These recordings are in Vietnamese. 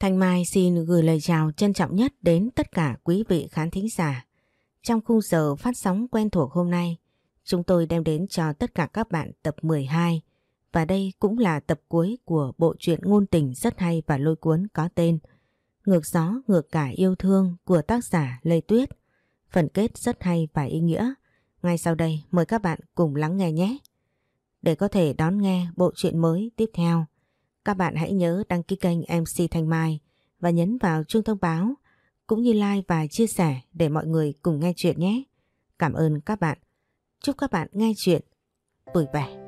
Thanh Mai xin gửi lời chào trân trọng nhất đến tất cả quý vị khán thính giả. Trong khung giờ phát sóng quen thuộc hôm nay, chúng tôi đem đến cho tất cả các bạn tập 12 và đây cũng là tập cuối của bộ truyện ngôn tình rất hay và lôi cuốn có tên Ngược gió ngược cả yêu thương của tác giả Lê Tuyết. Phần kết rất hay và ý nghĩa. Ngay sau đây mời các bạn cùng lắng nghe nhé. Để có thể đón nghe bộ truyện mới tiếp theo, các bạn hãy nhớ đăng ký kênh MC Thanh Mai và nhấn vào chuông thông báo, cũng như like và chia sẻ để mọi người cùng nghe chuyện nhé. Cảm ơn các bạn. Chúc các bạn nghe chuyện vui vẻ.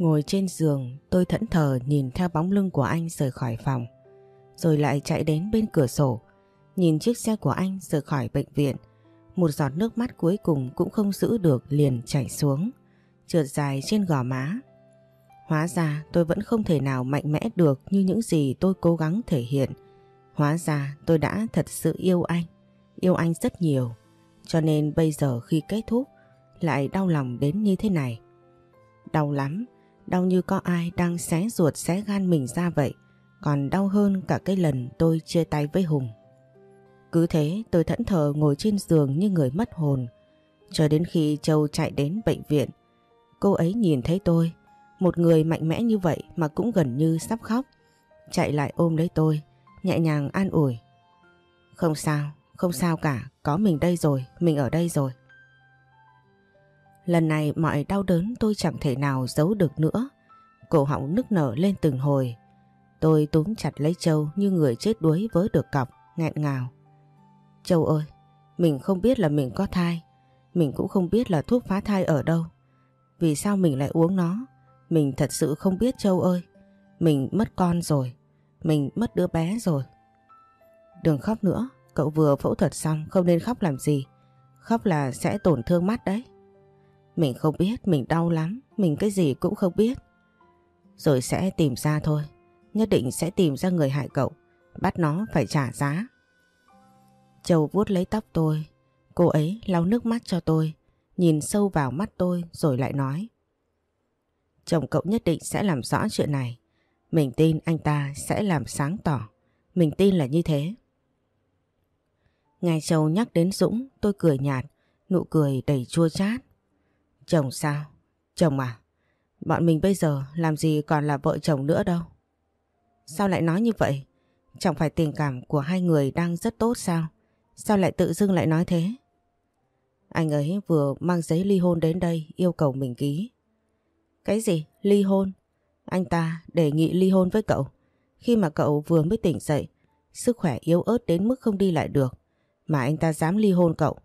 Ngồi trên giường, tôi thẫn thờ nhìn theo bóng lưng của anh rời khỏi phòng. Rồi lại chạy đến bên cửa sổ. Nhìn chiếc xe của anh rời khỏi bệnh viện. Một giọt nước mắt cuối cùng cũng không giữ được liền chảy xuống. Trượt dài trên gò má. Hóa ra tôi vẫn không thể nào mạnh mẽ được như những gì tôi cố gắng thể hiện. Hóa ra tôi đã thật sự yêu anh. Yêu anh rất nhiều. Cho nên bây giờ khi kết thúc, lại đau lòng đến như thế này. Đau lắm Đau như có ai đang xé ruột xé gan mình ra vậy. Còn đau hơn cả cái lần tôi chia tay với Hùng. Cứ thế tôi thẫn thờ ngồi trên giường như người mất hồn. Cho đến khi Châu chạy đến bệnh viện Cô ấy nhìn thấy tôi Một người mạnh mẽ như vậy mà cũng gần như sắp khóc Chạy lại ôm lấy tôi Nhẹ nhàng an ủi. Không sao, không sao cả Có mình đây rồi, mình ở đây rồi. Lần này mọi đau đớn tôi chẳng thể nào giấu được nữa. Cổ họng nức nở lên từng hồi. Tôi túm chặt lấy Châu như người chết đuối với được cọc, nghẹn ngào. Châu ơi, mình không biết là mình có thai. Mình cũng không biết là thuốc phá thai ở đâu. Vì sao mình lại uống nó? Mình thật sự không biết Châu ơi. Mình mất con rồi. Mình mất đứa bé rồi. Đừng khóc nữa. Cậu vừa phẫu thuật xong không nên khóc làm gì. Khóc là sẽ tổn thương mắt đấy. Mình không biết, mình đau lắm, mình cái gì cũng không biết. Rồi sẽ tìm ra thôi, nhất định sẽ tìm ra người hại cậu, bắt nó phải trả giá. Châu vuốt lấy tóc tôi, cô ấy lau nước mắt cho tôi, nhìn sâu vào mắt tôi rồi lại nói. Chồng cậu nhất định sẽ làm rõ chuyện này, mình tin anh ta sẽ làm sáng tỏ, mình tin là như thế. ngài Châu nhắc đến Dũng tôi cười nhạt, nụ cười đầy chua chát. Chồng sao? Chồng à? Bọn mình bây giờ làm gì còn là vợ chồng nữa đâu. Sao lại nói như vậy? Chẳng phải tình cảm của hai người đang rất tốt sao? Sao lại tự dưng lại nói thế? Anh ấy vừa mang giấy ly hôn đến đây yêu cầu mình ký. Cái gì? Ly hôn? Anh ta đề nghị ly hôn với cậu. Khi mà cậu vừa mới tỉnh dậy, sức khỏe yếu ớt đến mức không đi lại được. Mà anh ta dám ly hôn cậu.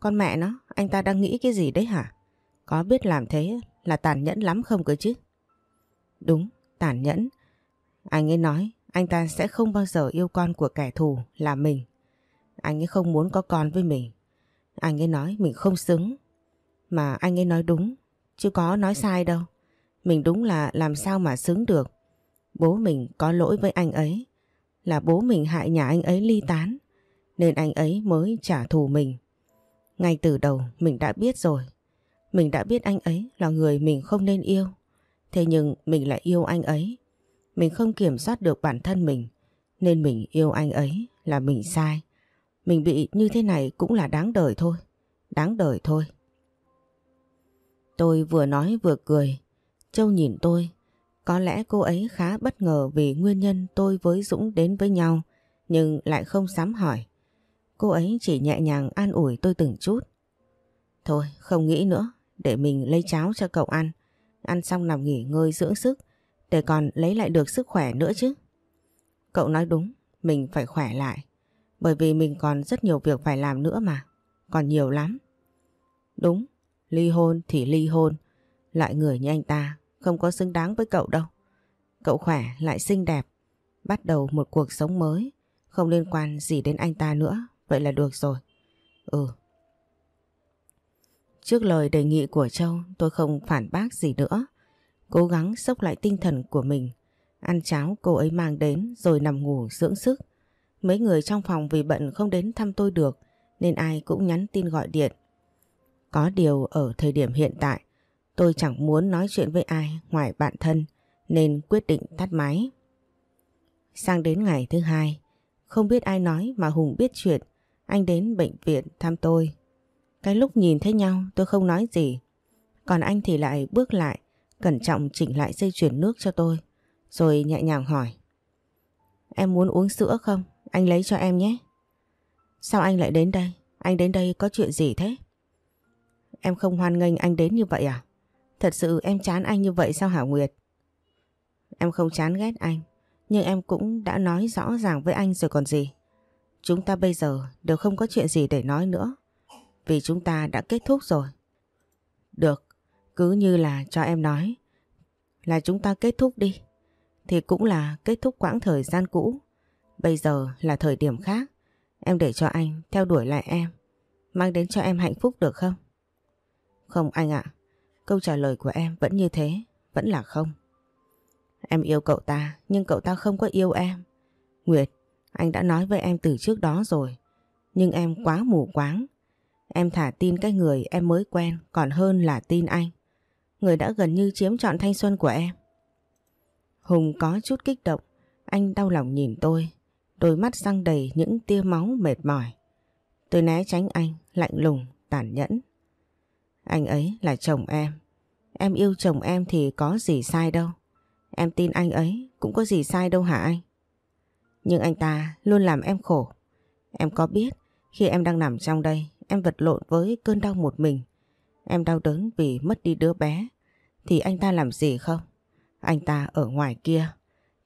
Con mẹ nó, anh ta đang nghĩ cái gì đấy hả? Có biết làm thế là tàn nhẫn lắm không cơ chứ? Đúng, tàn nhẫn. Anh ấy nói anh ta sẽ không bao giờ yêu con của kẻ thù là mình. Anh ấy không muốn có con với mình. Anh ấy nói mình không xứng. Mà anh ấy nói đúng, chứ có nói sai đâu. Mình đúng là làm sao mà xứng được. Bố mình có lỗi với anh ấy. Là bố mình hại nhà anh ấy ly tán. Nên anh ấy mới trả thù mình. Ngay từ đầu mình đã biết rồi mình đã biết anh ấy là người mình không nên yêu. Thế nhưng mình lại yêu anh ấy. Mình không kiểm soát được bản thân mình. Nên mình yêu anh ấy là mình sai. Mình bị như thế này cũng là đáng đời thôi. Đáng đời thôi. Tôi vừa nói vừa cười. Châu nhìn tôi. Có lẽ cô ấy khá bất ngờ vì nguyên nhân tôi với Dũng đến với nhau. Nhưng lại không dám hỏi. Cô ấy chỉ nhẹ nhàng an ủi tôi từng chút. Thôi, không nghĩ nữa để mình lấy cháo cho cậu ăn. Ăn xong nằm nghỉ ngơi dưỡng sức để còn lấy lại được sức khỏe nữa chứ. Cậu nói đúng, mình phải khỏe lại. Bởi vì mình còn rất nhiều việc phải làm nữa mà. Còn nhiều lắm. Đúng, ly hôn thì ly hôn. Lại người như anh ta không có xứng đáng với cậu đâu. Cậu khỏe lại xinh đẹp. Bắt đầu một cuộc sống mới. Không liên quan gì đến anh ta nữa. Vậy là được rồi. Ừ, Trước lời đề nghị của Châu tôi không phản bác gì nữa. Cố gắng sốc lại tinh thần của mình. Ăn cháo cô ấy mang đến rồi nằm ngủ dưỡng sức. Mấy người trong phòng vì bận không đến thăm tôi được nên ai cũng nhắn tin gọi điện. Có điều ở thời điểm hiện tại tôi chẳng muốn nói chuyện với ai ngoài bạn thân nên quyết định tắt máy. Sang đến ngày thứ hai, không biết ai nói mà Hùng biết chuyện, anh đến bệnh viện thăm tôi. Cái lúc nhìn thấy nhau tôi không nói gì, còn anh thì lại bước lại, cẩn trọng chỉnh lại dây chuyển nước cho tôi, rồi nhẹ nhàng hỏi. Em muốn uống sữa không? Anh lấy cho em nhé. Sao anh lại đến đây? Anh đến đây có chuyện gì thế? Em không hoan nghênh anh đến như vậy à? Thật sự em chán anh như vậy sao hả Nguyệt? Em không chán ghét anh, nhưng em cũng đã nói rõ ràng với anh rồi còn gì. Chúng ta bây giờ đều không có chuyện gì để nói nữa, vì chúng ta đã kết thúc rồi. Được, cứ như là cho em nói, là chúng ta kết thúc đi, thì cũng là kết thúc quãng thời gian cũ. Bây giờ là thời điểm khác, em để cho anh theo đuổi lại em, mang đến cho em hạnh phúc được không? Không anh ạ, câu trả lời của em vẫn như thế, vẫn là không. Em yêu cậu ta nhưng cậu ta không có yêu em. Nguyệt, anh đã nói với em từ trước đó rồi. Nhưng em quá mù quáng. Em thả tin cái người em mới quen còn hơn là tin anh. Người đã gần như chiếm trọn thanh xuân của em. Hùng có chút kích động. Anh đau lòng nhìn tôi. Đôi mắt răng đầy những tia máu mệt mỏi. Tôi né tránh anh, lạnh lùng, tàn nhẫn. Anh ấy là chồng em. Em yêu chồng em thì có gì sai đâu. Em tin anh ấy cũng có gì sai đâu hả anh? Nhưng anh ta luôn làm em khổ. Em có biết khi em đang nằm trong đây em vật lộn với cơn đau một mình. Em đau đớn vì mất đi đứa bé. Thì anh ta làm gì không? Anh ta ở ngoài kia.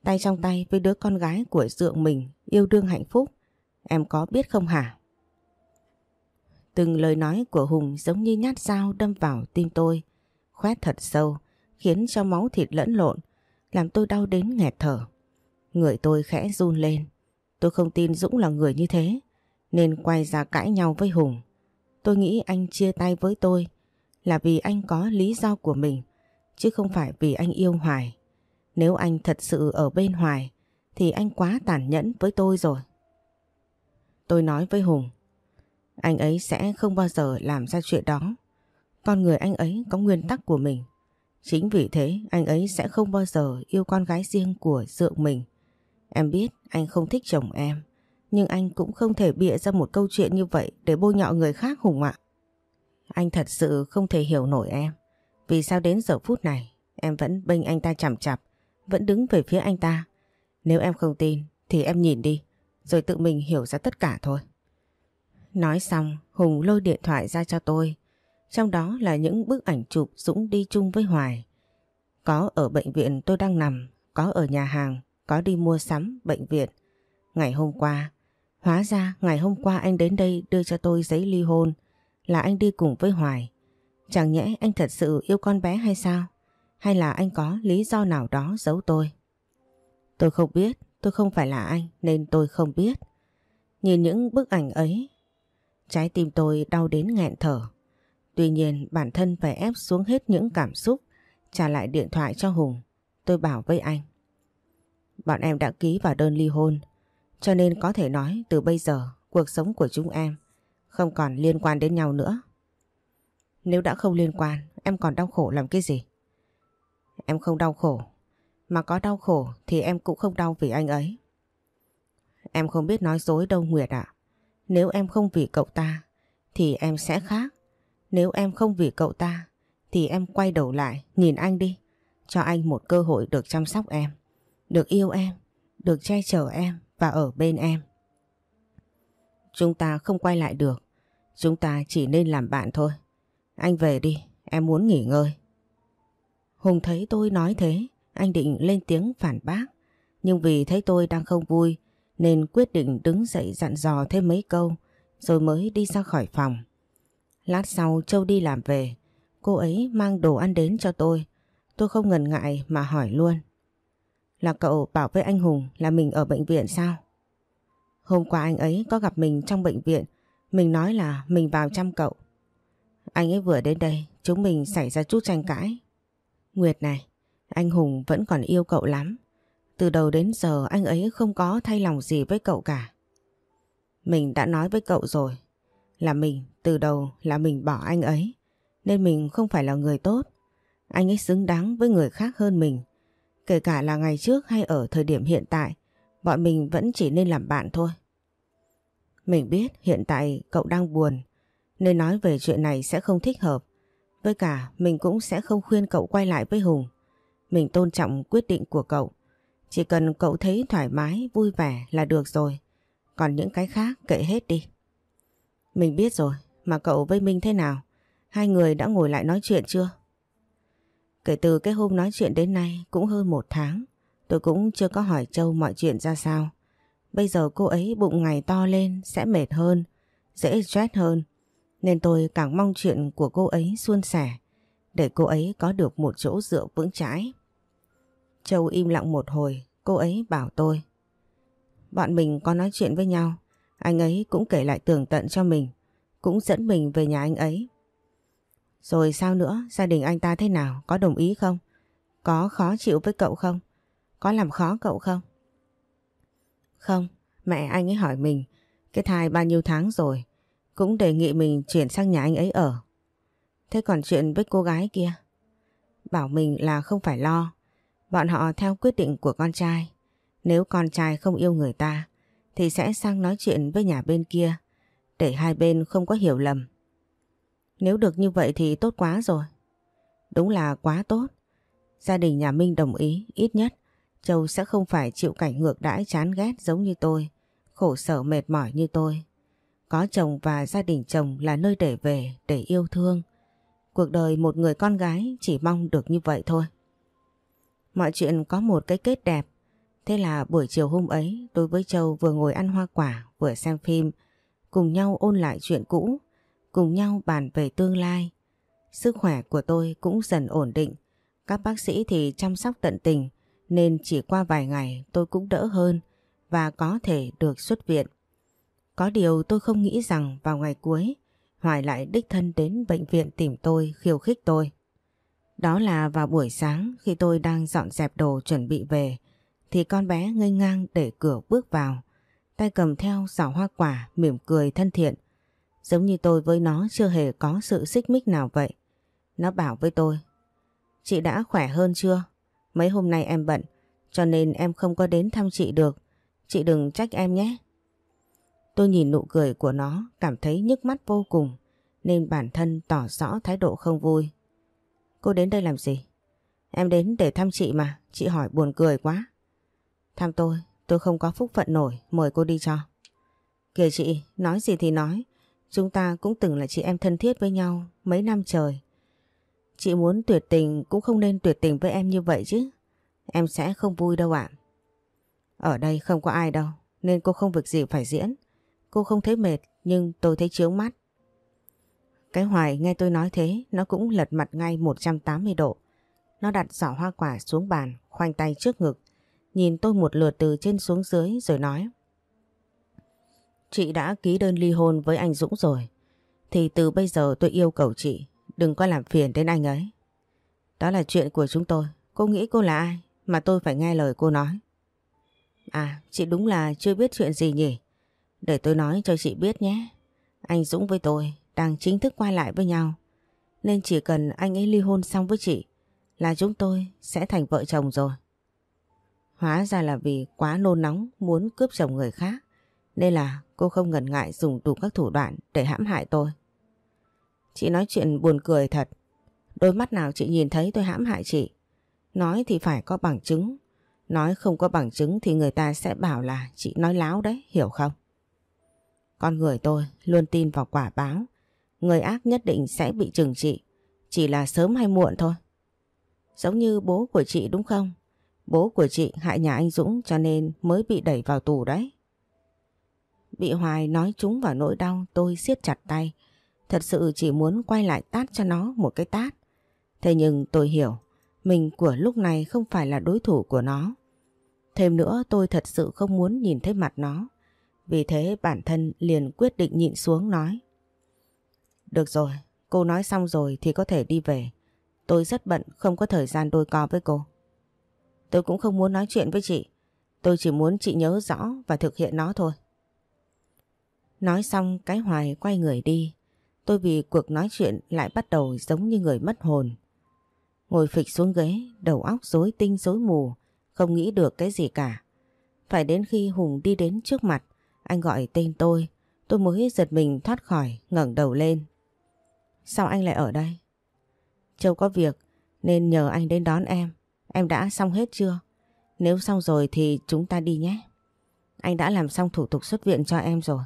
Tay trong tay với đứa con gái của dượng mình yêu đương hạnh phúc. Em có biết không hả? Từng lời nói của Hùng giống như nhát dao đâm vào tim tôi. Khoét thật sâu, khiến cho máu thịt lẫn lộn làm tôi đau đến nghẹt thở. Người tôi khẽ run lên. Tôi không tin Dũng là người như thế, nên quay ra cãi nhau với Hùng. Tôi nghĩ anh chia tay với tôi là vì anh có lý do của mình, chứ không phải vì anh yêu Hoài. Nếu anh thật sự ở bên Hoài, thì anh quá tàn nhẫn với tôi rồi. Tôi nói với Hùng, anh ấy sẽ không bao giờ làm ra chuyện đó. Con người anh ấy có nguyên tắc của mình. Chính vì thế anh ấy sẽ không bao giờ yêu con gái riêng của dượng mình. Em biết anh không thích chồng em, nhưng anh cũng không thể bịa ra một câu chuyện như vậy để bôi nhọ người khác Hùng ạ. Anh thật sự không thể hiểu nổi em. Vì sao đến giờ phút này em vẫn bênh anh ta chằm chặp, vẫn đứng về phía anh ta. Nếu em không tin thì em nhìn đi, rồi tự mình hiểu ra tất cả thôi. Nói xong, Hùng lôi điện thoại ra cho tôi. Trong đó là những bức ảnh chụp Dũng đi chung với Hoài. Có ở bệnh viện tôi đang nằm, có ở nhà hàng, có đi mua sắm bệnh viện. Ngày hôm qua, hóa ra ngày hôm qua anh đến đây đưa cho tôi giấy ly hôn là anh đi cùng với Hoài. Chẳng nhẽ anh thật sự yêu con bé hay sao? Hay là anh có lý do nào đó giấu tôi? Tôi không biết, tôi không phải là anh nên tôi không biết. Nhìn những bức ảnh ấy, trái tim tôi đau đến nghẹn thở. Tuy nhiên bản thân phải ép xuống hết những cảm xúc, trả lại điện thoại cho Hùng. Tôi bảo với anh. Bọn em đã ký vào đơn ly hôn, cho nên có thể nói từ bây giờ cuộc sống của chúng em không còn liên quan đến nhau nữa. Nếu đã không liên quan, em còn đau khổ làm cái gì? Em không đau khổ, mà có đau khổ thì em cũng không đau vì anh ấy. Em không biết nói dối đâu Nguyệt ạ. Nếu em không vì cậu ta, thì em sẽ khác. Nếu em không vì cậu ta thì em quay đầu lại nhìn anh đi. Cho anh một cơ hội được chăm sóc em, được yêu em, được che chở em và ở bên em. Chúng ta không quay lại được. Chúng ta chỉ nên làm bạn thôi. Anh về đi, em muốn nghỉ ngơi. Hùng thấy tôi nói thế, anh định lên tiếng phản bác. Nhưng vì thấy tôi đang không vui nên quyết định đứng dậy dặn dò thêm mấy câu rồi mới đi ra khỏi phòng. Lát sau Châu đi làm về, cô ấy mang đồ ăn đến cho tôi. Tôi không ngần ngại mà hỏi luôn. Là cậu bảo với anh Hùng là mình ở bệnh viện sao? Hôm qua anh ấy có gặp mình trong bệnh viện, mình nói là mình vào chăm cậu. Anh ấy vừa đến đây, chúng mình xảy ra chút tranh cãi. Nguyệt này, anh Hùng vẫn còn yêu cậu lắm. Từ đầu đến giờ anh ấy không có thay lòng gì với cậu cả. Mình đã nói với cậu rồi, là mình từ đầu là mình bỏ anh ấy, nên mình không phải là người tốt. Anh ấy xứng đáng với người khác hơn mình. Kể cả là ngày trước hay ở thời điểm hiện tại, bọn mình vẫn chỉ nên làm bạn thôi. Mình biết hiện tại cậu đang buồn, nên nói về chuyện này sẽ không thích hợp. Với cả mình cũng sẽ không khuyên cậu quay lại với Hùng. Mình tôn trọng quyết định của cậu. Chỉ cần cậu thấy thoải mái, vui vẻ là được rồi. Còn những cái khác kệ hết đi. Mình biết rồi, mà cậu với Minh thế nào? Hai người đã ngồi lại nói chuyện chưa? Kể từ cái hôm nói chuyện đến nay cũng hơn một tháng. Tôi cũng chưa có hỏi Châu mọi chuyện ra sao. Bây giờ cô ấy bụng ngày to lên sẽ mệt hơn, dễ stress hơn. Nên tôi càng mong chuyện của cô ấy suôn sẻ để cô ấy có được một chỗ dựa vững chãi. Châu im lặng một hồi, cô ấy bảo tôi. Bọn mình có nói chuyện với nhau, anh ấy cũng kể lại tường tận cho mình, cũng dẫn mình về nhà anh ấy. Rồi sao nữa, gia đình anh ta thế nào, có đồng ý không? Có khó chịu với cậu không? Có làm khó cậu không? Không, mẹ anh ấy hỏi mình, cái thai bao nhiêu tháng rồi, cũng đề nghị mình chuyển sang nhà anh ấy ở. Thế còn chuyện với cô gái kia? Bảo mình là không phải lo, bọn họ theo quyết định của con trai. Nếu con trai không yêu người ta, thì sẽ sang nói chuyện với nhà bên kia, để hai bên không có hiểu lầm. Nếu được như vậy thì tốt quá rồi. Đúng là quá tốt. Gia đình nhà Minh đồng ý, ít nhất Châu sẽ không phải chịu cảnh ngược đãi chán ghét giống như tôi, khổ sở mệt mỏi như tôi. Có chồng và gia đình chồng là nơi để về, để yêu thương. Cuộc đời một người con gái chỉ mong được như vậy thôi. Mọi chuyện có một cái kết đẹp. Thế là buổi chiều hôm ấy tôi với Châu vừa ngồi ăn hoa quả vừa xem phim, cùng nhau ôn lại chuyện cũ, cùng nhau bàn về tương lai. Sức khỏe của tôi cũng dần ổn định. Các bác sĩ thì chăm sóc tận tình, nên chỉ qua vài ngày tôi cũng đỡ hơn và có thể được xuất viện. Có điều tôi không nghĩ rằng vào ngày cuối, Hoài lại đích thân đến bệnh viện tìm tôi khiêu khích tôi. Đó là vào buổi sáng khi tôi đang dọn dẹp đồ chuẩn bị về, thì con bé ngây ngang để cửa bước vào tay cầm theo giỏ hoa quả mỉm cười thân thiện giống như tôi với nó chưa hề có sự xích mích nào vậy. Nó bảo với tôi Chị đã khỏe hơn chưa? Mấy hôm nay em bận cho nên em không có đến thăm chị được. Chị đừng trách em nhé. Tôi nhìn nụ cười của nó cảm thấy nhức mắt vô cùng nên bản thân tỏ rõ thái độ không vui. Cô đến đây làm gì? Em đến để thăm chị mà, chị hỏi buồn cười quá. Thăm tôi, tôi không có phúc phận nổi, mời cô đi cho. Kìa chị, nói gì thì nói, chúng ta cũng từng là chị em thân thiết với nhau mấy năm trời. Chị muốn tuyệt tình cũng không nên tuyệt tình với em như vậy chứ. Em sẽ không vui đâu ạ. Ở đây không có ai đâu, nên cô không việc gì phải diễn. Cô không thấy mệt, nhưng tôi thấy chướng mắt. Cái hoài nghe tôi nói thế, nó cũng lật mặt ngay 180 độ. Nó đặt giỏ hoa quả xuống bàn, khoanh tay trước ngực, nhìn tôi một lượt từ trên xuống dưới rồi nói. Chị đã ký đơn ly hôn với anh Dũng rồi, thì từ bây giờ tôi yêu cầu chị đừng có làm phiền đến anh ấy. Đó là chuyện của chúng tôi, cô nghĩ cô là ai mà tôi phải nghe lời cô nói. À, chị đúng là chưa biết chuyện gì nhỉ? Để tôi nói cho chị biết nhé. Anh Dũng với tôi đang chính thức qua lại với nhau. Nên chỉ cần anh ấy ly hôn xong với chị là chúng tôi sẽ thành vợ chồng rồi. Hóa ra là vì quá nôn nóng muốn cướp chồng người khác. Nên là cô không ngần ngại dùng đủ các thủ đoạn để hãm hại tôi. Chị nói chuyện buồn cười thật. Đôi mắt nào chị nhìn thấy tôi hãm hại chị. Nói thì phải có bằng chứng. Nói không có bằng chứng thì người ta sẽ bảo là chị nói láo đấy, hiểu không? Con người tôi luôn tin vào quả báo. Người ác nhất định sẽ bị trừng trị. Chỉ là sớm hay muộn thôi. Giống như bố của chị đúng không? Bố của chị hại nhà anh Dũng cho nên mới bị đẩy vào tù đấy. Bị Hoài nói trúng vào nỗi đau tôi siết chặt tay. Thật sự chỉ muốn quay lại tát cho nó một cái tát. Thế nhưng tôi hiểu mình của lúc này không phải là đối thủ của nó. Thêm nữa tôi thật sự không muốn nhìn thấy mặt nó. Vì thế bản thân liền quyết định nhịn xuống nói. Được rồi, cô nói xong rồi thì có thể đi về. Tôi rất bận không có thời gian đôi co với cô. tôi cũng không muốn nói chuyện với chị. Tôi chỉ muốn chị nhớ rõ và thực hiện nó thôi. Nói xong cái hoài quay người đi. Tôi vì cuộc nói chuyện lại bắt đầu giống như người mất hồn. Ngồi phịch xuống ghế, đầu óc rối tinh rối mù, không nghĩ được cái gì cả. Phải đến khi Hùng đi đến trước mặt, anh gọi tên tôi, tôi mới giật mình thoát khỏi, ngẩng đầu lên. Sao anh lại ở đây? Châu có việc nên nhờ anh đến đón em. Em đã xong hết chưa? Nếu xong rồi thì chúng ta đi nhé. Anh đã làm xong thủ tục xuất viện cho em rồi.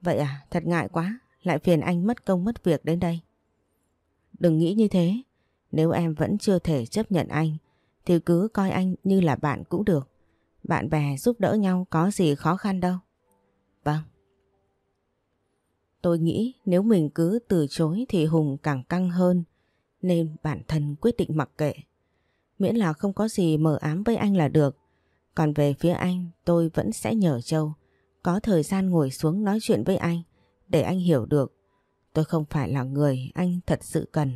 Vậy à, thật ngại quá, lại phiền anh mất công mất việc đến đây. Đừng nghĩ như thế, nếu em vẫn chưa thể chấp nhận anh thì cứ coi anh như là bạn cũng được. Bạn bè giúp đỡ nhau có gì khó khăn đâu. Vâng. Tôi nghĩ nếu mình cứ từ chối thì Hùng càng căng hơn nên bản thân quyết định mặc kệ. Miễn là không có gì mờ ám với anh là được. Còn về phía anh tôi vẫn sẽ nhờ Châu có thời gian ngồi xuống nói chuyện với anh, để anh hiểu được tôi không phải là người anh thật sự cần.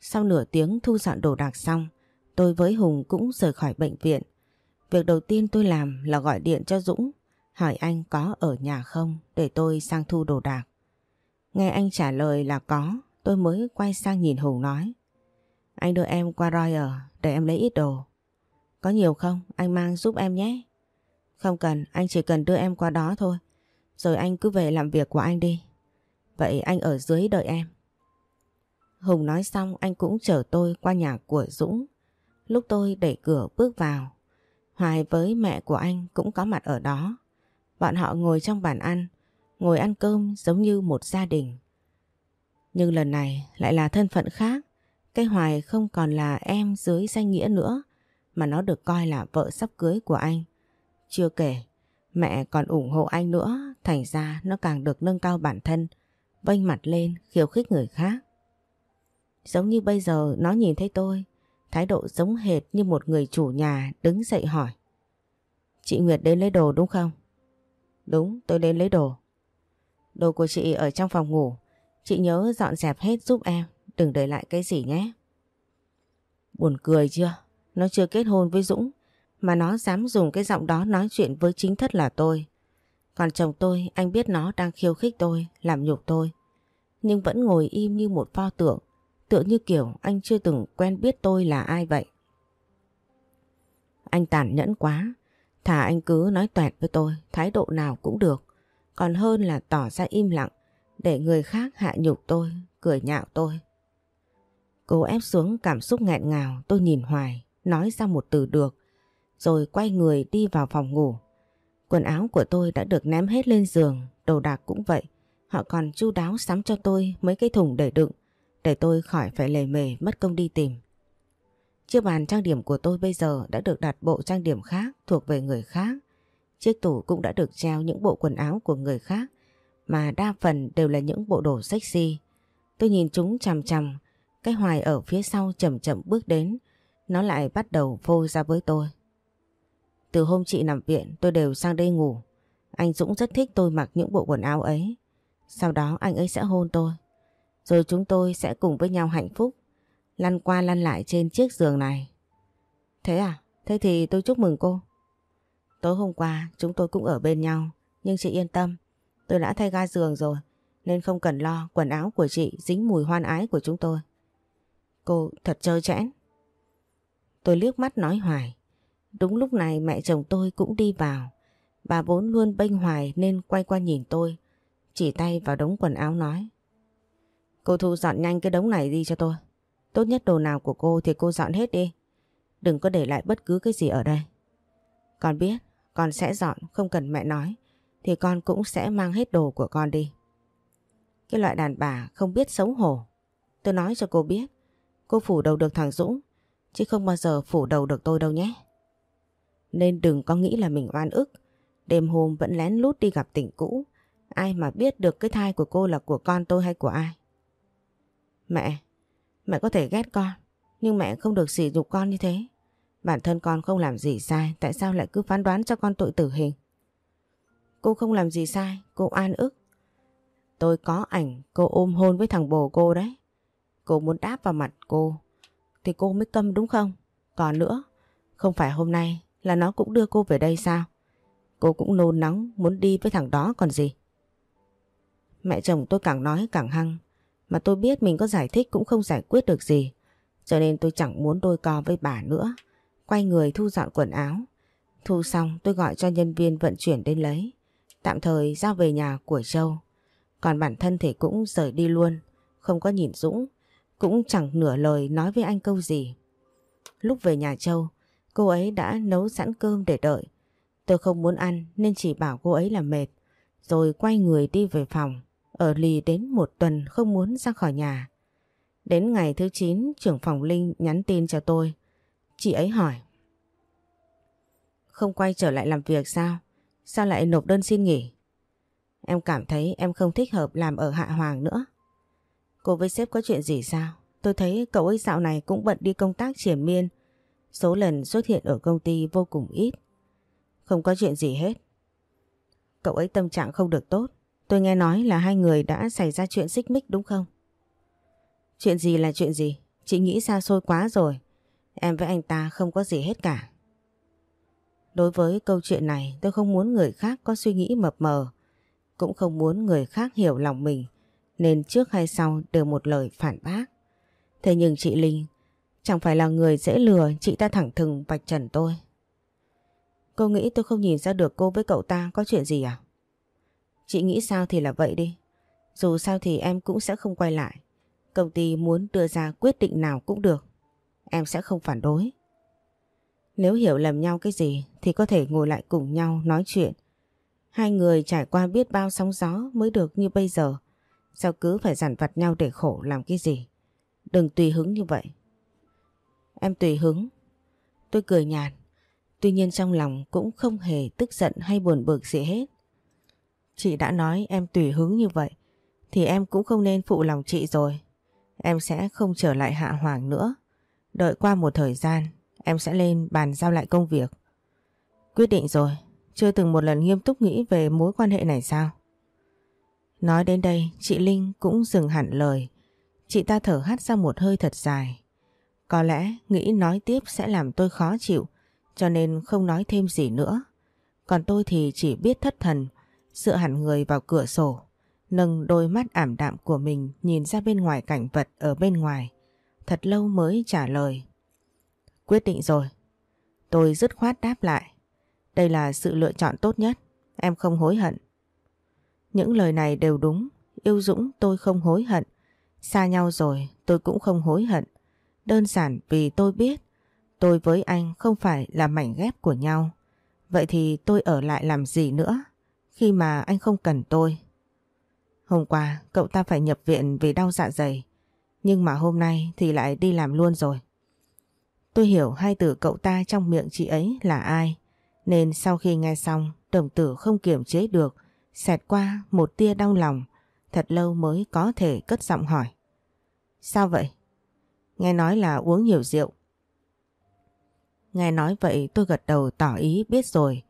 Sau nửa tiếng thu dọn đồ đạc xong, tôi với Hùng cũng rời khỏi bệnh viện. Việc đầu tiên tôi làm là gọi điện cho Dũng, hỏi anh có ở nhà không để tôi sang thu đồ đạc. Nghe anh trả lời là có, tôi mới quay sang nhìn Hùng nói, Anh đưa em qua Royer để em lấy ít đồ. Có nhiều không? Anh mang giúp em nhé. Không cần, anh chỉ cần đưa em qua đó thôi. Rồi anh cứ về làm việc của anh đi. Vậy anh ở dưới đợi em. Hùng nói xong anh cũng chở tôi qua nhà của Dũng. Lúc tôi đẩy cửa bước vào, Hoài với mẹ của anh cũng có mặt ở đó. Bọn họ ngồi trong bàn ăn, ngồi ăn cơm giống như một gia đình. Nhưng lần này lại là thân phận khác. Cái Hoài không còn là em dưới danh nghĩa nữa, mà nó được coi là vợ sắp cưới của anh. Chưa kể, mẹ còn ủng hộ anh nữa, thành ra nó càng được nâng cao bản thân, vênh mặt lên khiêu khích người khác. Giống như bây giờ nó nhìn thấy tôi, thái độ giống hệt như một người chủ nhà đứng dậy hỏi. Chị Nguyệt đến lấy đồ đúng không? Đúng, tôi đến lấy đồ. Đồ của chị ở trong phòng ngủ, chị nhớ dọn dẹp hết giúp em, đừng để lại cái gì nhé. Buồn cười chưa? Nó chưa kết hôn với Dũng, mà nó dám dùng cái giọng đó nói chuyện với chính thất là tôi. Còn chồng tôi, anh biết nó đang khiêu khích tôi, làm nhục tôi. Nhưng vẫn ngồi im như một pho tượng, tựa như kiểu anh chưa từng quen biết tôi là ai vậy. Anh tàn nhẫn quá, thả anh cứ nói toẹt với tôi, thái độ nào cũng được. Còn hơn là tỏ ra im lặng, để người khác hạ nhục tôi, cười nhạo tôi. Cố ép xuống cảm xúc nghẹn ngào, tôi nhìn hoài, nói ra một từ được, rồi quay người đi vào phòng ngủ. Quần áo của tôi đã được ném hết lên giường, đồ đạc cũng vậy. Họ còn chu đáo sắm cho tôi mấy cái thùng để đựng, để tôi khỏi phải lề mề mất công đi tìm. Chiếc bàn trang điểm của tôi bây giờ đã được đặt bộ trang điểm khác thuộc về người khác. Chiếc tủ cũng đã được treo những bộ quần áo của người khác mà đa phần đều là những bộ đồ sexy. Tôi nhìn chúng chằm chằm, cái hoài ở phía sau chậm chậm bước đến, nó lại bắt đầu phô ra với tôi. Từ hôm chị nằm viện, tôi đều sang đây ngủ. Anh Dũng rất thích tôi mặc những bộ quần áo ấy. Sau đó anh ấy sẽ hôn tôi. Rồi chúng tôi sẽ cùng với nhau hạnh phúc. Lăn qua lăn lại trên chiếc giường này. Thế à? Thế thì tôi chúc mừng cô. Tối hôm qua, chúng tôi cũng ở bên nhau. Nhưng chị yên tâm. Tôi đã thay ga giường rồi. Nên không cần lo quần áo của chị dính mùi hoan ái của chúng tôi. Cô thật trơ chẽn. Tôi liếc mắt nói hoài. Đúng lúc này mẹ chồng tôi cũng đi vào. Bà vốn luôn bênh hoài nên quay qua nhìn tôi. Chỉ tay vào đống quần áo nói. Cô Thu dọn nhanh cái đống này đi cho tôi. Tốt nhất đồ nào của cô thì cô dọn hết đi. Đừng có để lại bất cứ cái gì ở đây. Con biết, con sẽ dọn, không cần mẹ nói. Thì con cũng sẽ mang hết đồ của con đi. Cái loại đàn bà không biết xấu hổ. Tôi nói cho cô biết, cô phủ đầu được thằng Dũng, chứ không bao giờ phủ đầu được tôi đâu nhé. Nên đừng có nghĩ là mình oan ức. Đêm hôm vẫn lén lút đi gặp tỉnh cũ. Ai mà biết được cái thai của cô là của con tôi hay của ai. Mẹ, mẹ có thể ghét con. Nhưng mẹ không được sỉ nhục con như thế. Bản thân con không làm gì sai. Tại sao lại cứ phán đoán cho con tội tử hình? Cô không làm gì sai. Cô an ức. Tôi có ảnh cô ôm hôn với thằng bồ cô đấy. Cô muốn đáp vào mặt cô. Thì cô mới câm đúng không? Còn nữa, không phải hôm nay là nó cũng đưa cô về đây sao? Cô cũng nôn nóng muốn đi với thằng đó còn gì. Mẹ chồng tôi càng nói càng hăng, mà tôi biết mình có giải thích cũng không giải quyết được gì. Cho nên tôi chẳng muốn đôi co với bà nữa. Quay người thu dọn quần áo. Thu xong tôi gọi cho nhân viên vận chuyển đến lấy. Tạm thời giao về nhà của Châu. Còn bản thân thì cũng rời đi luôn. Không có nhìn Dũng. Cũng chẳng nửa lời nói với anh câu gì. Lúc về nhà Châu, cô ấy đã nấu sẵn cơm để đợi. Tôi không muốn ăn nên chỉ bảo cô ấy là mệt. Rồi quay người đi về phòng. Ở lì đến một tuần không muốn ra khỏi nhà. Đến ngày thứ 9 trưởng phòng Linh nhắn tin cho tôi. Chị ấy hỏi. Không quay trở lại làm việc sao? Sao lại nộp đơn xin nghỉ? Em cảm thấy em không thích hợp làm ở Hạ Hoàng nữa. Cô với sếp có chuyện gì sao? Tôi thấy cậu ấy dạo này cũng bận đi công tác triển miên. Số lần xuất hiện ở công ty vô cùng ít. Không có chuyện gì hết. Cậu ấy tâm trạng không được tốt. Tôi nghe nói là hai người đã xảy ra chuyện xích mích đúng không? Chuyện gì là chuyện gì? Chị nghĩ xa xôi quá rồi. Em với anh ta không có gì hết cả. Đối với câu chuyện này, tôi không muốn người khác có suy nghĩ mập mờ. Cũng không muốn người khác hiểu lòng mình. Nên trước hay sau đều một lời phản bác. Thế nhưng chị Linh chẳng phải là người dễ lừa, chị ta thẳng thừng vạch trần tôi. Cô nghĩ tôi không nhìn ra được cô với cậu ta có chuyện gì à? Chị nghĩ sao thì là vậy đi. Dù sao thì em cũng sẽ không quay lại. Công ty muốn đưa ra quyết định nào cũng được. Em sẽ không phản đối. Nếu hiểu lầm nhau cái gì thì có thể ngồi lại cùng nhau nói chuyện. Hai người trải qua biết bao sóng gió mới được như bây giờ. Sao cứ phải giản vặt nhau để khổ làm cái gì? Đừng tùy hứng như vậy. Em tùy hứng. Tôi cười nhạt. Tuy nhiên trong lòng cũng không hề tức giận hay buồn bực gì hết. Chị đã nói em tùy hứng như vậy thì em cũng không nên phụ lòng chị rồi. Em sẽ không trở lại hạ hoàng nữa. Đợi qua một thời gian em sẽ lên bàn giao lại công việc. Quyết định rồi, chưa từng một lần nghiêm túc nghĩ về mối quan hệ này sao? Nói đến đây chị Linh cũng dừng hẳn lời. Chị ta thở hắt ra một hơi thật dài. Có lẽ nghĩ nói tiếp sẽ làm tôi khó chịu, cho nên không nói thêm gì nữa. Còn tôi thì chỉ biết thất thần, dựa hẳn người vào cửa sổ, nâng đôi mắt ảm đạm của mình nhìn ra bên ngoài cảnh vật ở bên ngoài. Thật lâu mới trả lời. Quyết định rồi. Tôi dứt khoát đáp lại. Đây là sự lựa chọn tốt nhất. Em không hối hận. Những lời này đều đúng. Yêu Dũng tôi không hối hận. Xa nhau rồi, tôi cũng không hối hận. Đơn giản vì tôi biết, tôi với anh không phải là mảnh ghép của nhau. Vậy thì tôi ở lại làm gì nữa khi mà anh không cần tôi? Hôm qua, cậu ta phải nhập viện vì đau dạ dày. Nhưng mà hôm nay thì lại đi làm luôn rồi. Tôi hiểu hai từ cậu ta trong miệng chị ấy là ai. Nên sau khi nghe xong, đồng tử không kiềm chế được. Xẹt qua một tia đau lòng. Thật lâu mới có thể cất giọng hỏi. Sao vậy? Nghe nói là uống nhiều rượu. Nghe nói vậy tôi gật đầu tỏ ý biết rồi.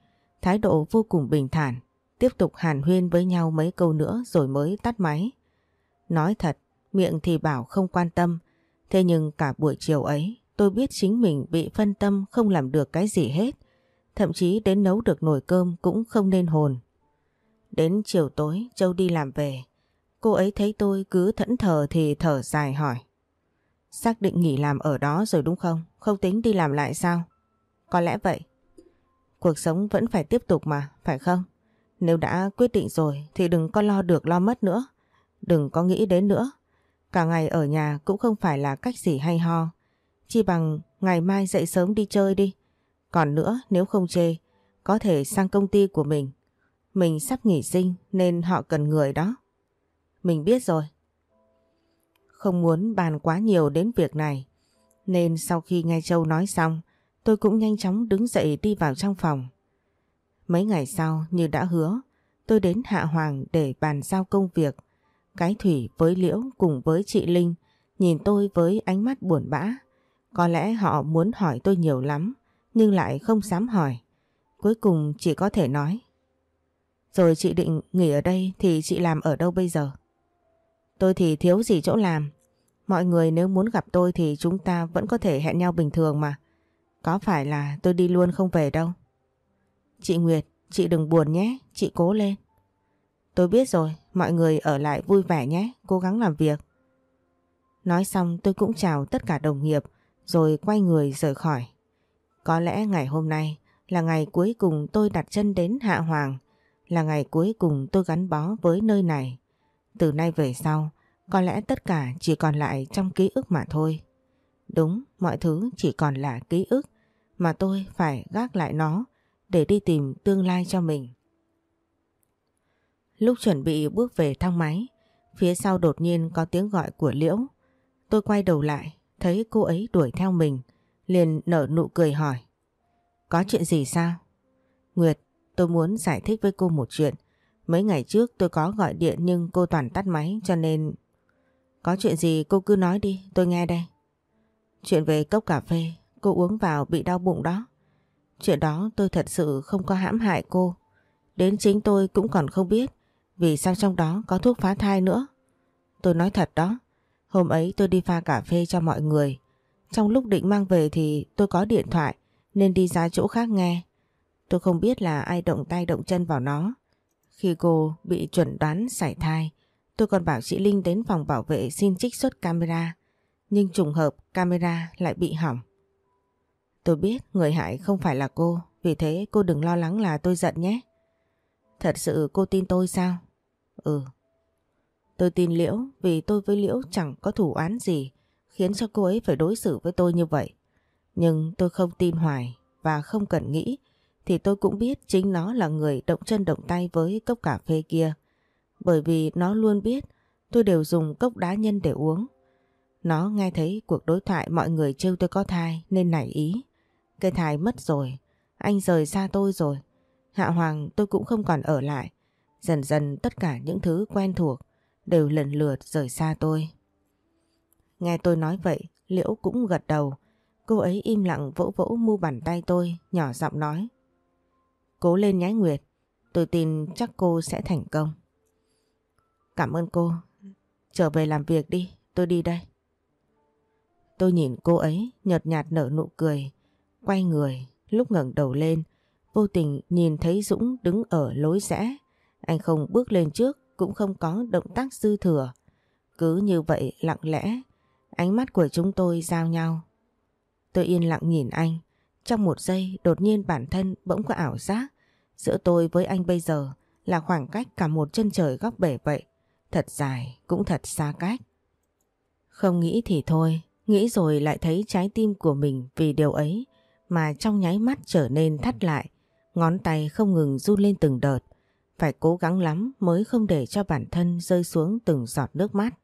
Thái độ vô cùng bình thản tiếp tục hàn huyên với nhau mấy câu nữa rồi mới tắt máy. Nói thật, miệng thì bảo không quan tâm, thế nhưng cả buổi chiều ấy tôi biết chính mình bị phân tâm không làm được cái gì hết, thậm chí đến nấu được nồi cơm cũng không nên hồn. Đến chiều tối Châu đi làm về, cô ấy thấy tôi cứ thẫn thờ thì thở dài hỏi. Xác định nghỉ làm ở đó rồi đúng không? Không tính đi làm lại sao? Có lẽ vậy. Cuộc sống vẫn phải tiếp tục mà, phải không? Nếu đã quyết định rồi thì đừng có lo được lo mất nữa. Đừng có nghĩ đến nữa. Cả ngày ở nhà cũng không phải là cách gì hay ho. Chỉ bằng ngày mai dậy sớm đi chơi đi. Còn nữa nếu không chê, có thể sang công ty của mình. Mình sắp nghỉ sinh nên họ cần người đó. Mình biết rồi. Không muốn bàn quá nhiều đến việc này. Nên sau khi nghe Châu nói xong, tôi cũng nhanh chóng đứng dậy đi vào trong phòng. Mấy ngày sau như đã hứa, tôi đến Hạ Hoàng để bàn giao công việc. Cái Thủy với Liễu cùng với chị Linh nhìn tôi với ánh mắt buồn bã. Có lẽ họ muốn hỏi tôi nhiều lắm, nhưng lại không dám hỏi. Cuối cùng chỉ có thể nói. Rồi chị định nghỉ ở đây thì chị làm ở đâu bây giờ? Tôi thì thiếu gì chỗ làm. Mọi người nếu muốn gặp tôi thì chúng ta vẫn có thể hẹn nhau bình thường mà. Có phải là tôi đi luôn không về đâu? Chị Nguyệt, chị đừng buồn nhé, chị cố lên. Tôi biết rồi, mọi người ở lại vui vẻ nhé, cố gắng làm việc. Nói xong tôi cũng chào tất cả đồng nghiệp rồi quay người rời khỏi. Có lẽ ngày hôm nay là ngày cuối cùng tôi đặt chân đến Hạ Hoàng, là ngày cuối cùng tôi gắn bó với nơi này. Từ nay về sau, có lẽ tất cả chỉ còn lại trong ký ức mà thôi. Đúng, mọi thứ chỉ còn là ký ức mà tôi phải gác lại nó để đi tìm tương lai cho mình. Lúc chuẩn bị bước về thang máy, phía sau đột nhiên có tiếng gọi của Liễu. Tôi quay đầu lại, thấy cô ấy đuổi theo mình, liền nở nụ cười hỏi. Có chuyện gì sao? Nguyệt, tôi muốn giải thích với cô một chuyện. Mấy ngày trước tôi có gọi điện nhưng cô toàn tắt máy cho nên... Có chuyện gì cô cứ nói đi, tôi nghe đây. Chuyện về cốc cà phê, cô uống vào bị đau bụng đó. Chuyện đó tôi thật sự không có hãm hại cô. Đến chính tôi cũng còn không biết vì sao trong đó có thuốc phá thai nữa. Tôi nói thật đó, hôm ấy tôi đi pha cà phê cho mọi người. Trong lúc định mang về thì tôi có điện thoại nên đi ra chỗ khác nghe. Tôi không biết là ai động tay động chân vào nó. Khi cô bị chuẩn đoán sảy thai, tôi còn bảo chị Linh đến phòng bảo vệ xin trích xuất camera. Nhưng trùng hợp camera lại bị hỏng. Tôi biết người hại không phải là cô, vì thế cô đừng lo lắng là tôi giận nhé. Thật sự cô tin tôi sao? Ừ. Tôi tin Liễu vì tôi với Liễu chẳng có thủ án gì khiến cho cô ấy phải đối xử với tôi như vậy. Nhưng tôi không tin Hoài và không cần nghĩ thì tôi cũng biết chính nó là người động chân động tay với cốc cà phê kia. Bởi vì nó luôn biết tôi đều dùng cốc đá nhân để uống. Nó nghe thấy cuộc đối thoại mọi người trêu tôi có thai nên nảy ý. Cái thai mất rồi, anh rời xa tôi rồi. Hạ Hoàng tôi cũng không còn ở lại. Dần dần tất cả những thứ quen thuộc đều lần lượt rời xa tôi. Nghe tôi nói vậy, Liễu cũng gật đầu. Cô ấy im lặng vỗ vỗ mu bàn tay tôi, nhỏ giọng nói. Cố lên nhái Nguyệt, tôi tin chắc cô sẽ thành công. Cảm ơn cô. Trở về làm việc đi, tôi đi đây. Tôi nhìn cô ấy nhợt nhạt nở nụ cười, quay người, lúc ngẩng đầu lên, vô tình nhìn thấy Dũng đứng ở lối rẽ. Anh không bước lên trước, cũng không có động tác dư thừa. Cứ như vậy lặng lẽ, ánh mắt của chúng tôi giao nhau. Tôi yên lặng nhìn anh, trong một giây đột nhiên bản thân bỗng có ảo giác. Giữa tôi với anh bây giờ là khoảng cách cả một chân trời góc bể vậy. Thật dài, cũng thật xa cách. Không nghĩ thì thôi, nghĩ rồi lại thấy trái tim của mình vì điều ấy mà trong nháy mắt trở nên thắt lại. Ngón tay không ngừng run lên từng đợt. Phải cố gắng lắm mới không để cho bản thân rơi xuống từng giọt nước mắt.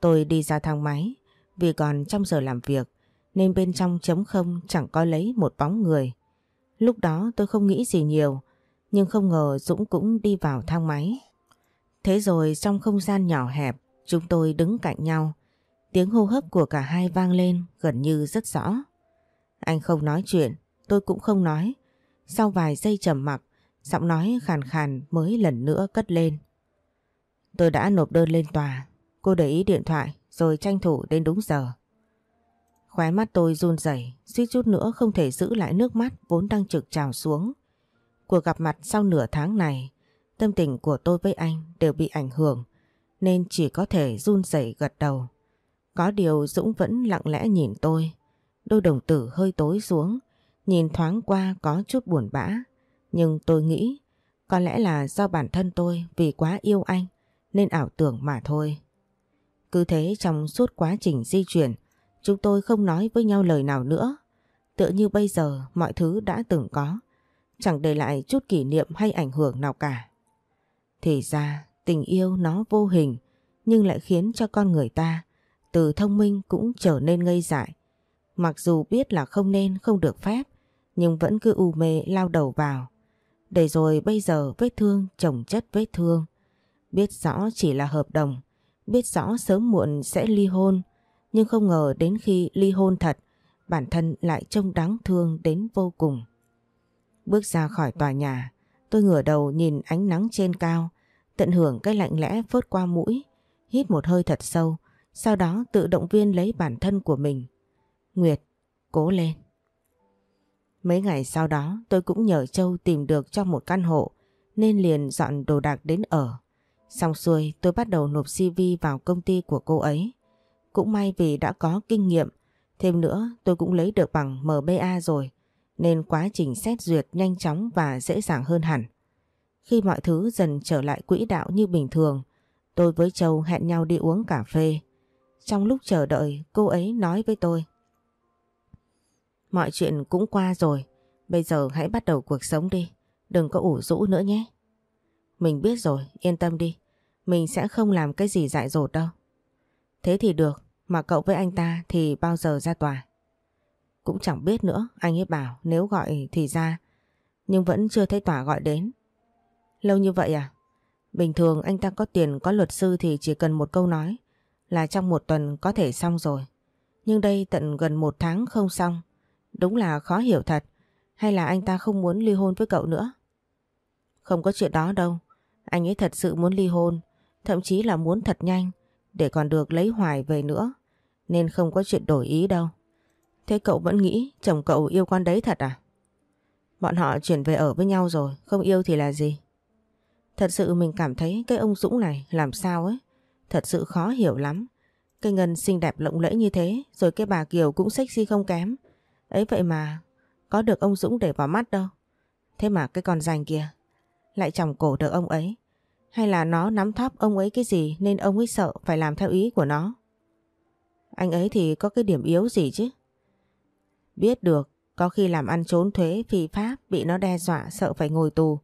Tôi đi ra thang máy vì còn trong giờ làm việc nên bên trong trống không chẳng có lấy một bóng người. Lúc đó tôi không nghĩ gì nhiều nhưng không ngờ Dũng cũng đi vào thang máy. Thế rồi trong không gian nhỏ hẹp chúng tôi đứng cạnh nhau. Tiếng hô hấp của cả hai vang lên gần như rất rõ. Anh không nói chuyện, tôi cũng không nói. Sau vài giây trầm mặc, giọng nói khàn khàn mới lần nữa cất lên. Tôi đã nộp đơn lên tòa, cô để ý điện thoại rồi tranh thủ đến đúng giờ. Khóe mắt tôi run rẩy, suýt chút nữa không thể giữ lại nước mắt vốn đang trực trào xuống. Cuộc gặp mặt sau nửa tháng này, tâm tình của tôi với anh đều bị ảnh hưởng, nên chỉ có thể run rẩy gật đầu. Có điều Dũng vẫn lặng lẽ nhìn tôi, đôi đồng tử hơi tối xuống, nhìn thoáng qua có chút buồn bã. Nhưng tôi nghĩ có lẽ là do bản thân tôi vì quá yêu anh nên ảo tưởng mà thôi. Cứ thế trong suốt quá trình di chuyển, chúng tôi không nói với nhau lời nào nữa. Tựa như bây giờ mọi thứ đã từng có, chẳng để lại chút kỷ niệm hay ảnh hưởng nào cả. Thì ra tình yêu nó vô hình nhưng lại khiến cho con người ta từ thông minh cũng trở nên ngây dại. Mặc dù biết là không nên không được phép nhưng vẫn cứ u mê lao đầu vào. Để rồi bây giờ vết thương chồng chất vết thương. Biết rõ chỉ là hợp đồng, biết rõ sớm muộn sẽ ly hôn, nhưng không ngờ đến khi ly hôn thật, bản thân lại trông đáng thương đến vô cùng. Bước ra khỏi tòa nhà, tôi ngửa đầu nhìn ánh nắng trên cao, tận hưởng cái lạnh lẽ phớt qua mũi, hít một hơi thật sâu, sau đó tự động viên lấy bản thân của mình. Nguyệt, cố lên. Mấy ngày sau đó tôi cũng nhờ Châu tìm được cho một căn hộ nên liền dọn đồ đạc đến ở. Xong xuôi tôi bắt đầu nộp CV vào công ty của cô ấy. Cũng may vì đã có kinh nghiệm, thêm nữa tôi cũng lấy được bằng MBA rồi nên quá trình xét duyệt nhanh chóng và dễ dàng hơn hẳn. Khi mọi thứ dần trở lại quỹ đạo như bình thường, tôi với Châu hẹn nhau đi uống cà phê. Trong lúc chờ đợi, cô ấy nói với tôi. Mọi chuyện cũng qua rồi, bây giờ hãy bắt đầu cuộc sống đi, đừng có ủ rũ nữa nhé. Mình biết rồi, yên tâm đi, mình sẽ không làm cái gì dại dột đâu. Thế thì được, mà cậu với anh ta thì bao giờ ra tòa? Cũng chẳng biết nữa, anh ấy bảo nếu gọi thì ra, nhưng vẫn chưa thấy tòa gọi đến. Lâu như vậy à? Bình thường anh ta có tiền có luật sư thì chỉ cần một câu nói là trong một tuần có thể xong rồi. Nhưng đây tận gần một tháng không xong. Đúng là khó hiểu thật. Hay là anh ta không muốn ly hôn với cậu nữa? Không có chuyện đó đâu. Anh ấy thật sự muốn ly hôn. Thậm chí là muốn thật nhanh để còn được lấy hoài về nữa. Nên không có chuyện đổi ý đâu. Thế cậu vẫn nghĩ chồng cậu yêu con đấy thật à? Bọn họ chuyển về ở với nhau rồi, không yêu thì là gì? Thật sự mình cảm thấy cái ông Dũng này làm sao ấy. Thật sự khó hiểu lắm. Cái Ngân xinh đẹp lộng lẫy như thế, rồi cái bà Kiều cũng sexy không kém. Ấy vậy mà, có được ông Dũng để vào mắt đâu. Thế mà cái con rành kia, lại chồng cổ được ông ấy. Hay là nó nắm thóp ông ấy cái gì nên ông ấy sợ phải làm theo ý của nó. Anh ấy thì có cái điểm yếu gì chứ? Biết được, có khi làm ăn trốn thuế phi pháp bị nó đe dọa sợ phải ngồi tù.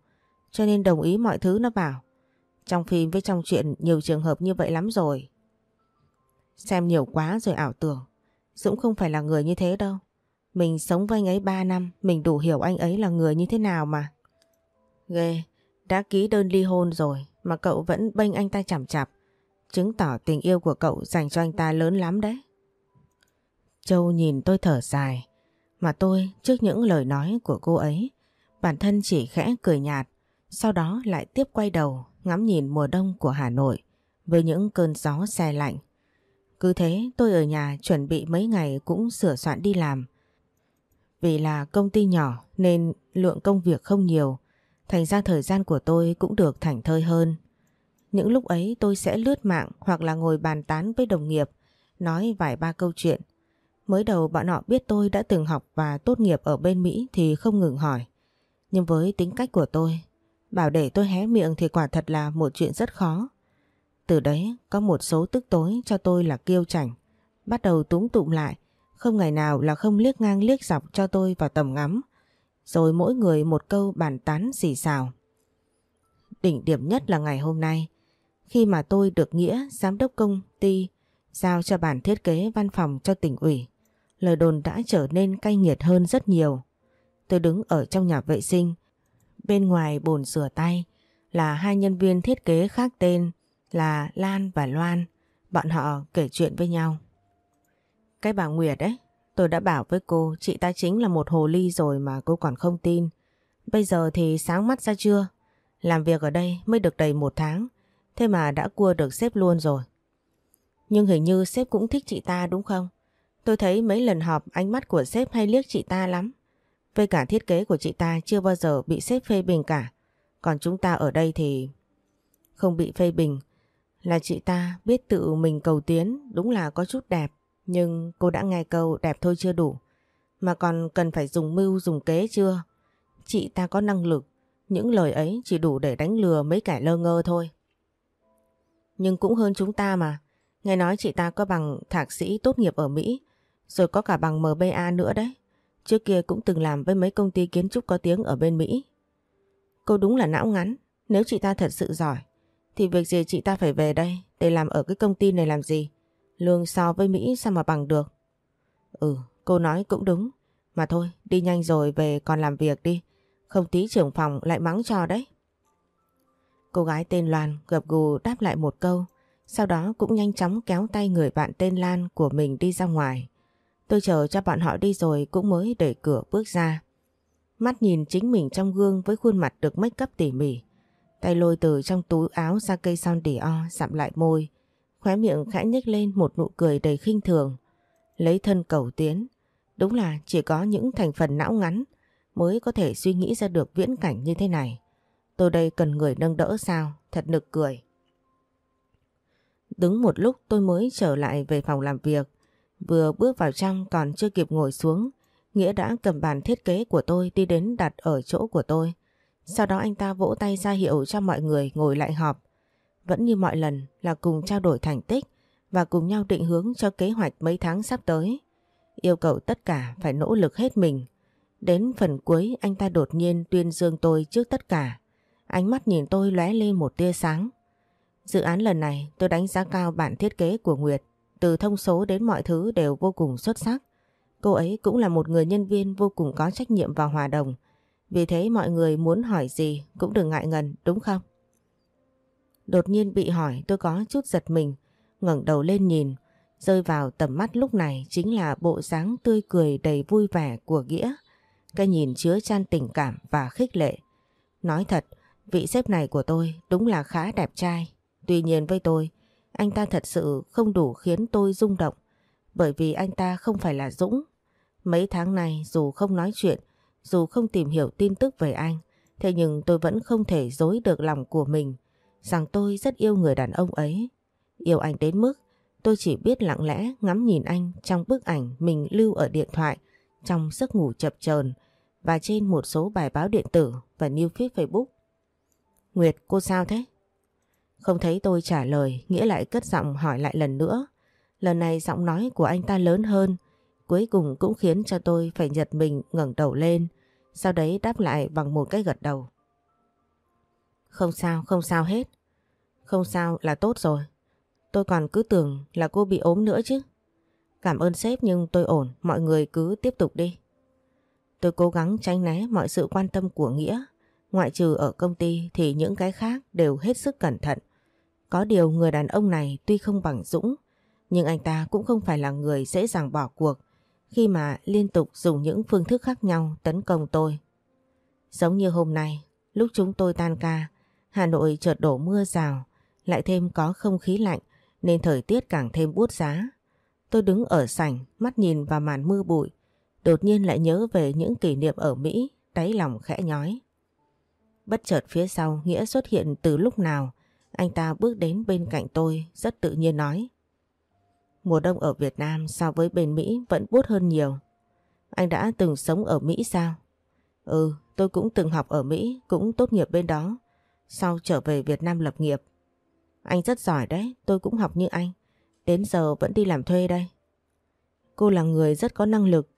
Cho nên đồng ý mọi thứ nó bảo. Trong phim với trong chuyện nhiều trường hợp như vậy lắm rồi. Xem nhiều quá rồi ảo tưởng. Dũng không phải là người như thế đâu. Mình sống với anh ấy 3 năm, mình đủ hiểu anh ấy là người như thế nào mà. Ghê, đã ký đơn ly hôn rồi mà cậu vẫn bênh anh ta chằm chạp, Chứng tỏ tình yêu của cậu dành cho anh ta lớn lắm đấy. Châu nhìn tôi thở dài, mà tôi trước những lời nói của cô ấy, bản thân chỉ khẽ cười nhạt, sau đó lại tiếp quay đầu ngắm nhìn mùa đông của Hà Nội với những cơn gió xe lạnh. Cứ thế tôi ở nhà chuẩn bị mấy ngày cũng sửa soạn đi làm. Vì là công ty nhỏ nên lượng công việc không nhiều, thành ra thời gian của tôi cũng được thảnh thơi hơn. Những lúc ấy tôi sẽ lướt mạng hoặc là ngồi bàn tán với đồng nghiệp, nói vài ba câu chuyện. Mới đầu bọn họ biết tôi đã từng học và tốt nghiệp ở bên Mỹ thì không ngừng hỏi. Nhưng với tính cách của tôi, bảo để tôi hé miệng thì quả thật là một chuyện rất khó. Từ đấy có một số tức tối cho tôi là kiêu chảnh, bắt đầu túng tụm lại, không ngày nào là không liếc ngang liếc dọc cho tôi vào tầm ngắm, rồi mỗi người một câu bàn tán xì xào. Đỉnh điểm nhất là ngày hôm nay, khi mà tôi được Nghĩa giám đốc công ty giao cho bản thiết kế văn phòng cho tỉnh ủy, lời đồn đã trở nên cay nghiệt hơn rất nhiều. Tôi đứng ở trong nhà vệ sinh, bên ngoài bồn rửa tay là hai nhân viên thiết kế khác tên là Lan và Loan. Bọn họ kể chuyện với nhau. Cái bà Nguyệt ấy, tôi đã bảo với cô chị ta chính là một hồ ly rồi mà cô còn không tin. Bây giờ thì sáng mắt ra chưa? Làm việc ở đây mới được đầy một tháng, thế mà đã cua được sếp luôn rồi. Nhưng hình như sếp cũng thích chị ta đúng không? Tôi thấy mấy lần họp ánh mắt của sếp hay liếc chị ta lắm. Với cả thiết kế của chị ta chưa bao giờ bị sếp phê bình cả. Còn chúng ta ở đây thì không bị phê bình. Là chị ta biết tự mình cầu tiến đúng là có chút đẹp. Nhưng cô đã nghe câu đẹp thôi chưa đủ. Mà còn cần phải dùng mưu dùng kế chưa? Chị ta có năng lực. Những lời ấy chỉ đủ để đánh lừa mấy kẻ lơ ngơ thôi. Nhưng cũng hơn chúng ta mà. Nghe nói chị ta có bằng thạc sĩ tốt nghiệp ở Mỹ. Rồi có cả bằng MBA nữa đấy. Trước kia cũng từng làm với mấy công ty kiến trúc có tiếng ở bên Mỹ. Cô đúng là não ngắn. Nếu chị ta thật sự giỏi, thì việc gì chị ta phải về đây để làm ở cái công ty này làm gì? Lương so với Mỹ sao mà bằng được? Ừ, cô nói cũng đúng. Mà thôi, đi nhanh rồi về còn làm việc đi. Không tí trưởng phòng lại mắng cho đấy. Cô gái tên Loan gập gù đáp lại một câu. Sau đó cũng nhanh chóng kéo tay người bạn tên Lan của mình đi ra ngoài. Tôi chờ cho bọn họ đi rồi cũng mới đẩy cửa bước ra. Mắt nhìn chính mình trong gương với khuôn mặt được make up tỉ mỉ. Tay lôi từ trong túi áo ra cây son o sạm lại môi. Khóe miệng khẽ nhếch lên một nụ cười đầy khinh thường. Lấy thân cầu tiến. Đúng là chỉ có những thành phần não ngắn mới có thể suy nghĩ ra được viễn cảnh như thế này. Tôi đây cần người nâng đỡ sao, thật nực cười. Đứng một lúc tôi mới trở lại về phòng làm việc. Vừa bước vào trong còn chưa kịp ngồi xuống, Nghĩa đã cầm bàn thiết kế của tôi đi đến đặt ở chỗ của tôi. Sau đó anh ta vỗ tay ra hiệu cho mọi người ngồi lại họp. Vẫn như mọi lần là cùng trao đổi thành tích và cùng nhau định hướng cho kế hoạch mấy tháng sắp tới. Yêu cầu tất cả phải nỗ lực hết mình. Đến phần cuối, anh ta đột nhiên tuyên dương tôi trước tất cả. Ánh mắt nhìn tôi lóe lên một tia sáng. Dự án lần này tôi đánh giá cao bản thiết kế của Nguyệt. Từ thông số đến mọi thứ đều vô cùng xuất sắc. Cô ấy cũng là một người nhân viên vô cùng có trách nhiệm và hòa đồng. Vì thế mọi người muốn hỏi gì cũng đừng ngại ngần, đúng không? Đột nhiên bị hỏi tôi có chút giật mình, ngẩng đầu lên nhìn, rơi vào tầm mắt lúc này chính là bộ dáng tươi cười đầy vui vẻ của Nghĩa. Cái nhìn chứa chan tình cảm và khích lệ. Nói thật, vị sếp này của tôi đúng là khá đẹp trai. Tuy nhiên với tôi, anh ta thật sự không đủ khiến tôi rung động. Bởi vì anh ta không phải là Dũng. Mấy tháng này dù không nói chuyện, dù không tìm hiểu tin tức về anh, thế nhưng tôi vẫn không thể dối được lòng của mình rằng tôi rất yêu người đàn ông ấy. Yêu anh đến mức tôi chỉ biết lặng lẽ ngắm nhìn anh trong bức ảnh mình lưu ở điện thoại trong giấc ngủ chập chờn và trên một số bài báo điện tử và new feed Facebook. Nguyệt, cô sao thế? Không thấy tôi trả lời, Nghĩa lại cất giọng hỏi lại lần nữa. Lần này giọng nói của anh ta lớn hơn, cuối cùng cũng khiến cho tôi phải giật mình ngẩng đầu lên, sau đấy đáp lại bằng một cái gật đầu. Không sao, không sao hết. Không sao là tốt rồi. Tôi còn cứ tưởng là cô bị ốm nữa chứ. Cảm ơn sếp nhưng tôi ổn, mọi người cứ tiếp tục đi. Tôi cố gắng tránh né mọi sự quan tâm của Nghĩa. Ngoại trừ ở công ty thì những cái khác đều hết sức cẩn thận. Có điều người đàn ông này tuy không bằng Dũng, nhưng anh ta cũng không phải là người dễ dàng bỏ cuộc khi mà liên tục dùng những phương thức khác nhau tấn công tôi. Giống như hôm nay, lúc chúng tôi tan ca, Hà Nội chợt đổ mưa rào, lại thêm có không khí lạnh nên thời tiết càng thêm bút giá. Tôi đứng ở sảnh, mắt nhìn vào màn mưa bụi, đột nhiên lại nhớ về những kỷ niệm ở Mỹ, đáy lòng khẽ nhói. Bất chợt phía sau Nghĩa xuất hiện từ lúc nào, anh ta bước đến bên cạnh tôi rất tự nhiên nói. Mùa đông ở Việt Nam so với bên Mỹ vẫn bút hơn nhiều. Anh đã từng sống ở Mỹ sao? Ừ, tôi cũng từng học ở Mỹ, cũng tốt nghiệp bên đó. Sau trở về Việt Nam lập nghiệp. Anh rất giỏi đấy, tôi cũng học như anh. Đến giờ vẫn đi làm thuê đây. Cô là người rất có năng lực.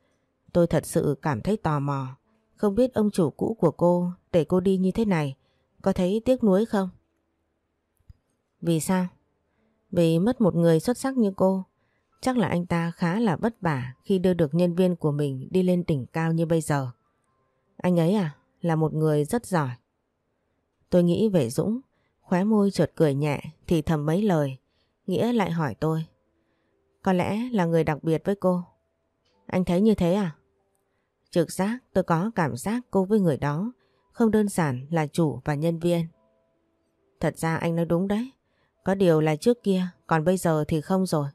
Tôi thật sự cảm thấy tò mò. Không biết ông chủ cũ của cô để cô đi như thế này có thấy tiếc nuối không? Vì sao? Vì mất một người xuất sắc như cô. Chắc là anh ta khá là vất vả khi đưa được nhân viên của mình đi lên đỉnh cao như bây giờ. Anh ấy à, là một người rất giỏi. Tôi nghĩ về Dũng, khóe môi chợt cười nhẹ thì thầm mấy lời. Nghĩa lại hỏi tôi. Có lẽ là người đặc biệt với cô. Anh thấy như thế à? Trực giác tôi có cảm giác cô với người đó không đơn giản là chủ và nhân viên. Thật ra anh nói đúng đấy. Có điều là trước kia, còn bây giờ thì không rồi.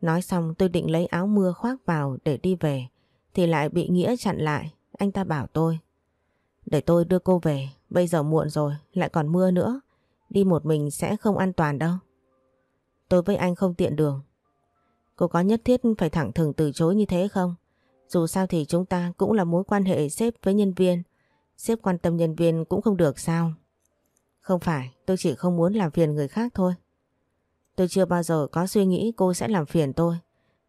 Nói xong tôi định lấy áo mưa khoác vào để đi về, thì lại bị Nghĩa chặn lại. Anh ta bảo tôi. Để tôi đưa cô về, bây giờ muộn rồi, lại còn mưa nữa. Đi một mình sẽ không an toàn đâu. Tôi với anh không tiện đường. Cô có nhất thiết phải thẳng thừng từ chối như thế không? Dù sao thì chúng ta cũng là mối quan hệ sếp với nhân viên. Sếp quan tâm nhân viên cũng không được sao? Không phải, tôi chỉ không muốn làm phiền người khác thôi. Tôi chưa bao giờ có suy nghĩ cô sẽ làm phiền tôi.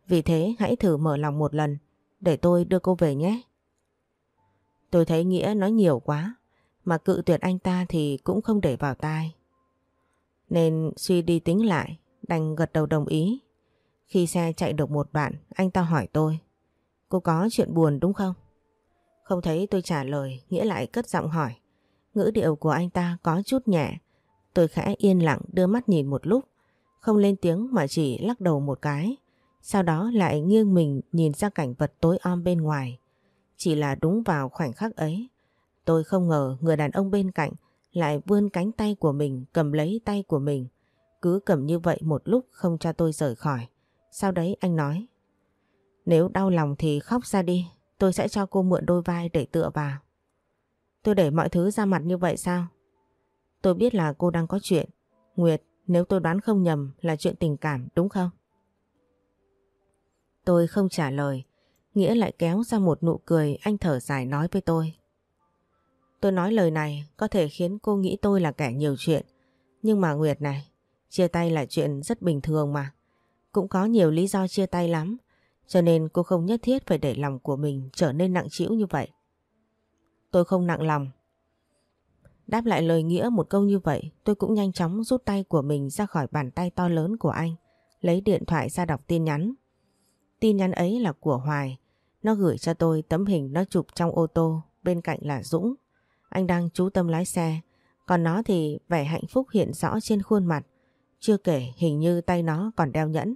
Vì thế hãy thử mở lòng một lần để tôi đưa cô về nhé. Tôi thấy Nghĩa nói nhiều quá mà cự tuyệt anh ta thì cũng không để vào tai. Nên suy đi tính lại, đành gật đầu đồng ý. Khi xe chạy được một đoạn, anh ta hỏi tôi, Cô có chuyện buồn đúng không? Không thấy tôi trả lời, Nghĩa lại cất giọng hỏi, Ngữ điệu của anh ta có chút nhẹ Tôi khẽ yên lặng đưa mắt nhìn một lúc, không lên tiếng mà chỉ lắc đầu một cái. Sau đó lại nghiêng mình nhìn ra cảnh vật tối om bên ngoài. Chỉ là đúng vào khoảnh khắc ấy. Tôi không ngờ người đàn ông bên cạnh lại vươn cánh tay của mình cầm lấy tay của mình. Cứ cầm như vậy một lúc không cho tôi rời khỏi. Sau đấy anh nói. Nếu đau lòng thì khóc ra đi. tôi sẽ cho cô mượn đôi vai để tựa vào. Tôi để mọi thứ ra mặt như vậy sao? Tôi biết là cô đang có chuyện. Nguyệt, nếu tôi đoán không nhầm là chuyện tình cảm đúng không? Tôi không trả lời. Nghĩa lại kéo ra một nụ cười anh thở dài nói với tôi. Tôi nói lời này có thể khiến cô nghĩ tôi là kẻ nhiều chuyện. Nhưng mà Nguyệt này, chia tay là chuyện rất bình thường mà. Cũng có nhiều lý do chia tay lắm. Cho nên cô không nhất thiết phải để lòng của mình trở nên nặng trĩu như vậy. Tôi không nặng lòng. Đáp lại lời Nghĩa một câu như vậy, tôi cũng nhanh chóng rút tay của mình ra khỏi bàn tay to lớn của anh, lấy điện thoại ra đọc tin nhắn. Tin nhắn ấy là của Hoài, nó gửi cho tôi tấm hình nó chụp trong ô tô, bên cạnh là Dũng. Anh đang chú tâm lái xe, còn nó thì vẻ hạnh phúc hiện rõ trên khuôn mặt. Chưa kể hình như tay nó còn đeo nhẫn.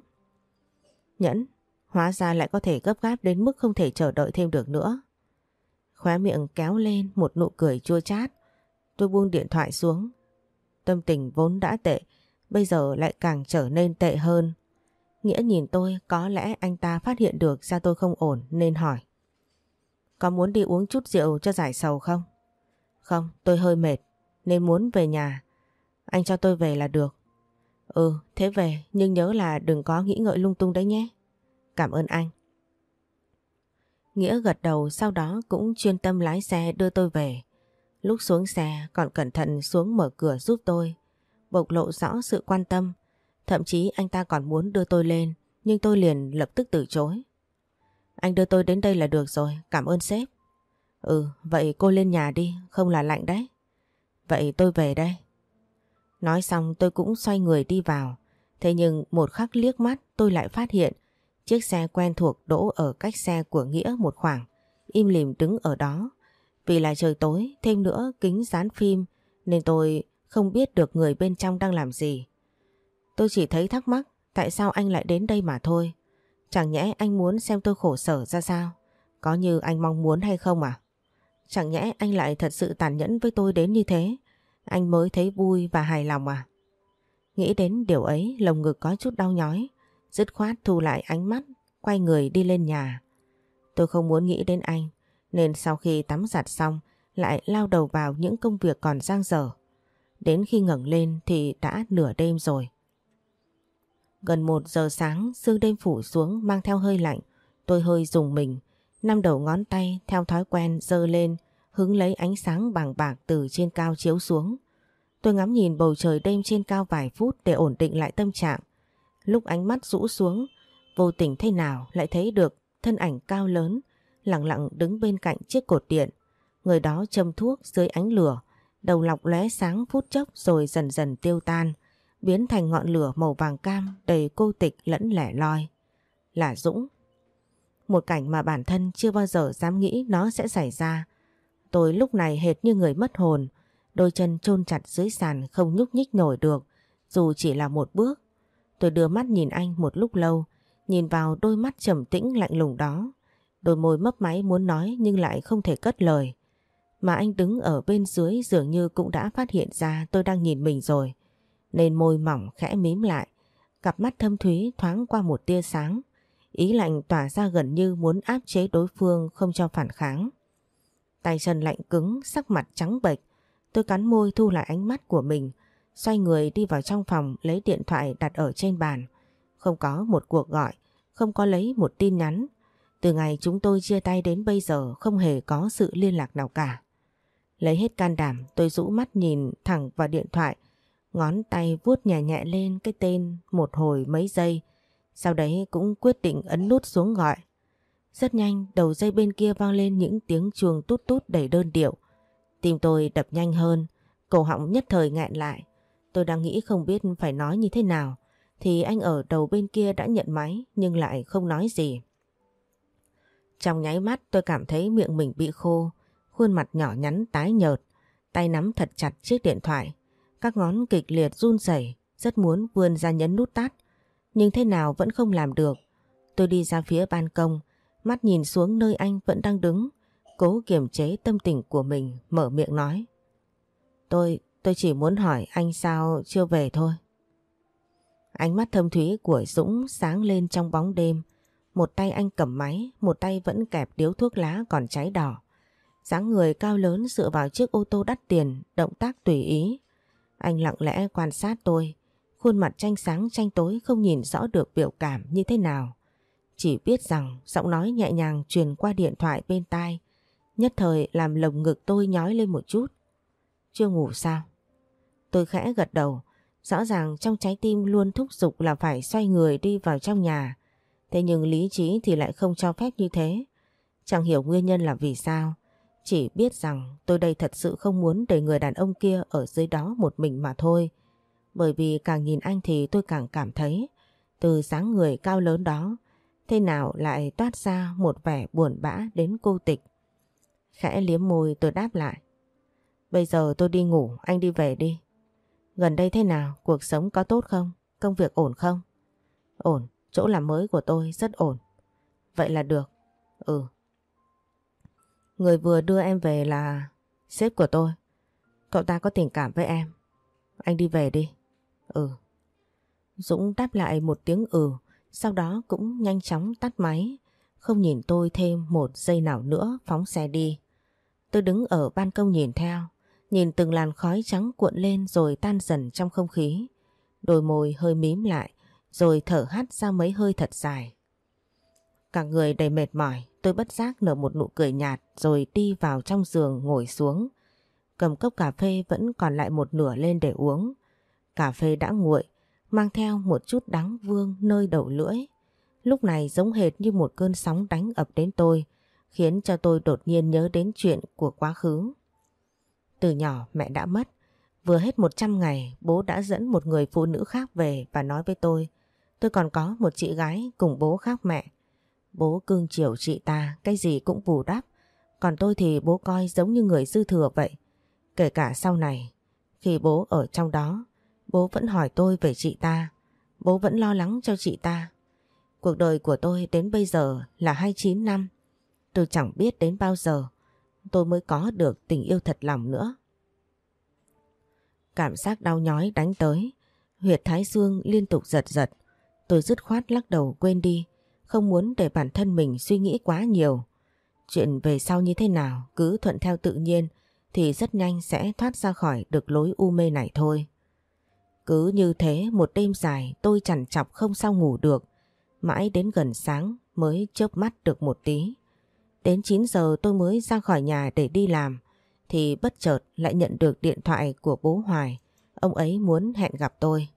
Nhẫn, hóa ra lại có thể gấp gáp đến mức không thể chờ đợi thêm được nữa. Khóe miệng kéo lên một nụ cười chua chát. Tôi buông điện thoại xuống. Tâm tình vốn đã tệ, bây giờ lại càng trở nên tệ hơn. Nghĩa nhìn tôi có lẽ anh ta phát hiện được ra tôi không ổn nên hỏi. Có muốn đi uống chút rượu cho giải sầu không? Không, tôi hơi mệt nên muốn về nhà. Anh cho tôi về là được. Ừ, thế về nhưng nhớ là đừng có nghĩ ngợi lung tung đấy nhé. Cảm ơn anh. Nghĩa gật đầu sau đó cũng chuyên tâm lái xe đưa tôi về. Lúc xuống xe còn cẩn thận xuống mở cửa giúp tôi. Bộc lộ rõ sự quan tâm. Thậm chí anh ta còn muốn đưa tôi lên nhưng tôi liền lập tức từ chối. Anh đưa tôi đến đây là được rồi, cảm ơn sếp. Ừ, vậy cô lên nhà đi, không là lạnh đấy. Vậy tôi về đây. Nói xong tôi cũng xoay người đi vào. Thế nhưng một khắc liếc mắt tôi lại phát hiện chiếc xe quen thuộc đỗ ở cách xe của Nghĩa một khoảng. Im lìm đứng ở đó. Vì là trời tối, thêm nữa kính dán phim nên tôi không biết được người bên trong đang làm gì. Tôi chỉ thấy thắc mắc tại sao anh lại đến đây mà thôi. Chẳng nhẽ anh muốn xem tôi khổ sở ra sao? Có như anh mong muốn hay không à? Chẳng nhẽ anh lại thật sự tàn nhẫn với tôi đến như thế? Anh mới thấy vui và hài lòng à? Nghĩ đến điều ấy lồng ngực có chút đau nhói. Dứt khoát thu lại ánh mắt, quay người đi lên nhà. Tôi không muốn nghĩ đến anh, nên sau khi tắm giặt xong lại lao đầu vào những công việc còn giang dở. Đến khi ngẩng lên thì đã nửa đêm rồi. Gần một giờ sáng, sương đêm phủ xuống mang theo hơi lạnh. Tôi hơi dùng mình, năm đầu ngón tay theo thói quen dơ lên, hứng lấy ánh sáng bằng bạc từ trên cao chiếu xuống. Tôi ngắm nhìn bầu trời đêm trên cao vài phút để ổn định lại tâm trạng. Lúc ánh mắt rũ xuống, vô tình thế nào lại thấy được thân ảnh cao lớn, lặng lặng đứng bên cạnh chiếc cột điện. Người đó châm thuốc dưới ánh lửa, đầu lọc lóe sáng phút chốc rồi dần dần tiêu tan, biến thành ngọn lửa màu vàng cam đầy cô tịch lẫn lẻ loi. Là Dũng. Một cảnh mà bản thân chưa bao giờ dám nghĩ nó sẽ xảy ra. Tôi lúc này hệt như người mất hồn, đôi chân chôn chặt dưới sàn không nhúc nhích nổi được, dù chỉ là một bước. Tôi đưa mắt nhìn anh một lúc lâu, nhìn vào đôi mắt trầm tĩnh lạnh lùng đó. Đôi môi mấp máy muốn nói nhưng lại không thể cất lời. Mà anh đứng ở bên dưới dường như cũng đã phát hiện ra tôi đang nhìn mình rồi. Nên môi mỏng khẽ mím lại, cặp mắt thâm thúy thoáng qua một tia sáng. Ý lạnh tỏa ra gần như muốn áp chế đối phương không cho phản kháng. Tay chân lạnh cứng, sắc mặt trắng bệch. Tôi cắn môi thu lại ánh mắt của mình, xoay người đi vào trong phòng lấy điện thoại đặt ở trên bàn. Không có một cuộc gọi, không có lấy một tin nhắn. Từ ngày chúng tôi chia tay đến bây giờ không hề có sự liên lạc nào cả. Lấy hết can đảm tôi rũ mắt nhìn thẳng vào điện thoại, ngón tay vuốt nhẹ nhẹ lên cái tên một hồi mấy giây. Sau đấy cũng quyết định ấn nút xuống gọi. Rất nhanh đầu dây bên kia vang lên những tiếng chuông tút tút đầy đơn điệu. Tim tôi đập nhanh hơn, cổ họng nhất thời nghẹn lại. Tôi đang nghĩ không biết phải nói như thế nào thì anh ở đầu bên kia đã nhận máy nhưng lại không nói gì. Trong nháy mắt tôi cảm thấy miệng mình bị khô, khuôn mặt nhỏ nhắn tái nhợt, tay nắm thật chặt chiếc điện thoại. Các ngón kịch liệt run rẩy, rất muốn vươn ra nhấn nút tắt, nhưng thế nào vẫn không làm được. Tôi đi ra phía ban công, mắt nhìn xuống nơi anh vẫn đang đứng, cố kiềm chế tâm tình của mình, mở miệng nói. Tôi, tôi chỉ muốn hỏi anh sao chưa về thôi. Ánh mắt thâm thúy của Dũng sáng lên trong bóng đêm, Một tay anh cầm máy, một tay vẫn kẹp điếu thuốc lá còn cháy đỏ. dáng người cao lớn dựa vào chiếc ô tô đắt tiền, động tác tùy ý. Anh lặng lẽ quan sát tôi, khuôn mặt tranh sáng tranh tối không nhìn rõ được biểu cảm như thế nào. Chỉ biết rằng giọng nói nhẹ nhàng truyền qua điện thoại bên tai, nhất thời làm lồng ngực tôi nhói lên một chút. Chưa ngủ sao? Tôi khẽ gật đầu, rõ ràng trong trái tim luôn thúc giục là phải xoay người đi vào trong nhà. Thế nhưng lý trí thì lại không cho phép như thế. Chẳng hiểu nguyên nhân là vì sao. Chỉ biết rằng tôi đây thật sự không muốn để người đàn ông kia ở dưới đó một mình mà thôi. Bởi vì càng nhìn anh thì tôi càng cảm thấy từ dáng người cao lớn đó thế nào lại toát ra một vẻ buồn bã đến cô tịch. Khẽ liếm môi tôi đáp lại. Bây giờ tôi đi ngủ, anh đi về đi. Gần đây thế nào, cuộc sống có tốt không? Công việc ổn không? Ổn, chỗ làm mới của tôi rất ổn. Vậy là được. Ừ. Người vừa đưa em về là sếp của tôi. Cậu ta có tình cảm với em. Anh đi về đi. Ừ. Dũng đáp lại một tiếng ừ, sau đó cũng nhanh chóng tắt máy, không nhìn tôi thêm một giây nào nữa phóng xe đi. Tôi đứng ở ban công nhìn theo, nhìn từng làn khói trắng cuộn lên rồi tan dần trong không khí. Đôi môi hơi mím lại, rồi thở hắt ra mấy hơi thật dài. Cả người đầy mệt mỏi, tôi bất giác nở một nụ cười nhạt rồi đi vào trong giường ngồi xuống. Cầm cốc cà phê vẫn còn lại một nửa lên để uống. Cà phê đã nguội, mang theo một chút đắng vương nơi đầu lưỡi. Lúc này giống hệt như một cơn sóng đánh ập đến tôi, khiến cho tôi đột nhiên nhớ đến chuyện của quá khứ. Từ nhỏ mẹ đã mất, vừa hết 100 ngày bố đã dẫn một người phụ nữ khác về và nói với tôi tôi còn có một chị gái cùng bố khác mẹ. Bố cưng chiều chị ta, cái gì cũng bù đắp, còn tôi thì bố coi giống như người dư thừa vậy. Kể cả sau này, khi bố ở trong đó, bố vẫn hỏi tôi về chị ta, bố vẫn lo lắng cho chị ta. Cuộc đời của tôi đến bây giờ là 29 năm, tôi chẳng biết đến bao giờ tôi mới có được tình yêu thật lòng nữa. Cảm giác đau nhói đánh tới, huyệt thái dương liên tục giật giật. Tôi dứt khoát lắc đầu quên đi, không muốn để bản thân mình suy nghĩ quá nhiều. Chuyện về sau như thế nào cứ thuận theo tự nhiên thì rất nhanh sẽ thoát ra khỏi được lối u mê này thôi. Cứ như thế một đêm dài tôi chẳng chọc không sao ngủ được, mãi đến gần sáng mới chớp mắt được một tí. Đến 9 giờ tôi mới ra khỏi nhà để đi làm thì bất chợt lại nhận được điện thoại của bố Hoài. Ông ấy muốn hẹn gặp tôi.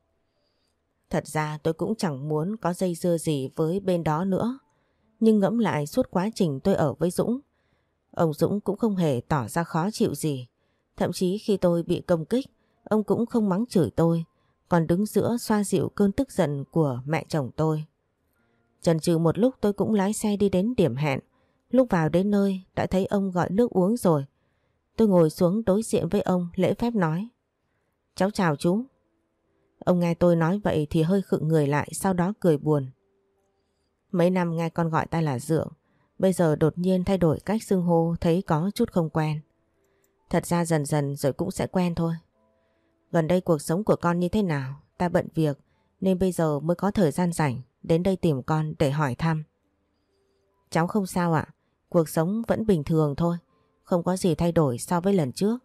Thật ra tôi cũng chẳng muốn có dây dưa gì với bên đó nữa. Nhưng ngẫm lại suốt quá trình tôi ở với Dũng. Ông Dũng cũng không hề tỏ ra khó chịu gì. Thậm chí khi tôi bị công kích, ông cũng không mắng chửi tôi, còn đứng giữa xoa dịu cơn tức giận của mẹ chồng tôi. Chần chừ một lúc tôi cũng lái xe đi đến điểm hẹn. Lúc vào đến nơi đã thấy ông gọi nước uống rồi. Tôi ngồi xuống đối diện với ông lễ phép nói. Cháu chào chú. Ông nghe tôi nói vậy thì hơi khựng người lại sau đó cười buồn. Mấy năm nghe con gọi ta là Dượng, bây giờ đột nhiên thay đổi cách xưng hô thấy có chút không quen. Thật ra dần dần rồi cũng sẽ quen thôi. Gần đây cuộc sống của con như thế nào? Ta bận việc nên bây giờ mới có thời gian rảnh đến đây tìm con để hỏi thăm. Cháu không sao ạ, cuộc sống vẫn bình thường thôi, không có gì thay đổi so với lần trước.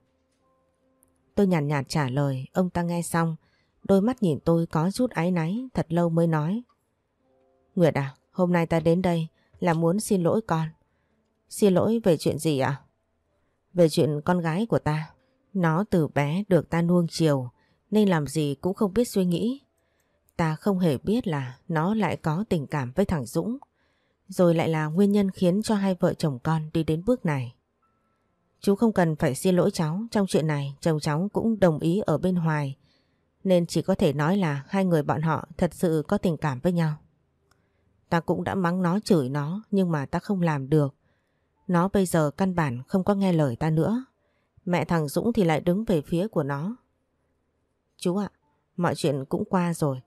Tôi nhàn nhạt, nhạt trả lời, ông ta nghe xong, đôi mắt nhìn tôi có chút áy náy, thật lâu mới nói. Nguyệt à, hôm nay ta đến đây là muốn xin lỗi con. Xin lỗi về chuyện gì ạ? Về chuyện con gái của ta. Nó từ bé được ta nuông chiều, nên làm gì cũng không biết suy nghĩ. Ta không hề biết là nó lại có tình cảm với thằng Dũng. Rồi lại là nguyên nhân khiến cho hai vợ chồng con đi đến bước này. Chú không cần phải xin lỗi cháu, trong chuyện này chồng cháu cũng đồng ý ở bên Hoài nên chỉ có thể nói là hai người bọn họ thật sự có tình cảm với nhau. Ta cũng đã mắng nó chửi nó, nhưng mà ta không làm được. Nó bây giờ căn bản không có nghe lời ta nữa. Mẹ thằng Dũng thì lại đứng về phía của nó. Chú ạ, mọi chuyện cũng qua rồi.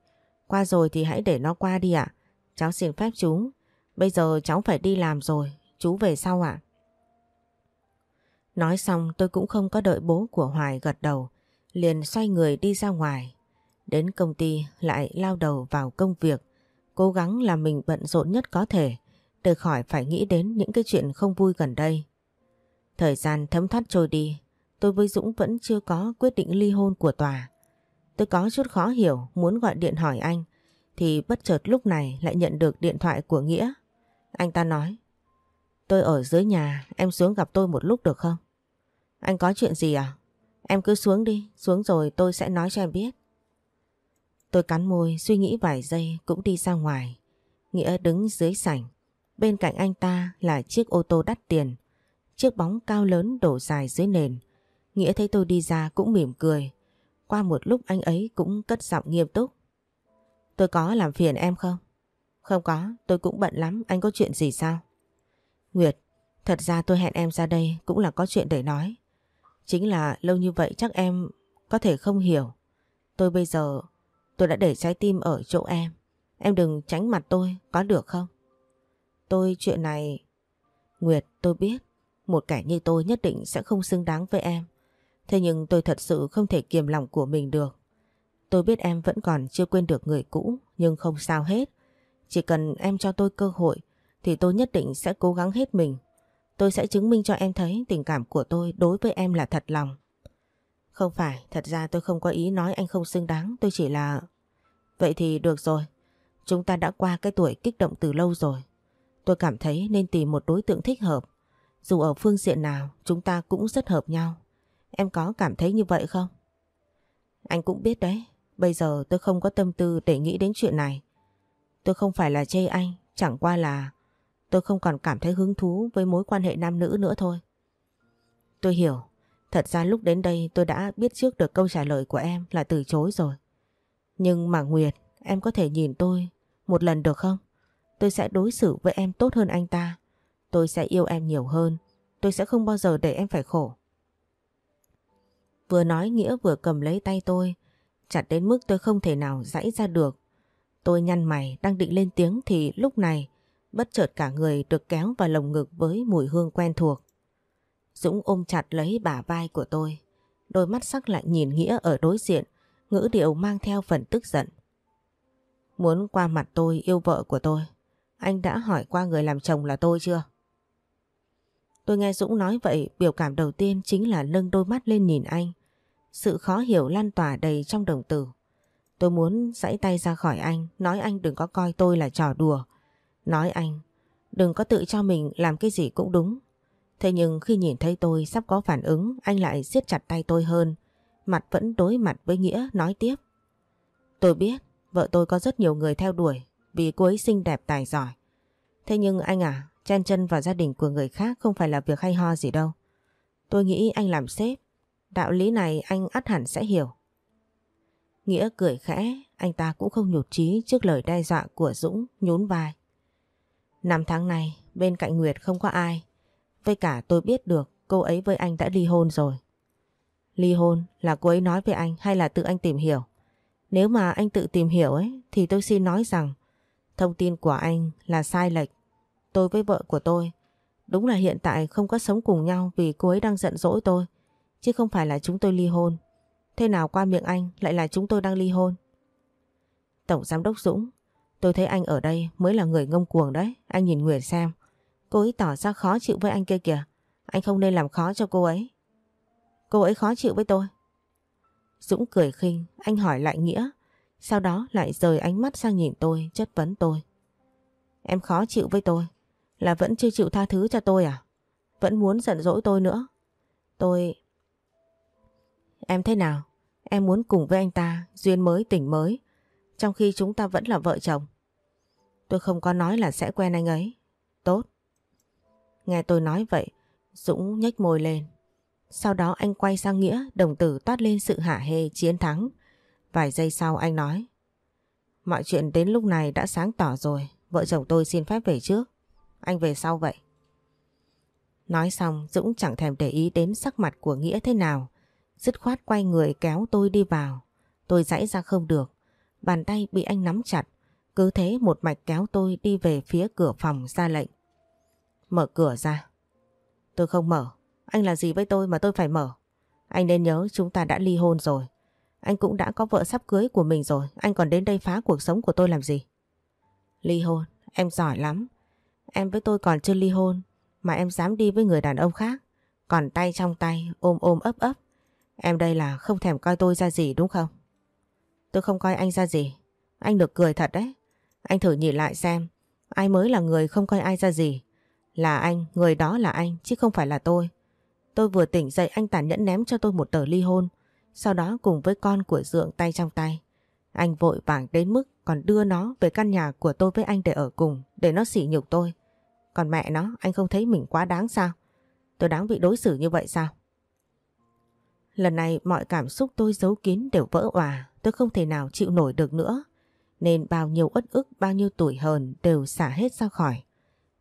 Qua rồi thì hãy để nó qua đi ạ. Cháu xin phép chú. Bây giờ cháu phải đi làm rồi. Chú về sau ạ. Nói xong tôi cũng không có đợi bố của Hoài gật đầu. Liền xoay người đi ra ngoài. Đến công ty lại lao đầu vào công việc. Cố gắng làm mình bận rộn nhất có thể để khỏi phải nghĩ đến những cái chuyện không vui gần đây. Thời gian thấm thoát trôi đi, tôi với Dũng vẫn chưa có quyết định ly hôn của tòa. Tôi có chút khó hiểu muốn gọi điện hỏi anh thì bất chợt lúc này lại nhận được điện thoại của Nghĩa. Anh ta nói Tôi ở dưới nhà, em xuống gặp tôi một lúc được không? Anh có chuyện gì à? Em cứ xuống đi, xuống rồi tôi sẽ nói cho em biết. Tôi cắn môi, suy nghĩ vài giây cũng đi ra ngoài. Nghĩa đứng dưới sảnh. Bên cạnh anh ta là chiếc ô tô đắt tiền. Chiếc bóng cao lớn đổ dài dưới nền. Nghĩa thấy tôi đi ra cũng mỉm cười. Qua một lúc anh ấy cũng cất giọng nghiêm túc. Tôi có làm phiền em không? Không có, tôi cũng bận lắm, anh có chuyện gì sao? Nguyệt, thật ra tôi hẹn em ra đây cũng là có chuyện để nói. Chính là lâu như vậy chắc em có thể không hiểu. Tôi bây giờ, tôi đã để trái tim ở chỗ em. Em đừng tránh mặt tôi, có được không? Tôi chuyện này... Nguyệt, tôi biết, một kẻ như tôi nhất định sẽ không xứng đáng với em. Thế nhưng tôi thật sự không thể kiềm lòng của mình được. Tôi biết em vẫn còn chưa quên được người cũ, nhưng không sao hết. Chỉ cần em cho tôi cơ hội, thì tôi nhất định sẽ cố gắng hết mình. Tôi sẽ chứng minh cho em thấy tình cảm của tôi đối với em là thật lòng. Không phải, thật ra tôi không có ý nói anh không xứng đáng, tôi chỉ là... Vậy thì được rồi, chúng ta đã qua cái tuổi kích động từ lâu rồi. Tôi cảm thấy nên tìm một đối tượng thích hợp. Dù ở phương diện nào, chúng ta cũng rất hợp nhau. Em có cảm thấy như vậy không? Anh cũng biết đấy, bây giờ tôi không có tâm tư để nghĩ đến chuyện này. Tôi không phải là chê anh, chẳng qua là tôi không còn cảm thấy hứng thú với mối quan hệ nam nữ nữa thôi. Tôi hiểu, thật ra lúc đến đây tôi đã biết trước được câu trả lời của em là từ chối rồi. Nhưng mà Nguyệt, em có thể nhìn tôi một lần được không? Tôi sẽ đối xử với em tốt hơn anh ta. Tôi sẽ yêu em nhiều hơn. Tôi sẽ không bao giờ để em phải khổ. Vừa nói Nghĩa vừa cầm lấy tay tôi, chặt đến mức tôi không thể nào giãy ra được. Tôi nhăn mày đang định lên tiếng thì lúc này bất chợt cả người được kéo vào lồng ngực với mùi hương quen thuộc. Dũng ôm chặt lấy bả vai của tôi, đôi mắt sắc lạnh nhìn Nghĩa ở đối diện, ngữ điệu mang theo phần tức giận. Muốn qua mặt tôi yêu vợ của tôi, anh đã hỏi qua người làm chồng là tôi chưa? Tôi nghe Dũng nói vậy, biểu cảm đầu tiên chính là nâng đôi mắt lên nhìn anh. Sự khó hiểu lan tỏa đầy trong đồng tử. Tôi muốn giãy tay ra khỏi anh, nói anh đừng có coi tôi là trò đùa. Nói anh, đừng có tự cho mình làm cái gì cũng đúng. Thế nhưng khi nhìn thấy tôi sắp có phản ứng, anh lại siết chặt tay tôi hơn. Mặt vẫn đối mặt với Nghĩa nói tiếp. Tôi biết, vợ tôi có rất nhiều người theo đuổi vì cô ấy xinh đẹp tài giỏi. Thế nhưng anh à, chen chân vào gia đình của người khác không phải là việc hay ho gì đâu. Tôi nghĩ anh làm sếp, đạo lý này anh ắt hẳn sẽ hiểu. Nghĩa cười khẽ, anh ta cũng không nhụt chí trước lời đe dọa của Dũng nhún vai. Năm tháng này, bên cạnh Nguyệt không có ai. Với cả tôi biết được cô ấy với anh đã ly hôn rồi. Ly hôn là cô ấy nói với anh hay là tự anh tìm hiểu? Nếu mà anh tự tìm hiểu ấy thì tôi xin nói rằng thông tin của anh là sai lệch. Tôi với vợ của tôi đúng là hiện tại không có sống cùng nhau vì cô ấy đang giận dỗi tôi. Chứ không phải là chúng tôi ly hôn. Thế nào qua miệng anh lại là chúng tôi đang ly hôn? Tổng Giám đốc Dũng, tôi thấy anh ở đây mới là người ngông cuồng đấy. Anh nhìn Nguyệt xem. Cô ấy tỏ ra khó chịu với anh kia kìa. Anh không nên làm khó cho cô ấy. Cô ấy khó chịu với tôi. Dũng cười khinh, anh hỏi lại Nghĩa. Sau đó lại rời ánh mắt sang nhìn tôi, chất vấn tôi. Em khó chịu với tôi. Là vẫn chưa chịu tha thứ cho tôi à? Vẫn muốn giận dỗi tôi nữa. Tôi... Em thế nào? Em muốn cùng với anh ta, duyên mới tình mới, trong khi chúng ta vẫn là vợ chồng. Tôi không có nói là sẽ quen anh ấy. Tốt. Nghe tôi nói vậy, Dũng nhếch môi lên. Sau đó anh quay sang Nghĩa, đồng tử toát lên sự hả hê chiến thắng. Vài giây sau anh nói. Mọi chuyện đến lúc này đã sáng tỏ rồi, vợ chồng tôi xin phép về trước. Anh về sau vậy. Nói xong Dũng chẳng thèm để ý đến sắc mặt của Nghĩa thế nào. Dứt khoát quay người kéo tôi đi vào. Tôi dãy ra không được. Bàn tay bị anh nắm chặt. Cứ thế một mạch kéo tôi đi về phía cửa phòng ra lệnh. Mở cửa ra. Tôi không mở. Anh là gì với tôi mà tôi phải mở? Anh nên nhớ chúng ta đã ly hôn rồi. Anh cũng đã có vợ sắp cưới của mình rồi. Anh còn đến đây phá cuộc sống của tôi làm gì? Ly hôn, em giỏi lắm. Em với tôi còn chưa ly hôn mà em dám đi với người đàn ông khác. Còn tay trong tay, ôm ôm ấp ấp. Em đây là không thèm coi tôi ra gì đúng không? Tôi không coi anh ra gì. Anh được cười thật đấy. Anh thử nhìn lại xem. Ai mới là người không coi ai ra gì. Là anh, người đó là anh, chứ không phải là tôi. Tôi vừa tỉnh dậy anh tàn nhẫn ném cho tôi một tờ ly hôn. Sau đó cùng với con của Dượng tay trong tay. Anh vội vàng đến mức còn đưa nó về căn nhà của tôi với anh để ở cùng, để nó sỉ nhục tôi. Còn mẹ nó, anh không thấy mình quá đáng sao? Tôi đáng bị đối xử như vậy sao? Lần này mọi cảm xúc tôi giấu kín đều vỡ òa, tôi không thể nào chịu nổi được nữa. Nên bao nhiêu uất ức, bao nhiêu tuổi hờn đều xả hết ra khỏi.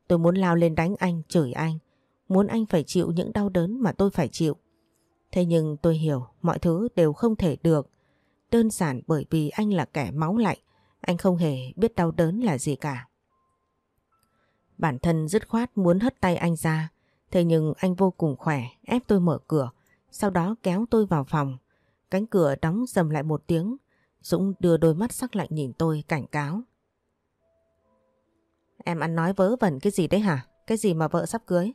Tôi muốn lao lên đánh anh, chửi anh. Muốn anh phải chịu những đau đớn mà tôi phải chịu. Thế nhưng tôi hiểu mọi thứ đều không thể được. Đơn giản bởi vì anh là kẻ máu lạnh. Anh không hề biết đau đớn là gì cả. Bản thân dứt khoát muốn hất tay anh ra. Thế nhưng anh vô cùng khỏe, ép tôi mở cửa. Sau đó kéo tôi vào phòng. Cánh cửa đóng dầm lại một tiếng. Dũng đưa đôi mắt sắc lạnh nhìn tôi cảnh cáo. Em ăn nói vớ vẩn cái gì đấy hả? Cái gì mà vợ sắp cưới?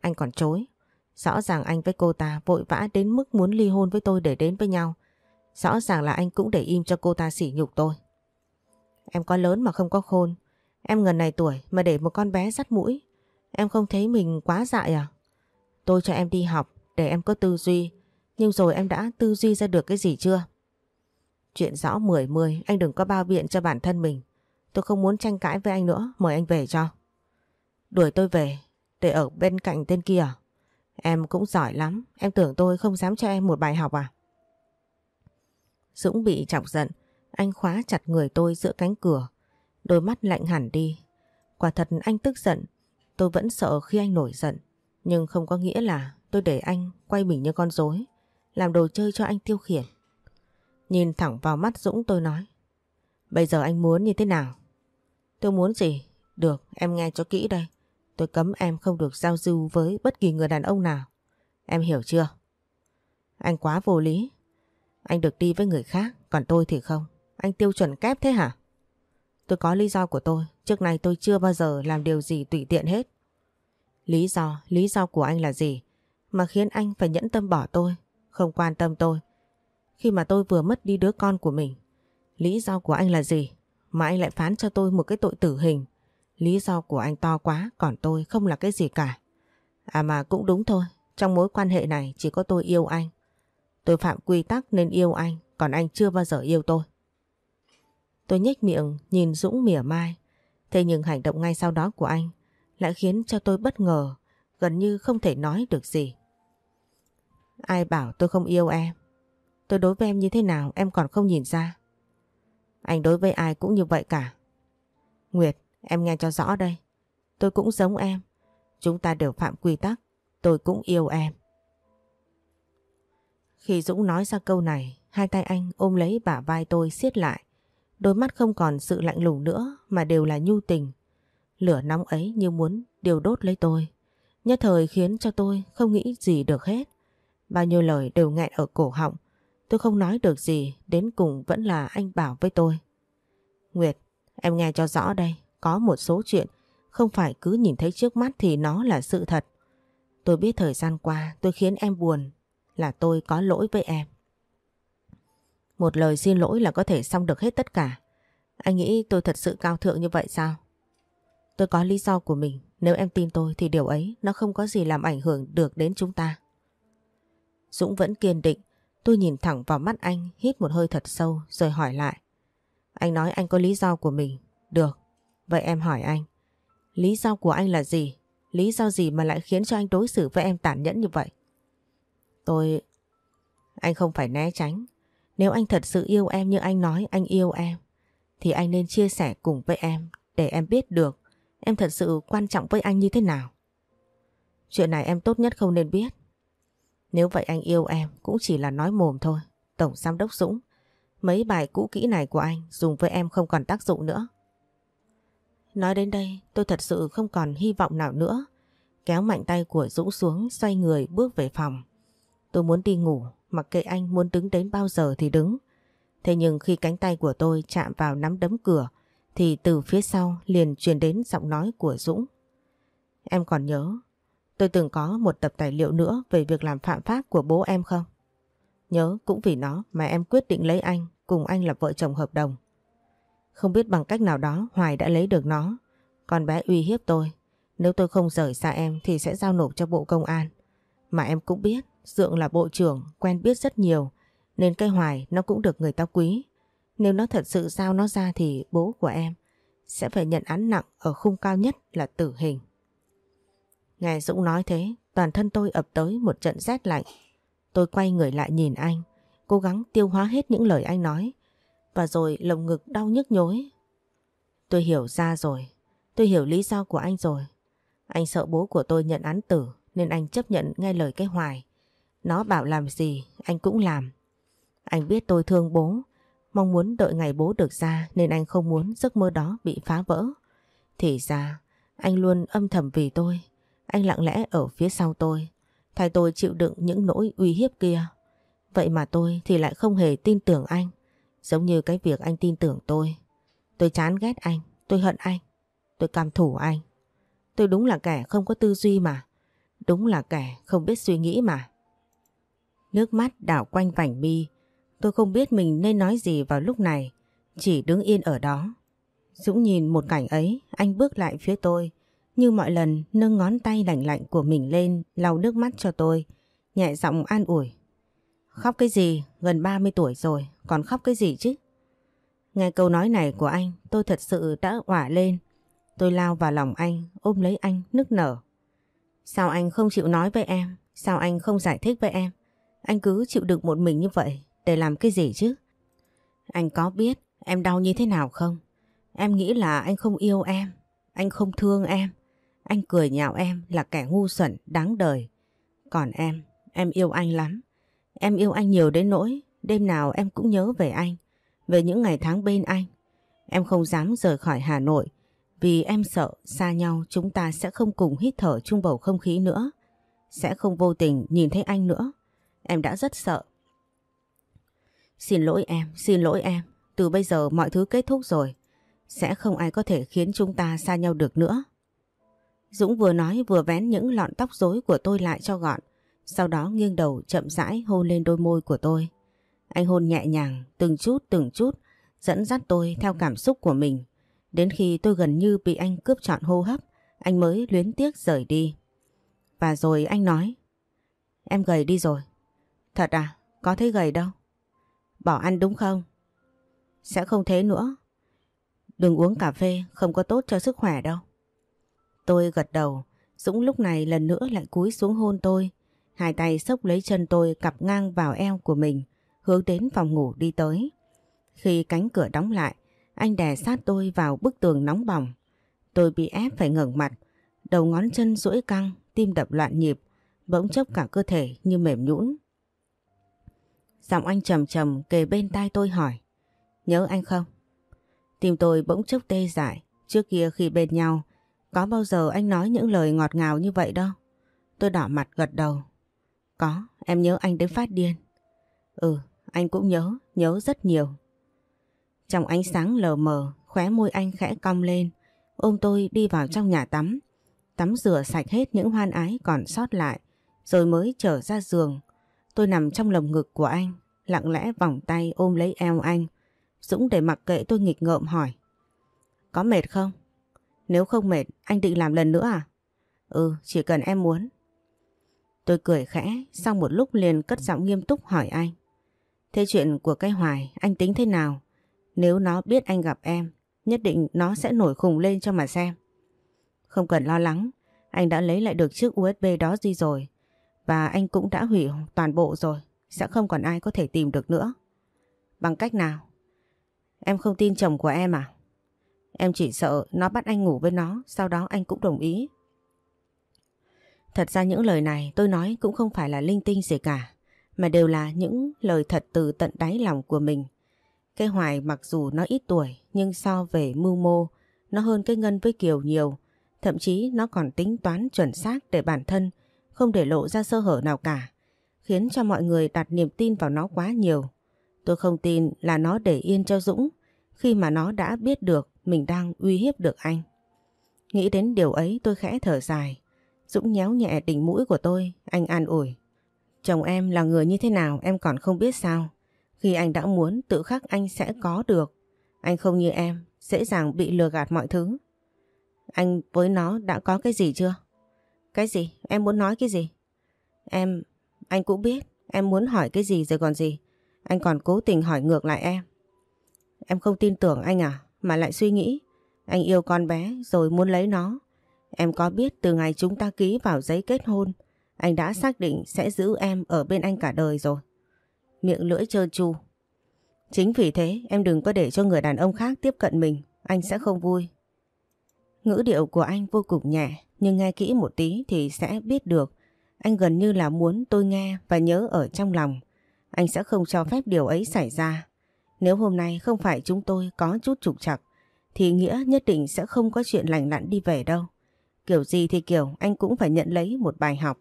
Anh còn chối. Rõ ràng anh với cô ta vội vã đến mức muốn ly hôn với tôi để đến với nhau. Rõ ràng là anh cũng để im cho cô ta sỉ nhục tôi. Em có lớn mà không có khôn. Em gần này tuổi mà để một con bé dắt mũi. Em không thấy mình quá dại à? Tôi cho em đi học để em có tư duy. Nhưng rồi em đã tư duy ra được cái gì chưa? Chuyện rõ mười mười, anh đừng có bao biện cho bản thân mình. Tôi không muốn tranh cãi với anh nữa, mời anh về cho. Đuổi tôi về, để ở bên cạnh tên kia à? Em cũng giỏi lắm, em tưởng tôi không dám cho em một bài học à? Dũng bị chọc giận, anh khóa chặt người tôi giữa cánh cửa, đôi mắt lạnh hẳn đi. Quả thật anh tức giận, tôi vẫn sợ khi anh nổi giận, nhưng không có nghĩa là tôi để anh quay mình như con rối, làm đồ chơi cho anh tiêu khiển. Nhìn thẳng vào mắt Dũng tôi nói, bây giờ anh muốn như thế nào? Tôi muốn gì? Được, em nghe cho kỹ đây. Tôi cấm em không được giao du với bất kỳ người đàn ông nào. Em hiểu chưa? Anh quá vô lý. Anh được đi với người khác, còn tôi thì không. Anh tiêu chuẩn kép thế hả? Tôi có lý do của tôi. Trước này tôi chưa bao giờ làm điều gì tùy tiện hết. Lý do, lý do của anh là gì? Mà khiến anh phải nhẫn tâm bỏ tôi, không quan tâm tôi. Khi mà tôi vừa mất đi đứa con của mình. Lý do của anh là gì? Mà anh lại phán cho tôi một cái tội tử hình. Lý do của anh to quá, còn tôi không là cái gì cả. À mà cũng đúng thôi, trong mối quan hệ này chỉ có tôi yêu anh. Tôi phạm quy tắc nên yêu anh, còn anh chưa bao giờ yêu tôi. Tôi nhếch miệng nhìn Dũng mỉa mai, thế nhưng hành động ngay sau đó của anh lại khiến cho tôi bất ngờ, gần như không thể nói được gì. Ai bảo tôi không yêu em? Tôi đối với em như thế nào em còn không nhìn ra. Anh đối với ai cũng như vậy cả. Nguyệt, Em nghe cho rõ đây. Tôi cũng giống em. Chúng ta đều phạm quy tắc. Tôi cũng yêu em. Khi Dũng nói ra câu này, hai tay anh ôm lấy bả vai tôi siết lại. Đôi mắt không còn sự lạnh lùng nữa mà đều là nhu tình. Lửa nóng ấy như muốn điều đốt lấy tôi. Nhất thời khiến cho tôi không nghĩ gì được hết. Bao nhiêu lời đều nghẹn ở cổ họng. Tôi không nói được gì, đến cùng vẫn là anh bảo với tôi. Nguyệt, em nghe cho rõ đây, có một số chuyện không phải cứ nhìn thấy trước mắt thì nó là sự thật. Tôi biết thời gian qua tôi khiến em buồn là tôi có lỗi với em. Một lời xin lỗi là có thể xong được hết tất cả. Anh nghĩ tôi thật sự cao thượng như vậy sao? Tôi có lý do của mình. Nếu em tin tôi thì điều ấy nó không có gì làm ảnh hưởng được đến chúng ta. Dũng vẫn kiên định. Tôi nhìn thẳng vào mắt anh hít một hơi thật sâu rồi hỏi lại. Anh nói anh có lý do của mình. Được, Vậy em hỏi anh, lý do của anh là gì? Lý do gì mà lại khiến cho anh đối xử với em tàn nhẫn như vậy? Tôi... Anh không phải né tránh. Nếu anh thật sự yêu em như anh nói anh yêu em, thì anh nên chia sẻ cùng với em để em biết được em thật sự quan trọng với anh như thế nào. Chuyện này em tốt nhất không nên biết. Nếu vậy anh yêu em cũng chỉ là nói mồm thôi. Tổng giám đốc Dũng, mấy bài cũ kỹ này của anh dùng với em không còn tác dụng nữa. Nói đến đây tôi thật sự không còn hy vọng nào nữa. Kéo mạnh tay của Dũng xuống xoay người bước về phòng. Tôi muốn đi ngủ mặc kệ anh muốn đứng đến bao giờ thì đứng. Thế nhưng khi cánh tay của tôi chạm vào nắm đấm cửa, thì từ phía sau liền truyền đến giọng nói của Dũng. Em còn nhớ, tôi từng có một tập tài liệu nữa về việc làm phạm pháp của bố em không? Nhớ cũng vì nó mà em quyết định lấy anh cùng anh là vợ chồng hợp đồng. Không biết bằng cách nào đó Hoài đã lấy được nó. Con bé uy hiếp tôi. Nếu tôi không rời xa em thì sẽ giao nộp cho bộ công an. Mà em cũng biết Dượng là bộ trưởng quen biết rất nhiều nên cây Hoài nó cũng được người ta quý. Nếu nó thật sự giao nó ra thì bố của em sẽ phải nhận án nặng ở khung cao nhất là tử hình. Nghe Dũng nói thế, toàn thân tôi ập tới một trận rét lạnh. Tôi quay người lại nhìn anh, cố gắng tiêu hóa hết những lời anh nói. Và rồi lồng ngực đau nhức nhối. Tôi hiểu ra rồi, tôi hiểu lý do của anh rồi. Anh sợ bố của tôi nhận án tử nên anh chấp nhận nghe lời cái hoài. Nó bảo làm gì, anh cũng làm. Anh biết tôi thương bố, mong muốn đợi ngày bố được ra nên anh không muốn giấc mơ đó bị phá vỡ. Thì ra, anh luôn âm thầm vì tôi. Anh lặng lẽ ở phía sau tôi, thay tôi chịu đựng những nỗi uy hiếp kia. Vậy mà tôi thì lại không hề tin tưởng anh, giống như cái việc anh tin tưởng tôi. Tôi chán ghét anh, tôi hận anh, tôi cam thủ anh. Tôi đúng là kẻ không có tư duy mà, đúng là kẻ không biết suy nghĩ mà. Nước mắt đảo quanh vành mi, tôi không biết mình nên nói gì vào lúc này, chỉ đứng yên ở đó. Dũng nhìn một cảnh ấy, anh bước lại phía tôi, như mọi lần nâng ngón tay lạnh lạnh của mình lên lau nước mắt cho tôi, nhẹ giọng an ủi. Khóc cái gì, gần 30 tuổi rồi, còn khóc cái gì chứ? Nghe câu nói này của anh, tôi thật sự đã ỏa lên. Tôi lao vào lòng anh, ôm lấy anh, nức nở. Sao anh không chịu nói với em? Sao anh không giải thích với em? Anh cứ chịu đựng một mình như vậy, để làm cái gì chứ? Anh có biết em đau như thế nào không? Em nghĩ là anh không yêu em, anh không thương em. Anh cười nhạo em là kẻ ngu xuẩn, đáng đời. Còn em, em yêu anh lắm. Em yêu anh nhiều đến nỗi, đêm nào em cũng nhớ về anh, về những ngày tháng bên anh. Em không dám rời khỏi Hà Nội, vì em sợ xa nhau chúng ta sẽ không cùng hít thở chung bầu không khí nữa. Sẽ không vô tình nhìn thấy anh nữa. Em đã rất sợ. Xin lỗi em, xin lỗi em. Từ bây giờ mọi thứ kết thúc rồi. Sẽ không ai có thể khiến chúng ta xa nhau được nữa. Dũng vừa nói vừa vén những lọn tóc rối của tôi lại cho gọn. Sau đó nghiêng đầu chậm rãi hôn lên đôi môi của tôi. Anh hôn nhẹ nhàng, từng chút từng chút, dẫn dắt tôi theo cảm xúc của mình. Đến khi tôi gần như bị anh cướp trọn hô hấp, anh mới luyến tiếc rời đi. Và rồi anh nói, em gầy đi rồi. Thật à, có thấy gầy đâu. Bỏ ăn đúng không? Sẽ không thế nữa. Đừng uống cà phê, không có tốt cho sức khỏe đâu. Tôi gật đầu, Dũng lúc này lần nữa lại cúi xuống hôn tôi. Hai tay xốc lấy chân tôi cặp ngang vào eo của mình, hướng đến phòng ngủ đi tới. Khi cánh cửa đóng lại, anh đè sát tôi vào bức tường nóng bỏng. Tôi bị ép phải ngẩng mặt, đầu ngón chân duỗi căng, tim đập loạn nhịp, bỗng chốc cả cơ thể như mềm nhũn. Giọng anh trầm trầm kề bên tai tôi hỏi, nhớ anh không? Tim tôi bỗng chốc tê dại, trước kia khi bên nhau, có bao giờ anh nói những lời ngọt ngào như vậy đâu. Tôi đỏ mặt gật đầu. Có, em nhớ anh đến phát điên. Ừ, anh cũng nhớ, nhớ rất nhiều. Trong ánh sáng lờ mờ, khóe môi anh khẽ cong lên, ôm tôi đi vào trong nhà tắm. Tắm rửa sạch hết những hoan ái còn sót lại, rồi mới trở ra giường. Tôi nằm trong lồng ngực của anh, lặng lẽ vòng tay ôm lấy eo anh. Dũng để mặc kệ tôi nghịch ngợm hỏi. Có mệt không? Nếu không mệt, anh định làm lần nữa à? Ừ, chỉ cần em muốn. Tôi cười khẽ, sau một lúc liền cất giọng nghiêm túc hỏi anh. Thế chuyện của cái hoài, anh tính thế nào? Nếu nó biết anh gặp em, nhất định nó sẽ nổi khùng lên cho mà xem. Không cần lo lắng, anh đã lấy lại được chiếc USB đó gì rồi. Và anh cũng đã hủy toàn bộ rồi, sẽ không còn ai có thể tìm được nữa. Bằng cách nào? Em không tin chồng của em à? Em chỉ sợ nó bắt anh ngủ với nó, sau đó anh cũng đồng ý. Thật ra những lời này tôi nói cũng không phải là linh tinh gì cả, mà đều là những lời thật từ tận đáy lòng của mình. Cái Hoài mặc dù nó ít tuổi, nhưng so về mưu mô, nó hơn cái Ngân với Kiều nhiều. Thậm chí nó còn tính toán chuẩn xác để bản thân không để lộ ra sơ hở nào cả, khiến cho mọi người đặt niềm tin vào nó quá nhiều. Tôi không tin là nó để yên cho Dũng khi mà nó đã biết được mình đang uy hiếp được anh. Nghĩ đến điều ấy tôi khẽ thở dài. Dũng nhéo nhẹ đỉnh mũi của tôi, anh an ủi. Chồng em là người như thế nào em còn không biết sao. Khi anh đã muốn tự khắc anh sẽ có được. Anh không như em, dễ dàng bị lừa gạt mọi thứ. Anh với nó đã có cái gì chưa? Cái gì? Em muốn nói cái gì? Em, anh cũng biết, em muốn hỏi cái gì rồi còn gì. Anh còn cố tình hỏi ngược lại em. Em không tin tưởng anh à, mà lại suy nghĩ. Anh yêu con bé rồi muốn lấy nó. Em có biết từ ngày chúng ta ký vào giấy kết hôn, anh đã xác định sẽ giữ em ở bên anh cả đời rồi. Miệng lưỡi trơn tru. Chính vì thế em đừng có để cho người đàn ông khác tiếp cận mình, anh sẽ không vui. Ngữ điệu của anh vô cùng nhẹ, nhưng nghe kỹ một tí thì sẽ biết được. Anh gần như là muốn tôi nghe và nhớ ở trong lòng. Anh sẽ không cho phép điều ấy xảy ra. Nếu hôm nay không phải chúng tôi có chút trục trặc, thì Nghĩa nhất định sẽ không có chuyện lành lặn đi về đâu. Kiểu gì thì kiểu anh cũng phải nhận lấy một bài học.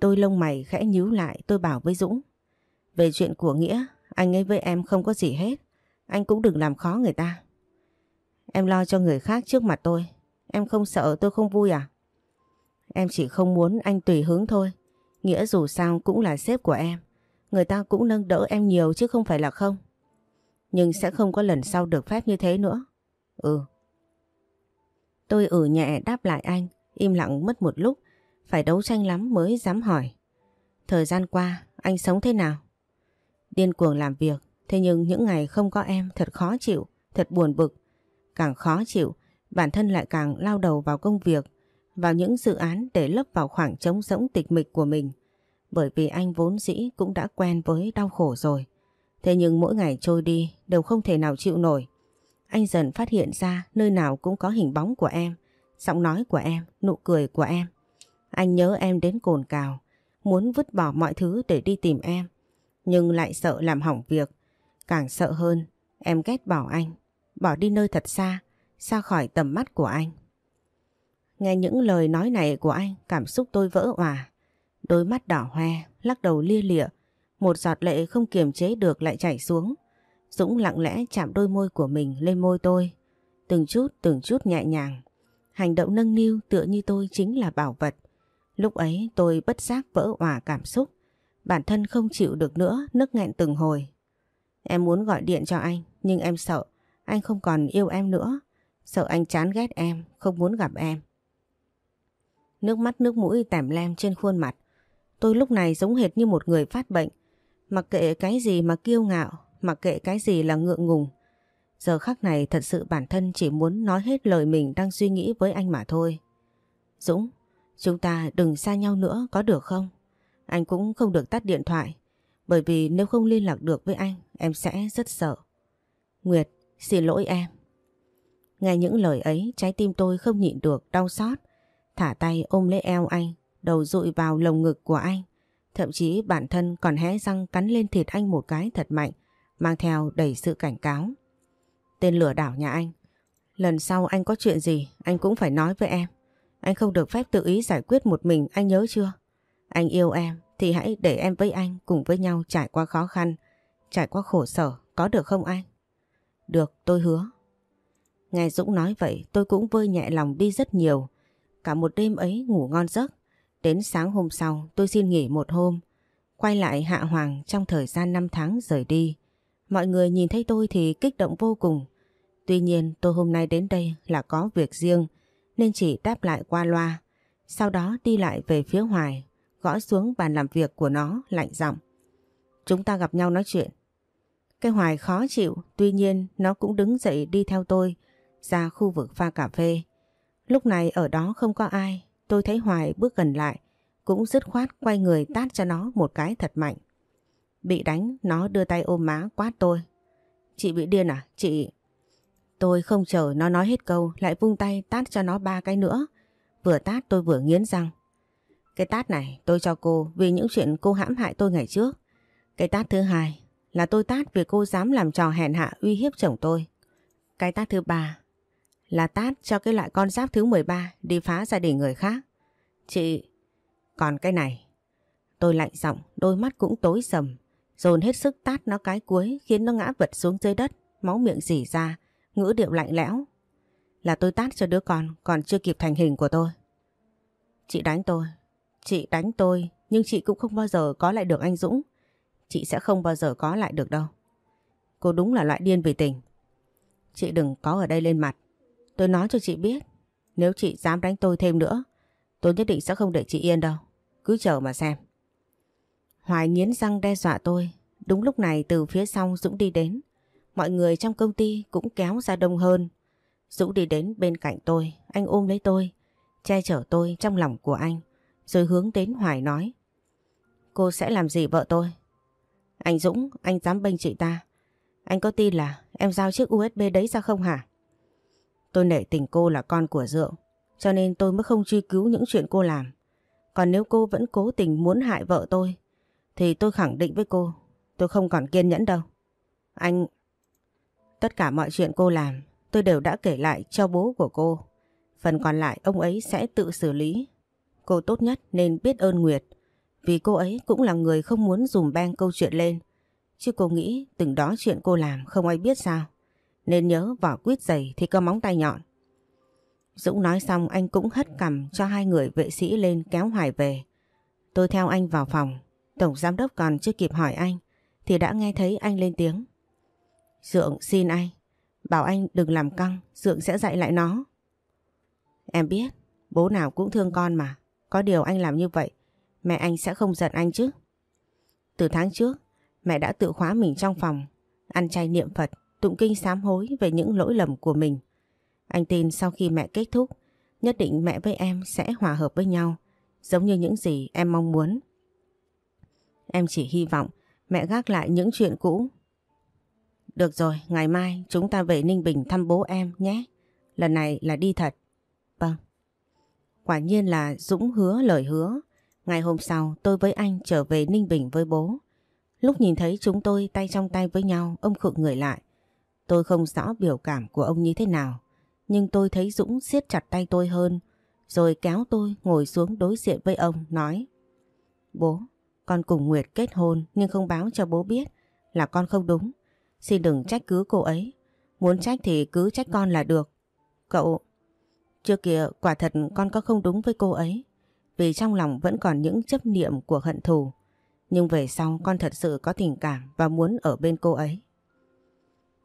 Tôi lông mày khẽ nhíu lại tôi bảo với Dũng. Về chuyện của Nghĩa, anh ấy với em không có gì hết. Anh cũng đừng làm khó người ta. Em lo cho người khác trước mặt tôi. Em không sợ tôi không vui à? Em chỉ không muốn anh tùy hướng thôi. Nghĩa dù sao cũng là sếp của em. Người ta cũng nâng đỡ em nhiều chứ không phải là không. Nhưng sẽ không có lần sau được phép như thế nữa. Ừ. Tôi ử nhẹ đáp lại anh, im lặng mất một lúc, phải đấu tranh lắm mới dám hỏi. Thời gian qua, anh sống thế nào? Điên cuồng làm việc, thế nhưng những ngày không có em thật khó chịu, thật buồn bực. Càng khó chịu, bản thân lại càng lao đầu vào công việc, vào những dự án để lấp vào khoảng trống rỗng tịch mịch của mình. Bởi vì anh vốn dĩ cũng đã quen với đau khổ rồi. Thế nhưng mỗi ngày trôi đi đều không thể nào chịu nổi. Anh dần phát hiện ra nơi nào cũng có hình bóng của em, giọng nói của em, nụ cười của em. Anh nhớ em đến cồn cào, muốn vứt bỏ mọi thứ để đi tìm em, nhưng lại sợ làm hỏng việc. Càng sợ hơn, em ghét bỏ anh, bỏ đi nơi thật xa, xa khỏi tầm mắt của anh. Nghe những lời nói này của anh, cảm xúc tôi vỡ hòa. Đôi mắt đỏ hoe, lắc đầu lia lịa, một giọt lệ không kiềm chế được lại chảy xuống. Dũng lặng lẽ chạm đôi môi của mình lên môi tôi. Từng chút từng chút nhẹ nhàng. Hành động nâng niu tựa như tôi chính là bảo vật. Lúc ấy tôi bất giác vỡ òa cảm xúc. Bản thân không chịu được nữa, nức nghẹn từng hồi. Em muốn gọi điện cho anh, nhưng em sợ. Anh không còn yêu em nữa. Sợ anh chán ghét em, không muốn gặp em. Nước mắt nước mũi tẻm lem trên khuôn mặt. Tôi lúc này giống hệt như một người phát bệnh. Mặc kệ cái gì mà kiêu ngạo, mặc kệ cái gì là ngượng ngùng. Giờ khắc này thật sự bản thân chỉ muốn nói hết lời mình đang suy nghĩ với anh mà thôi. Dũng, chúng ta đừng xa nhau nữa có được không? Anh cũng không được tắt điện thoại. Bởi vì nếu không liên lạc được với anh, em sẽ rất sợ. Nguyệt, xin lỗi em. Nghe những lời ấy, trái tim tôi không nhịn được, đau xót. Thả tay ôm lấy eo anh, đầu rụi vào lồng ngực của anh. Thậm chí bản thân còn hé răng cắn lên thịt anh một cái thật mạnh, mang theo đầy sự cảnh cáo. Tên lừa đảo nhà anh. Lần sau anh có chuyện gì, anh cũng phải nói với em. Anh không được phép tự ý giải quyết một mình, anh nhớ chưa? Anh yêu em, thì hãy để em với anh cùng với nhau trải qua khó khăn, trải qua khổ sở, có được không anh? Được, tôi hứa. Nghe Dũng nói vậy tôi cũng vơi nhẹ lòng đi rất nhiều. Cả một đêm ấy ngủ ngon giấc. Đến sáng hôm sau tôi xin nghỉ một hôm. Quay lại Hạ Hoàng trong thời gian 5 tháng rời đi. Mọi người nhìn thấy tôi thì kích động vô cùng. Tuy nhiên tôi hôm nay đến đây là có việc riêng nên chỉ đáp lại qua loa. Sau đó đi lại về phía Hoài, gõ xuống bàn làm việc của nó lạnh giọng. Chúng ta gặp nhau nói chuyện. Cái Hoài khó chịu, tuy nhiên nó cũng đứng dậy đi theo tôi ra khu vực pha cà phê. Lúc này ở đó không có ai, tôi thấy Hoài bước gần lại, cũng dứt khoát quay người tát cho nó một cái thật mạnh. Bị đánh, nó đưa tay ôm má quát tôi. Chị bị điên à? Chị... Tôi không chờ nó nói hết câu, lại vung tay tát cho nó ba cái nữa. Vừa tát tôi vừa nghiến răng. Cái tát này tôi cho cô vì những chuyện cô hãm hại tôi ngày trước. Cái tát thứ hai là tôi tát vì cô dám làm trò hèn hạ uy hiếp chồng tôi. Cái tát thứ ba là tát cho cái loại con giáp thứ 13 đi phá gia đình người khác. Chị... Còn cái này... Tôi lạnh giọng, đôi mắt cũng tối sầm, dồn hết sức tát nó cái cuối khiến nó ngã vật xuống dưới đất, máu miệng rỉ ra ngữ điệu lạnh lẽo. Là tôi tát cho đứa con còn chưa kịp thành hình của tôi. Chị đánh tôi, chị đánh tôi nhưng chị cũng không bao giờ có lại được anh Dũng. Chị sẽ không bao giờ có lại được đâu. Cô đúng là loại điên vì tình. Chị đừng có ở đây lên mặt. Tôi nói cho chị biết, nếu chị dám đánh tôi thêm nữa, tôi nhất định sẽ không để chị yên đâu. Cứ chờ mà xem. Hoài nghiến răng đe dọa tôi. Đúng lúc này từ phía sau Dũng đi đến. Mọi người trong công ty cũng kéo ra đông hơn. Dũng đi đến bên cạnh tôi, anh ôm lấy tôi, che chở tôi trong lòng của anh, rồi hướng đến Hoài nói. Cô sẽ làm gì vợ tôi? Anh Dũng, anh dám bênh chị ta. Anh có tin là em giao chiếc USB đấy ra không hả? Tôi nể tình cô là con của rượu cho nên tôi mới không truy cứu những chuyện cô làm. Còn nếu cô vẫn cố tình muốn hại vợ tôi, thì tôi khẳng định với cô, tôi không còn kiên nhẫn đâu. Anh... Tất cả mọi chuyện cô làm, tôi đều đã kể lại cho bố của cô. Phần còn lại ông ấy sẽ tự xử lý. Cô tốt nhất nên biết ơn Nguyệt, vì cô ấy cũng là người không muốn dùm beng câu chuyện lên. Chứ cô nghĩ từng đó chuyện cô làm không ai biết sao. Nên nhớ vỏ quýt dày thì có móng tay nhọn. Dũng nói xong anh cũng hất cầm cho hai người vệ sĩ lên kéo Hoài về. Tôi theo anh vào phòng. Tổng giám đốc còn chưa kịp hỏi anh thì đã nghe thấy anh lên tiếng. Dượng xin anh. Bảo anh đừng làm căng, Dượng sẽ dạy lại nó. Em biết, bố nào cũng thương con mà. Có điều anh làm như vậy, mẹ anh sẽ không giận anh chứ. Từ tháng trước, mẹ đã tự khóa mình trong phòng, ăn chay niệm Phật, tụng kinh sám hối về những lỗi lầm của mình. Anh tin sau khi mẹ kết thúc, nhất định mẹ với em sẽ hòa hợp với nhau, giống như những gì em mong muốn. Em chỉ hy vọng mẹ gác lại những chuyện cũ. Được rồi, ngày mai chúng ta về Ninh Bình thăm bố em nhé. Lần này là đi thật. Quả nhiên là Dũng hứa lời hứa. Ngày hôm sau tôi với anh trở về Ninh Bình với bố. Lúc nhìn thấy chúng tôi tay trong tay với nhau, ông khựng người lại. Tôi không rõ biểu cảm của ông như thế nào, nhưng tôi thấy Dũng siết chặt tay tôi hơn, rồi kéo tôi ngồi xuống đối diện với ông, nói Bố, con cùng Nguyệt kết hôn nhưng không báo cho bố biết là con không đúng. Xin đừng trách cứ cô ấy. Muốn trách thì cứ trách con là được. Cậu... Trước kia quả thật con có không đúng với cô ấy. Vì trong lòng vẫn còn những chấp niệm của hận thù. Nhưng về sau con thật sự có tình cảm và muốn ở bên cô ấy.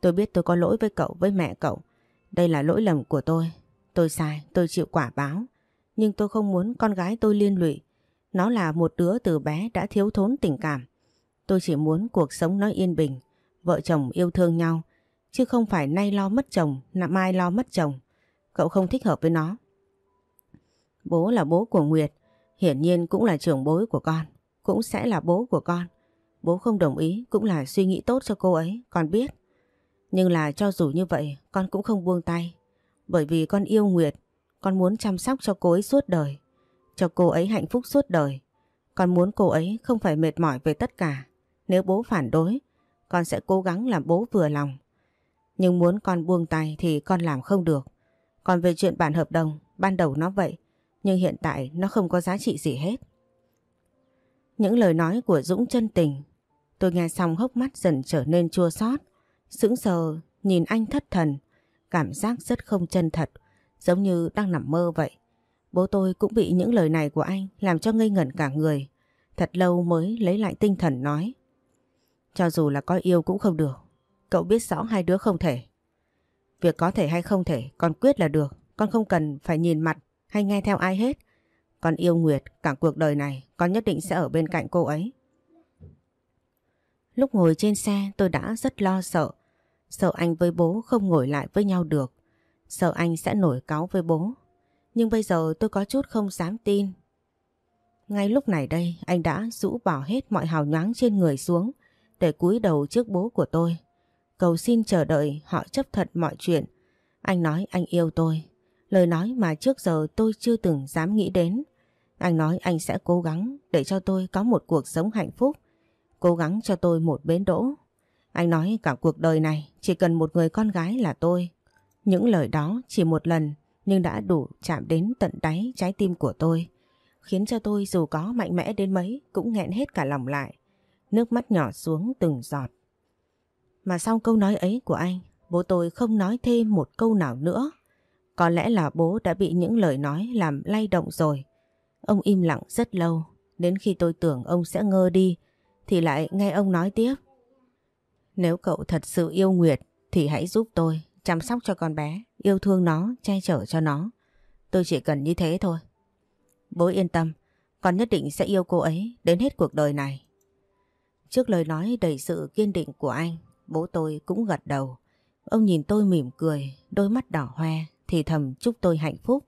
Tôi biết tôi có lỗi với cậu, với mẹ cậu. Đây là lỗi lầm của tôi. Tôi sai, tôi chịu quả báo. Nhưng tôi không muốn con gái tôi liên lụy. Nó là một đứa từ bé đã thiếu thốn tình cảm. Tôi chỉ muốn cuộc sống nó yên bình, vợ chồng yêu thương nhau, chứ không phải nay lo mất chồng, mai lo mất chồng. Cậu không thích hợp với nó. Bố là bố của Nguyệt, hiển nhiên cũng là trưởng bối của con, cũng sẽ là bố của con. Bố không đồng ý cũng là suy nghĩ tốt cho cô ấy, con biết. Nhưng là cho dù như vậy, con cũng không buông tay. Bởi vì con yêu Nguyệt, con muốn chăm sóc cho cô ấy suốt đời. Cho cô ấy hạnh phúc suốt đời. Con muốn cô ấy không phải mệt mỏi về tất cả. Nếu bố phản đối, con sẽ cố gắng làm bố vừa lòng. Nhưng muốn con buông tay thì con làm không được. Còn về chuyện bản hợp đồng, ban đầu nó vậy, nhưng hiện tại nó không có giá trị gì hết. Những lời nói của Dũng chân tình, tôi nghe xong hốc mắt dần trở nên chua xót, sững sờ nhìn anh thất thần, cảm giác rất không chân thật, giống như đang nằm mơ vậy. Bố tôi cũng bị những lời này của anh làm cho ngây ngẩn cả người, thật lâu mới lấy lại tinh thần nói. Cho dù là có yêu cũng không được, cậu biết rõ hai đứa không thể. Việc có thể hay không thể con quyết là được, con không cần phải nhìn mặt hay nghe theo ai hết. Con yêu Nguyệt cả cuộc đời này con nhất định sẽ ở bên cạnh cô ấy. Lúc ngồi trên xe tôi đã rất lo sợ. Sợ anh với bố không ngồi lại với nhau được. Sợ anh sẽ nổi cáu với bố. Nhưng bây giờ tôi có chút không dám tin. Ngay lúc này đây anh đã rũ bỏ hết mọi hào nhoáng trên người xuống để cúi đầu trước bố của tôi. Cầu xin chờ đợi, họ chấp thuận mọi chuyện. Anh nói anh yêu tôi. Lời nói mà trước giờ tôi chưa từng dám nghĩ đến. Anh nói anh sẽ cố gắng để cho tôi có một cuộc sống hạnh phúc. Cố gắng cho tôi một bến đỗ. Anh nói cả cuộc đời này, chỉ cần một người con gái là tôi. Những lời đó chỉ một lần, nhưng đã đủ chạm đến tận đáy trái tim của tôi. Khiến cho tôi dù có mạnh mẽ đến mấy cũng nghẹn hết cả lòng lại. Nước mắt nhỏ xuống từng giọt. Mà sau câu nói ấy của anh, Bố tôi không nói thêm một câu nào nữa. Có lẽ là bố đã bị những lời nói làm lay động rồi. Ông im lặng rất lâu, đến khi tôi tưởng ông sẽ ngơ đi, thì lại nghe ông nói tiếp. Nếu cậu thật sự yêu Nguyệt, thì hãy giúp tôi chăm sóc cho con bé, yêu thương nó, che chở cho nó. Tôi chỉ cần như thế thôi. Bố yên tâm, con nhất định sẽ yêu cô ấy đến hết cuộc đời này. Trước lời nói đầy sự kiên định của anh, bố tôi cũng gật đầu. Ông nhìn tôi mỉm cười, đôi mắt đỏ hoe, thì thầm chúc tôi hạnh phúc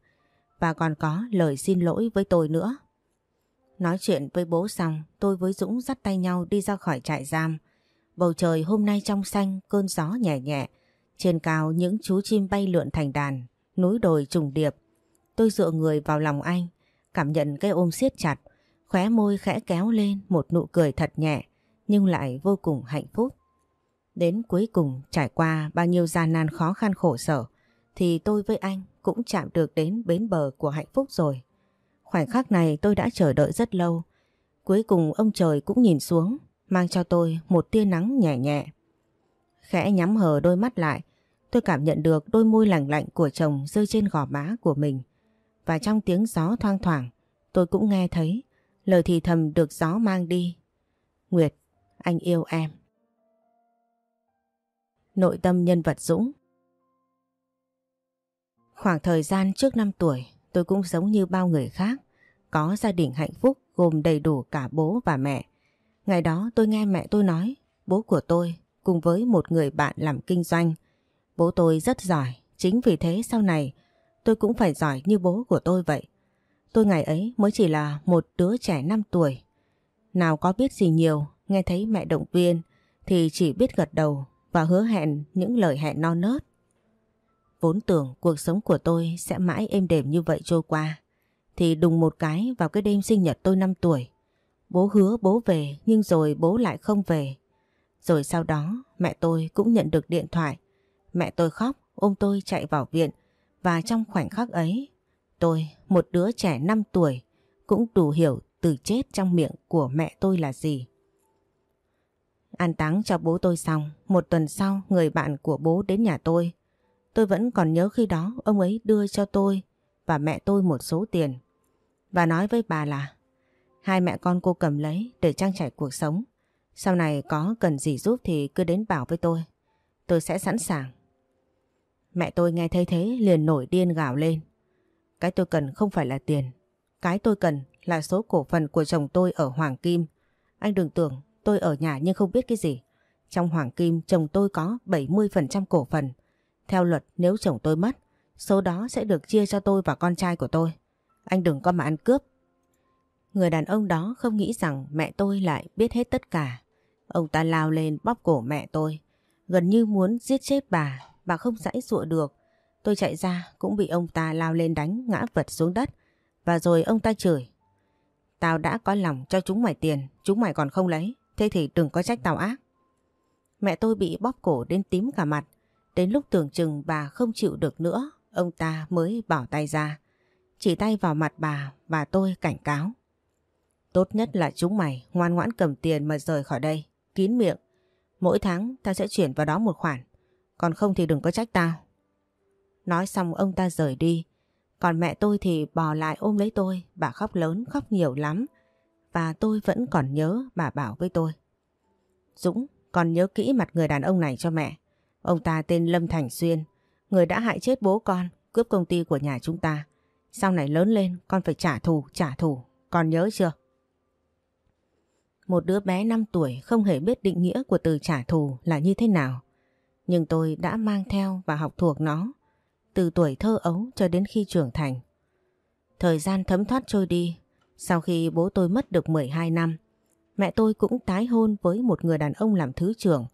và còn có lời xin lỗi với tôi nữa. Nói chuyện với bố xong, tôi với Dũng dắt tay nhau đi ra khỏi trại giam. Bầu trời hôm nay trong xanh, cơn gió nhẹ nhẹ. Trên cao những chú chim bay lượn thành đàn, núi đồi trùng điệp. Tôi dựa người vào lòng anh, cảm nhận cái ôm siết chặt, khóe môi khẽ kéo lên một nụ cười thật nhẹ, nhưng lại vô cùng hạnh phúc. Đến cuối cùng trải qua bao nhiêu gian nan khó khăn khổ sở, thì tôi với anh cũng chạm được đến bến bờ của hạnh phúc rồi. Khoảnh khắc này tôi đã chờ đợi rất lâu. Cuối cùng ông trời cũng nhìn xuống, mang cho tôi một tia nắng nhẹ nhẹ. Khẽ nhắm hờ đôi mắt lại, tôi cảm nhận được đôi môi lạnh lạnh của chồng rơi trên gò má của mình. Và trong tiếng gió thoang thoảng, tôi cũng nghe thấy lời thì thầm được gió mang đi. Nguyệt, anh yêu em. Nội tâm nhân vật Dũng Khoảng thời gian trước 5 tuổi, tôi cũng giống như bao người khác, có gia đình hạnh phúc gồm đầy đủ cả bố và mẹ. Ngày đó tôi nghe mẹ tôi nói, bố của tôi cùng với một người bạn làm kinh doanh. Bố tôi rất giỏi, chính vì thế sau này tôi cũng phải giỏi như bố của tôi vậy. Tôi ngày ấy mới chỉ là một đứa trẻ 5 tuổi. Nào có biết gì nhiều, nghe thấy mẹ động viên thì chỉ biết gật đầu và hứa hẹn những lời hẹn non nớt. Vốn tưởng cuộc sống của tôi sẽ mãi êm đềm như vậy trôi qua. Thì đùng một cái vào cái đêm sinh nhật tôi 5 tuổi. Bố hứa bố về nhưng rồi bố lại không về. Rồi sau đó mẹ tôi cũng nhận được điện thoại. Mẹ tôi khóc ôm tôi chạy vào viện và trong khoảnh khắc ấy tôi, một đứa trẻ 5 tuổi cũng đủ hiểu từ chết trong miệng của mẹ tôi là gì. An táng cho bố tôi xong, một tuần sau người bạn của bố đến nhà tôi Tôi vẫn còn nhớ khi đó ông ấy đưa cho tôi và mẹ tôi một số tiền. Và nói với bà là hai mẹ con cô cầm lấy để trang trải cuộc sống. Sau này có cần gì giúp thì cứ đến bảo với tôi. Tôi sẽ sẵn sàng. Mẹ tôi nghe thấy thế liền nổi điên gào lên. Cái tôi cần không phải là tiền. Cái tôi cần là số cổ phần của chồng tôi ở Hoàng Kim. Anh đừng tưởng tôi ở nhà nhưng không biết cái gì. Trong Hoàng Kim chồng tôi có 70% cổ phần. Theo luật nếu chồng tôi mất, số đó sẽ được chia cho tôi và con trai của tôi. Anh đừng có mà ăn cướp. Người đàn ông đó không nghĩ rằng mẹ tôi lại biết hết tất cả. Ông ta lao lên bóp cổ mẹ tôi. Gần như muốn giết chết bà, bà không dãy dụa được. Tôi chạy ra cũng bị ông ta lao lên đánh ngã vật xuống đất. Và rồi ông ta chửi. Tao đã có lòng cho chúng mày tiền, chúng mày còn không lấy. Thế thì đừng có trách tao ác. Mẹ tôi bị bóp cổ đến tím cả mặt. Đến lúc tưởng chừng bà không chịu được nữa, ông ta mới bỏ tay ra. Chỉ tay vào mặt bà và tôi cảnh cáo. Tốt nhất là chúng mày ngoan ngoãn cầm tiền mà rời khỏi đây, kín miệng. Mỗi tháng ta sẽ chuyển vào đó một khoản, còn không thì đừng có trách tao. Nói xong ông ta rời đi, còn mẹ tôi thì bò lại ôm lấy tôi, bà khóc lớn, khóc nhiều lắm. Và tôi vẫn còn nhớ bà bảo với tôi. Dũng, còn nhớ kỹ mặt người đàn ông này cho mẹ. Ông ta tên Lâm Thành Xuyên, người đã hại chết bố con, cướp công ty của nhà chúng ta. Sau này lớn lên con phải trả thù, trả thù, con nhớ chưa? Một đứa bé 5 tuổi không hề biết định nghĩa của từ trả thù là như thế nào. Nhưng tôi đã mang theo và học thuộc nó từ tuổi thơ ấu cho đến khi trưởng thành. Thời gian thấm thoát trôi đi, sau khi bố tôi mất được 12 năm, mẹ tôi cũng tái hôn với một người đàn ông làm thứ trưởng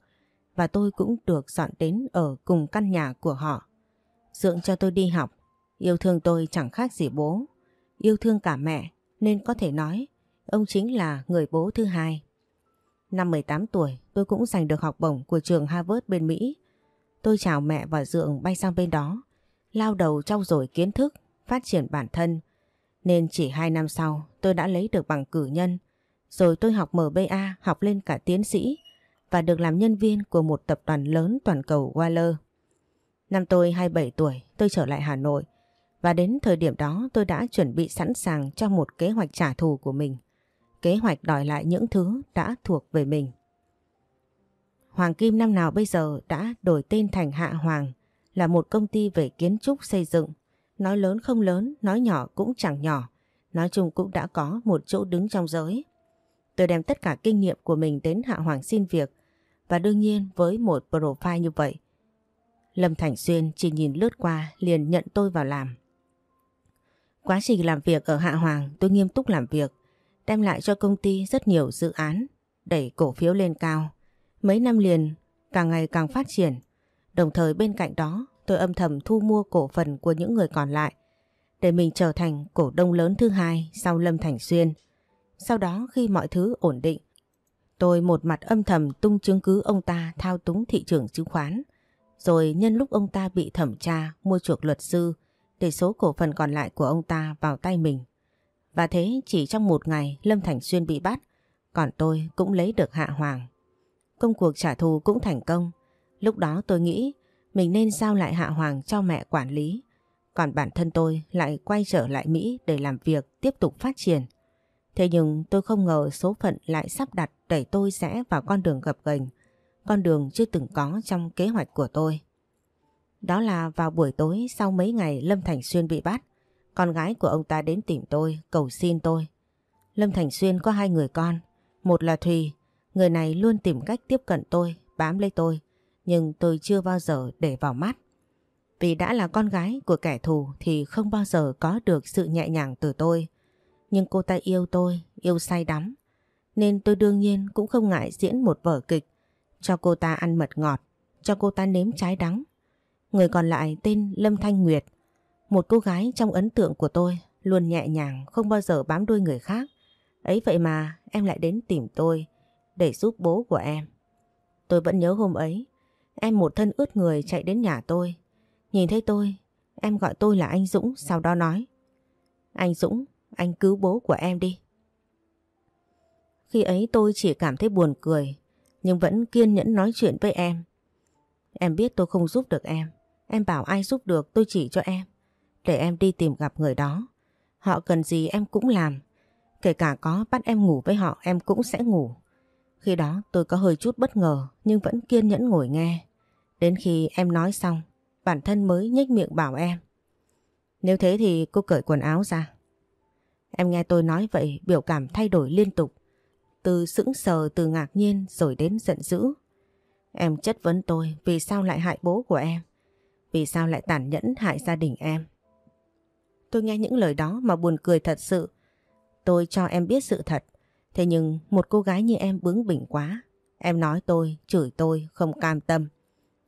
và tôi cũng được dọn đến ở cùng căn nhà của họ. Dượng cho tôi đi học, yêu thương tôi chẳng khác gì bố, yêu thương cả mẹ nên có thể nói ông chính là người bố thứ hai. Năm 18 tuổi tôi cũng giành được học bổng của trường Harvard bên Mỹ. Tôi chào mẹ và Dượng bay sang bên đó, lao đầu trau dồi kiến thức, phát triển bản thân. Nên chỉ 2 năm sau tôi đã lấy được bằng cử nhân, rồi tôi học MBA, học lên cả tiến sĩ và được làm nhân viên của một tập đoàn lớn toàn cầu Waller. Năm tôi 27 tuổi, tôi trở lại Hà Nội. Và đến thời điểm đó tôi đã chuẩn bị sẵn sàng cho một kế hoạch trả thù của mình. Kế hoạch đòi lại những thứ đã thuộc về mình. Hoàng Kim năm nào bây giờ đã đổi tên thành Hạ Hoàng là một công ty về kiến trúc xây dựng. Nói lớn không lớn, nói nhỏ cũng chẳng nhỏ. Nói chung cũng đã có một chỗ đứng trong giới. Tôi đem tất cả kinh nghiệm của mình đến Hạ Hoàng xin việc và đương nhiên với một profile như vậy. Lâm Thành Xuyên chỉ nhìn lướt qua liền nhận tôi vào làm. Quá trình làm việc ở Hạ Hoàng tôi nghiêm túc làm việc, đem lại cho công ty rất nhiều dự án, đẩy cổ phiếu lên cao. Mấy năm liền càng ngày càng phát triển, đồng thời bên cạnh đó tôi âm thầm thu mua cổ phần của những người còn lại để mình trở thành cổ đông lớn thứ hai sau Lâm Thành Xuyên. Sau đó khi mọi thứ ổn định, tôi một mặt âm thầm tung chứng cứ ông ta thao túng thị trường chứng khoán, rồi nhân lúc ông ta bị thẩm tra mua chuộc luật sư để số cổ phần còn lại của ông ta vào tay mình. Và thế chỉ trong một ngày Lâm Thành Xuyên bị bắt, còn tôi cũng lấy được hạ hoàng. Công cuộc trả thù cũng thành công. Lúc đó tôi nghĩ mình nên giao lại hạ hoàng cho mẹ quản lý. Còn bản thân tôi lại quay trở lại Mỹ để làm việc tiếp tục phát triển. Thế nhưng tôi không ngờ số phận lại sắp đặt đẩy tôi sẽ vào con đường gập ghềnh, con đường chưa từng có trong kế hoạch của tôi. Đó là vào buổi tối sau mấy ngày Lâm Thành Xuyên bị bắt, con gái của ông ta đến tìm tôi, cầu xin tôi. Lâm Thành Xuyên có hai người con, một là Thùy, người này luôn tìm cách tiếp cận tôi, bám lấy tôi, nhưng tôi chưa bao giờ để vào mắt. Vì đã là con gái của kẻ thù thì không bao giờ có được sự nhẹ nhàng từ tôi. Nhưng cô ta yêu tôi, yêu say đắm. Nên tôi đương nhiên cũng không ngại diễn một vở kịch, cho cô ta ăn mật ngọt, cho cô ta nếm trái đắng. Người còn lại tên Lâm Thanh Nguyệt, một cô gái trong ấn tượng của tôi, luôn nhẹ nhàng, không bao giờ bám đuôi người khác. Ấy vậy mà em lại đến tìm tôi để giúp bố của em. Tôi vẫn nhớ hôm ấy, em một thân ướt người chạy đến nhà tôi. Nhìn thấy tôi, em gọi tôi là anh Dũng, sau đó nói. Anh Dũng, anh cứu bố của em đi. Khi ấy tôi chỉ cảm thấy buồn cười, nhưng vẫn kiên nhẫn nói chuyện với em. Em biết tôi không giúp được em, em bảo ai giúp được tôi chỉ cho em, để em đi tìm gặp người đó. Họ cần gì em cũng làm, kể cả có bắt em ngủ với họ em cũng sẽ ngủ. Khi đó tôi có hơi chút bất ngờ nhưng vẫn kiên nhẫn ngồi nghe. Đến khi em nói xong, bản thân mới nhếch miệng bảo em. Nếu thế thì cô cởi quần áo ra. Em nghe tôi nói vậy biểu cảm thay đổi liên tục. Từ sững sờ từ ngạc nhiên rồi đến giận dữ. Em chất vấn tôi vì sao lại hại bố của em. Vì sao lại tàn nhẫn hại gia đình em. Tôi nghe những lời đó mà buồn cười thật sự. Tôi cho em biết sự thật. Thế nhưng một cô gái như em bướng bỉnh quá. Em nói tôi, chửi tôi, không cam tâm.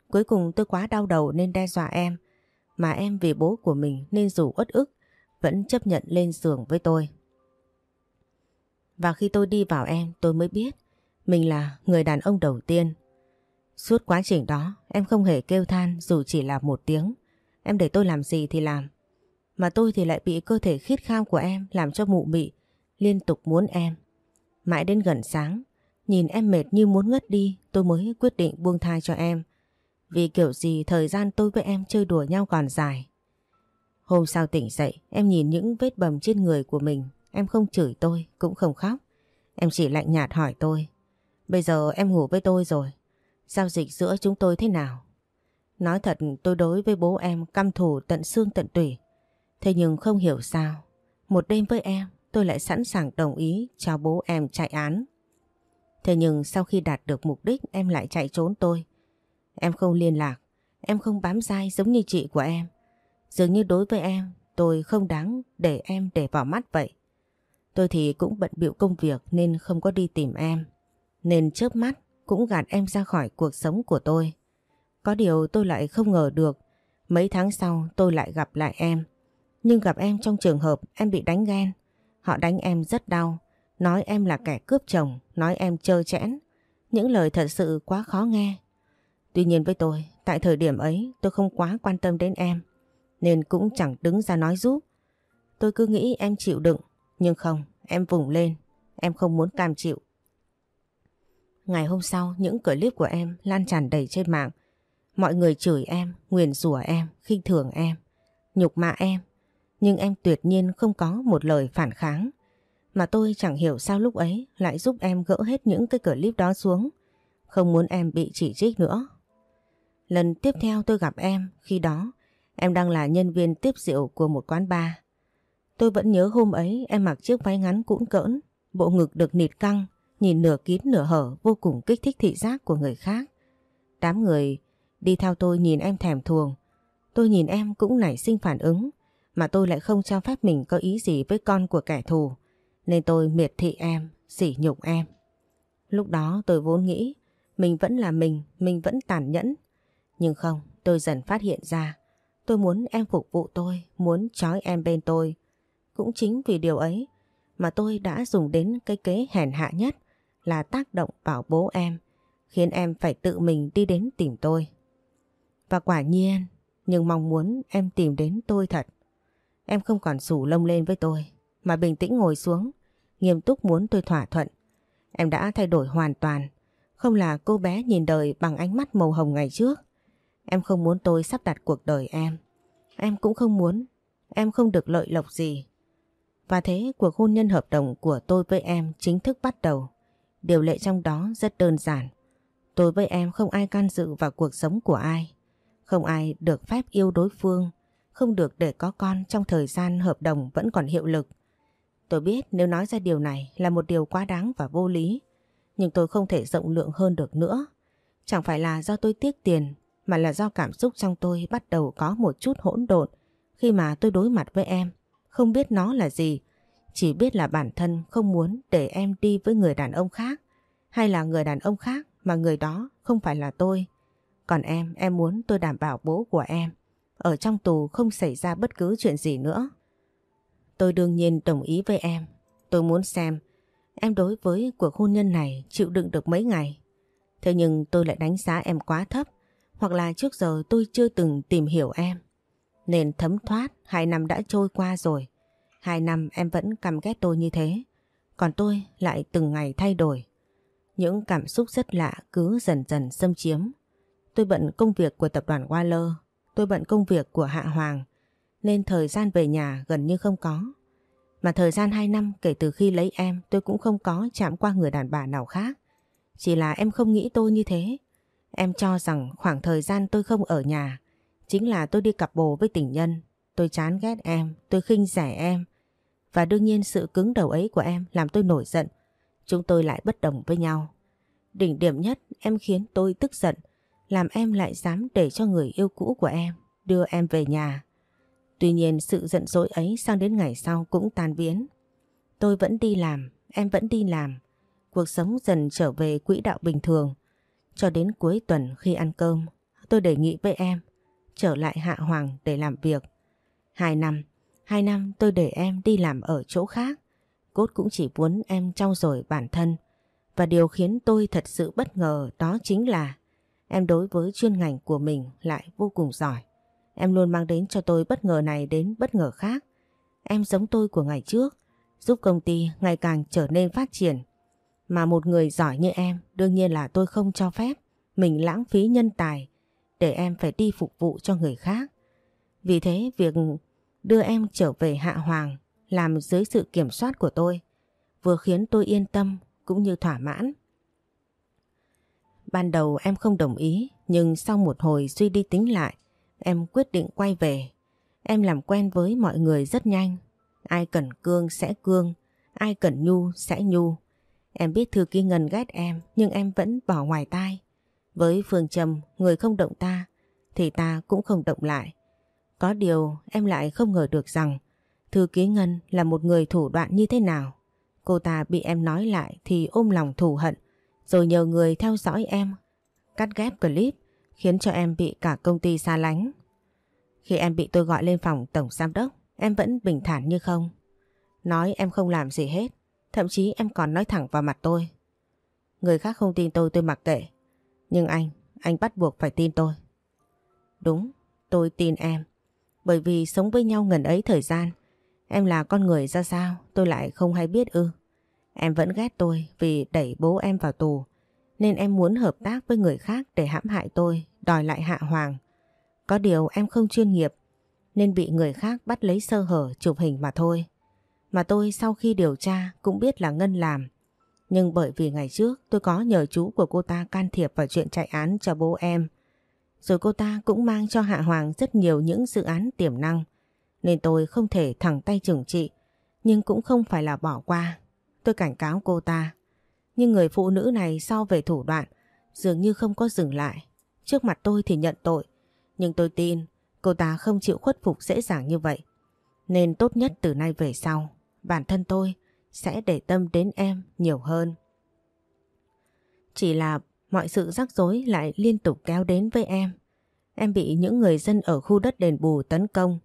Cuối cùng tôi quá đau đầu nên đe dọa em. Mà em vì bố của mình nên dù uất ức vẫn chấp nhận lên giường với tôi. Và khi tôi đi vào em tôi mới biết mình là người đàn ông đầu tiên. Suốt quá trình đó em không hề kêu than dù chỉ là một tiếng. Em để tôi làm gì thì làm. Mà tôi thì lại bị cơ thể khít khao của em làm cho mụ mị, liên tục muốn em. Mãi đến gần sáng, nhìn em mệt như muốn ngất đi tôi mới quyết định buông thai cho em. Vì kiểu gì thời gian tôi với em chơi đùa nhau còn dài. Hôm sau tỉnh dậy, em nhìn những vết bầm trên người của mình, em không chửi tôi, cũng không khóc. Em chỉ lạnh nhạt hỏi tôi, bây giờ em ngủ với tôi rồi, giao dịch giữa chúng tôi thế nào? Nói thật tôi đối với bố em căm thù tận xương tận tủy. Thế nhưng không hiểu sao, một đêm với em tôi lại sẵn sàng đồng ý cho bố em chạy án. Thế nhưng sau khi đạt được mục đích em lại chạy trốn tôi. Em không liên lạc, em không bám dai giống như chị của em. Dường như đối với em tôi không đáng để em để vào mắt vậy. Tôi thì cũng bận bịu công việc nên không có đi tìm em. Nên chớp mắt cũng gạt em ra khỏi cuộc sống của tôi. Có điều tôi lại không ngờ được mấy tháng sau tôi lại gặp lại em. Nhưng gặp em trong trường hợp em bị đánh ghen. Họ đánh em rất đau, nói em là kẻ cướp chồng, nói em trơ chẽn. Những lời thật sự quá khó nghe. Tuy nhiên với tôi, tại thời điểm ấy tôi không quá quan tâm đến em nên cũng chẳng đứng ra nói giúp. Tôi cứ nghĩ em chịu đựng, nhưng không, em vùng lên, em không muốn cam chịu. Ngày hôm sau, những clip của em lan tràn đầy trên mạng Mọi người chửi em, nguyền rủa em, khinh thường em, nhục mạ em. Nhưng em tuyệt nhiên không có một lời phản kháng. Mà tôi chẳng hiểu sao lúc ấy lại giúp em gỡ hết những cái clip đó xuống. Không muốn em bị chỉ trích nữa. Lần tiếp theo tôi gặp em, khi đó em đang là nhân viên tiếp rượu của một quán bar. Tôi vẫn nhớ hôm ấy em mặc chiếc váy ngắn cũn cỡn, bộ ngực được nịt căng, nhìn nửa kín nửa hở vô cùng kích thích thị giác của người khác. Đám người đi theo tôi nhìn em thèm thuồng. Tôi nhìn em cũng nảy sinh phản ứng, mà tôi lại không cho phép mình có ý gì với con của kẻ thù. Nên tôi miệt thị em, sỉ nhục em. Lúc đó tôi vốn nghĩ mình vẫn là mình, mình vẫn tàn nhẫn. Nhưng không, tôi dần phát hiện ra. Tôi muốn em phục vụ tôi, muốn trói em bên tôi. Cũng chính vì điều ấy mà tôi đã dùng đến cái kế hèn hạ nhất là tác động vào bố em, khiến em phải tự mình đi đến tìm tôi. Và quả nhiên, nhưng mong muốn em tìm đến tôi thật. Em không còn rủ lông lên với tôi, mà bình tĩnh ngồi xuống, nghiêm túc muốn tôi thỏa thuận. Em đã thay đổi hoàn toàn, không là cô bé nhìn đời bằng ánh mắt màu hồng ngày trước. Em không muốn tôi sắp đặt cuộc đời em. Em cũng không muốn, em không được lợi lộc gì. Và thế cuộc hôn nhân hợp đồng của tôi với em chính thức bắt đầu. Điều lệ trong đó rất đơn giản. Tôi với em không ai can dự vào cuộc sống của ai. Không ai được phép yêu đối phương, không được để có con trong thời gian hợp đồng vẫn còn hiệu lực. Tôi biết nếu nói ra điều này là một điều quá đáng và vô lý, nhưng tôi không thể rộng lượng hơn được nữa. Chẳng phải là do tôi tiếc tiền, mà là do cảm xúc trong tôi bắt đầu có một chút hỗn độn khi mà tôi đối mặt với em. Không biết nó là gì, chỉ biết là bản thân không muốn để em đi với người đàn ông khác, hay là người đàn ông khác mà người đó không phải là tôi. Còn em, em muốn tôi đảm bảo bố của em ở trong tù không xảy ra bất cứ chuyện gì nữa. Tôi đương nhiên đồng ý với em. Tôi muốn xem em đối với cuộc hôn nhân này chịu đựng được mấy ngày. Thế nhưng tôi lại đánh giá em quá thấp hoặc là trước giờ tôi chưa từng tìm hiểu em. Nên thấm thoát hai năm đã trôi qua rồi. Hai năm em vẫn căm ghét tôi như thế. Còn tôi lại từng ngày thay đổi. Những cảm xúc rất lạ cứ dần dần xâm chiếm. Tôi bận công việc của tập đoàn Waller, tôi bận công việc của Hạ Hoàng, nên thời gian về nhà gần như không có. Mà thời gian 2 năm kể từ khi lấy em tôi cũng không có chạm qua người đàn bà nào khác. Chỉ là em không nghĩ tôi như thế. Em cho rằng khoảng thời gian tôi không ở nhà chính là tôi đi cặp bồ với tình nhân. Tôi chán ghét em, tôi khinh rẻ em. Và đương nhiên sự cứng đầu ấy của em làm tôi nổi giận. Chúng tôi lại bất đồng với nhau. Đỉnh điểm nhất em khiến tôi tức giận làm em lại dám để cho người yêu cũ của em đưa em về nhà. Tuy nhiên sự giận dỗi ấy sang đến ngày sau cũng tan biến. Tôi vẫn đi làm, em vẫn đi làm. Cuộc sống dần trở về quỹ đạo bình thường. Cho đến cuối tuần khi ăn cơm, tôi đề nghị với em trở lại Hạ Hoàng để làm việc. Hai năm, hai năm tôi để em đi làm ở chỗ khác. Cốt cũng chỉ muốn em trau dồi bản thân. Và điều khiến tôi thật sự bất ngờ đó chính là Em đối với chuyên ngành của mình lại vô cùng giỏi. Em luôn mang đến cho tôi bất ngờ này đến bất ngờ khác. Em giống tôi của ngày trước, giúp công ty ngày càng trở nên phát triển. Mà một người giỏi như em đương nhiên là tôi không cho phép mình lãng phí nhân tài để em phải đi phục vụ cho người khác. Vì thế việc đưa em trở về Hạ Hoàng làm dưới sự kiểm soát của tôi vừa khiến tôi yên tâm cũng như thỏa mãn. Ban đầu em không đồng ý nhưng sau một hồi suy đi tính lại em quyết định quay về. Em làm quen với mọi người rất nhanh. Ai cần cương sẽ cương, ai cần nhu sẽ nhu. Em biết thư ký ngân ghét em nhưng em vẫn bỏ ngoài tai. Với phương trầm người không động ta thì ta cũng không động lại. Có điều em lại không ngờ được rằng thư ký ngân là một người thủ đoạn như thế nào. Cô ta bị em nói lại thì ôm lòng thù hận rồi nhờ người theo dõi em, cắt ghép clip khiến cho em bị cả công ty xa lánh. Khi em bị tôi gọi lên phòng tổng giám đốc, em vẫn bình thản như không. Nói em không làm gì hết, thậm chí em còn nói thẳng vào mặt tôi. Người khác không tin tôi tôi mặc kệ, nhưng anh, anh bắt buộc phải tin tôi. Đúng, tôi tin em, bởi vì sống với nhau ngần ấy thời gian, em là con người ra sao tôi lại không hay biết ư. Em vẫn ghét tôi vì đẩy bố em vào tù nên em muốn hợp tác với người khác để hãm hại tôi đòi lại Hạ Hoàng. Có điều em không chuyên nghiệp nên bị người khác bắt lấy sơ hở chụp hình mà thôi. Mà tôi sau khi điều tra cũng biết là Ngân làm. Nhưng bởi vì ngày trước tôi có nhờ chú của cô ta can thiệp vào chuyện chạy án cho bố em. Rồi cô ta cũng mang cho Hạ Hoàng rất nhiều những dự án tiềm năng. Nên tôi không thể thẳng tay trừng trị, nhưng cũng không phải là bỏ qua. Tôi cảnh cáo cô ta. Nhưng người phụ nữ này sau về thủ đoạn, dường như không có dừng lại. Trước mặt tôi thì nhận tội. Nhưng tôi tin cô ta không chịu khuất phục dễ dàng như vậy. Nên tốt nhất từ nay về sau, bản thân tôi sẽ để tâm đến em nhiều hơn. Chỉ là mọi sự rắc rối lại liên tục kéo đến với em. Em bị những người dân ở khu đất đền bù tấn công.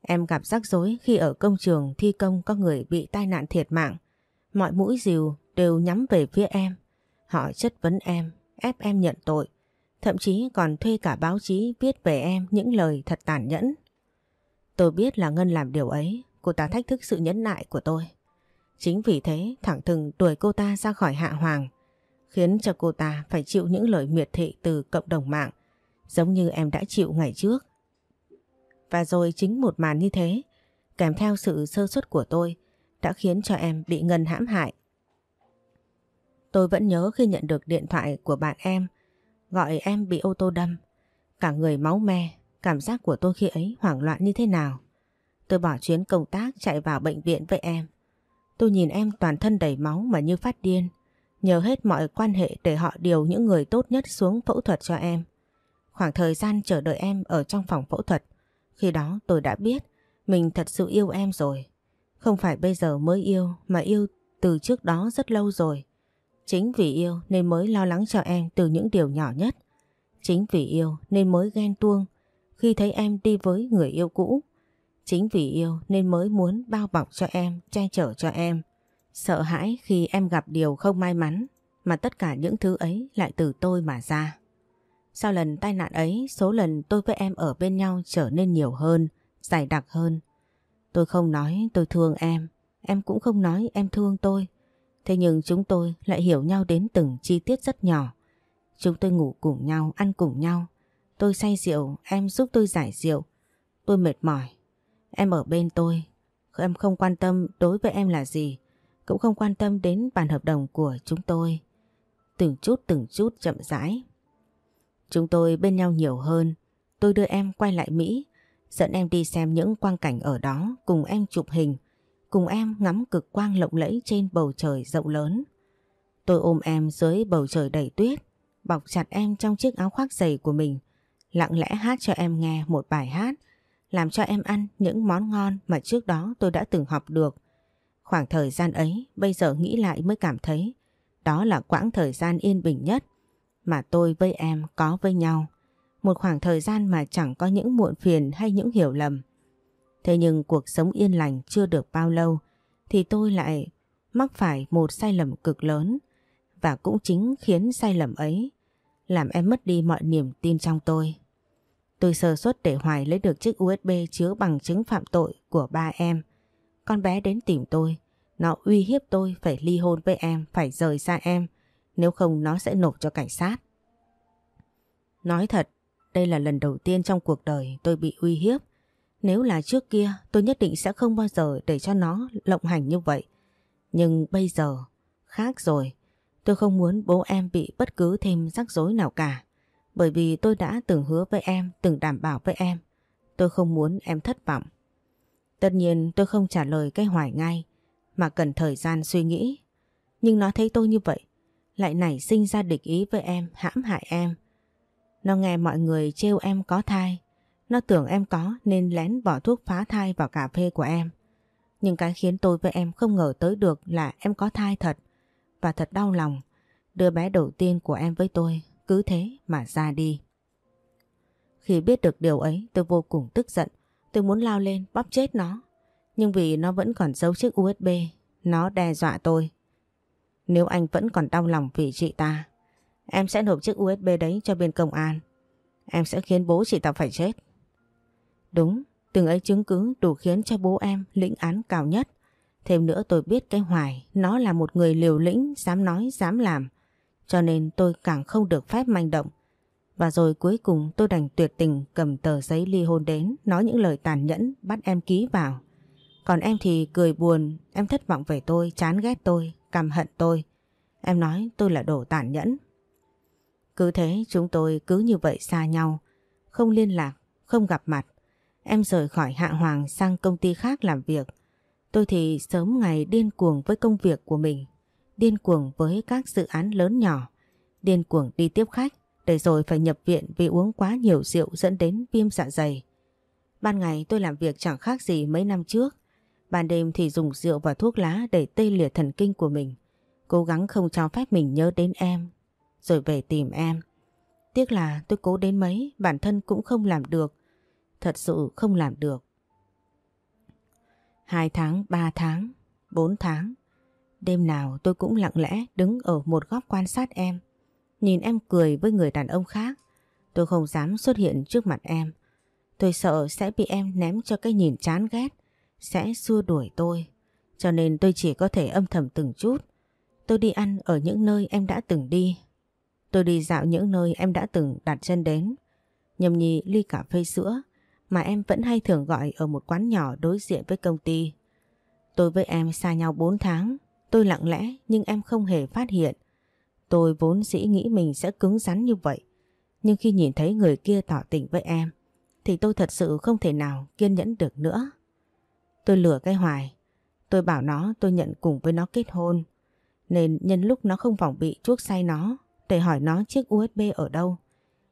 Em gặp rắc rối khi ở công trường thi công có người bị tai nạn thiệt mạng. Mọi mũi dìu đều nhắm về phía em. Họ chất vấn em, ép em nhận tội. Thậm chí còn thuê cả báo chí viết về em những lời thật tàn nhẫn. Tôi biết là Ngân làm điều ấy, cô ta thách thức sự nhẫn nại của tôi. Chính vì thế thẳng thừng đuổi cô ta ra khỏi hạ hoàng, khiến cho cô ta phải chịu những lời miệt thị từ cộng đồng mạng, giống như em đã chịu ngày trước. Và rồi chính một màn như thế, kèm theo sự sơ suất của tôi, đã khiến cho em bị Ngân hãm hại. Tôi vẫn nhớ khi nhận được điện thoại của bạn em, gọi em bị ô tô đâm. Cả người máu me, cảm giác của tôi khi ấy hoảng loạn như thế nào. Tôi bỏ chuyến công tác chạy vào bệnh viện với em. Tôi nhìn em toàn thân đầy máu mà như phát điên. Nhờ hết mọi quan hệ để họ điều những người tốt nhất xuống phẫu thuật cho em. Khoảng thời gian chờ đợi em ở trong phòng phẫu thuật. Khi đó tôi đã biết mình thật sự yêu em rồi. Không phải bây giờ mới yêu mà yêu từ trước đó rất lâu rồi. Chính vì yêu nên mới lo lắng cho em từ những điều nhỏ nhất. Chính vì yêu nên mới ghen tuông khi thấy em đi với người yêu cũ. Chính vì yêu nên mới muốn bao bọc cho em, che chở cho em. Sợ hãi khi em gặp điều không may mắn mà tất cả những thứ ấy lại từ tôi mà ra. Sau lần tai nạn ấy, số lần tôi với em ở bên nhau trở nên nhiều hơn, dày đặc hơn. Tôi không nói tôi thương em, em cũng không nói em thương tôi. Thế nhưng chúng tôi lại hiểu nhau đến từng chi tiết rất nhỏ. Chúng tôi ngủ cùng nhau, ăn cùng nhau. Tôi say rượu, em giúp tôi giải rượu. Tôi mệt mỏi. Em ở bên tôi. Em không quan tâm đối với em là gì. Cũng không quan tâm đến bản hợp đồng của chúng tôi. Từng chút từng chút chậm rãi. Chúng tôi bên nhau nhiều hơn. Tôi đưa em quay lại Mỹ. Dẫn em đi xem những quang cảnh ở đó. Cùng em chụp hình cùng em ngắm cực quang lộng lẫy trên bầu trời rộng lớn. Tôi ôm em dưới bầu trời đầy tuyết, bọc chặt em trong chiếc áo khoác dày của mình, lặng lẽ hát cho em nghe một bài hát, làm cho em ăn những món ngon mà trước đó tôi đã từng học được. Khoảng thời gian ấy, bây giờ nghĩ lại mới cảm thấy đó là quãng thời gian yên bình nhất mà tôi với em có với nhau. Một khoảng thời gian mà chẳng có những muộn phiền hay những hiểu lầm. Thế nhưng cuộc sống yên lành chưa được bao lâu thì tôi lại mắc phải một sai lầm cực lớn và cũng chính khiến sai lầm ấy làm em mất đi mọi niềm tin trong tôi. Tôi sơ suất để Hoài lấy được chiếc USB chứa bằng chứng phạm tội của ba em. Con bé đến tìm tôi, nó uy hiếp tôi phải ly hôn với em, phải rời xa em, nếu không nó sẽ nộp cho cảnh sát. Nói thật, đây là lần đầu tiên trong cuộc đời tôi bị uy hiếp nếu là trước kia tôi nhất định sẽ không bao giờ để cho nó lộng hành như vậy. Nhưng bây giờ khác rồi. Tôi không muốn bố em bị bất cứ thêm rắc rối nào cả. Bởi vì tôi đã từng hứa với em, từng đảm bảo với em. Tôi không muốn em thất vọng. Tất nhiên tôi không trả lời cái hoài ngay, mà cần thời gian suy nghĩ. Nhưng nó thấy tôi như vậy, lại nảy sinh ra địch ý với em, hãm hại em. Nó nghe mọi người trêu em có thai, nó tưởng em có nên lén bỏ thuốc phá thai vào cà phê của em. Nhưng cái khiến tôi với em không ngờ tới được là em có thai thật. Và thật đau lòng. Đứa bé đầu tiên của em với tôi cứ thế mà ra đi. Khi biết được điều ấy tôi vô cùng tức giận. Tôi muốn lao lên bóp chết nó. Nhưng vì nó vẫn còn giấu chiếc USB, nó đe dọa tôi. Nếu anh vẫn còn đau lòng vì chị ta, em sẽ nộp chiếc USB đấy cho bên công an. Em sẽ khiến bố chị ta phải chết. Đúng, từng ấy chứng cứ đủ khiến cho bố em lĩnh án cao nhất. Thêm nữa tôi biết cái Hoài, nó là một người liều lĩnh, dám nói, dám làm. Cho nên tôi càng không được phép manh động. Và rồi cuối cùng tôi đành tuyệt tình cầm tờ giấy ly hôn đến nói những lời tàn nhẫn bắt em ký vào. Còn em thì cười buồn, em thất vọng về tôi, chán ghét tôi, căm hận tôi. Em nói tôi là đồ tàn nhẫn. Cứ thế chúng tôi cứ như vậy xa nhau, không liên lạc, không gặp mặt. Em rời khỏi Hạ Hoàng sang công ty khác làm việc. Tôi thì sớm ngày điên cuồng với công việc của mình, điên cuồng với các dự án lớn nhỏ, điên cuồng đi tiếp khách, để rồi phải nhập viện vì uống quá nhiều rượu dẫn đến viêm dạ dày. Ban ngày tôi làm việc chẳng khác gì mấy năm trước, ban đêm thì dùng rượu và thuốc lá để tê liệt thần kinh của mình, cố gắng không cho phép mình nhớ đến em, rồi về tìm em. Tiếc là tôi cố đến mấy, bản thân cũng không làm được, thật sự không làm được. Hai tháng, ba tháng, bốn tháng, đêm nào tôi cũng lặng lẽ đứng ở một góc quan sát em. Nhìn em cười với người đàn ông khác, tôi không dám xuất hiện trước mặt em. Tôi sợ sẽ bị em ném cho cái nhìn chán ghét, sẽ xua đuổi tôi. Cho nên tôi chỉ có thể âm thầm từng chút. Tôi đi ăn ở những nơi em đã từng đi. Tôi đi dạo những nơi em đã từng đặt chân đến. Nhầm nhì ly cà phê sữa mà em vẫn hay thường gọi ở một quán nhỏ đối diện với công ty. Tôi với em xa nhau 4 tháng, tôi lặng lẽ nhưng em không hề phát hiện. Tôi vốn dĩ nghĩ mình sẽ cứng rắn như vậy, nhưng khi nhìn thấy người kia tỏ tình với em, thì tôi thật sự không thể nào kiên nhẫn được nữa. Tôi lừa cái hoài, tôi bảo nó tôi nhận cùng với nó kết hôn, nên nhân lúc nó không phòng bị chuốc say nó, để hỏi nó chiếc USB ở đâu.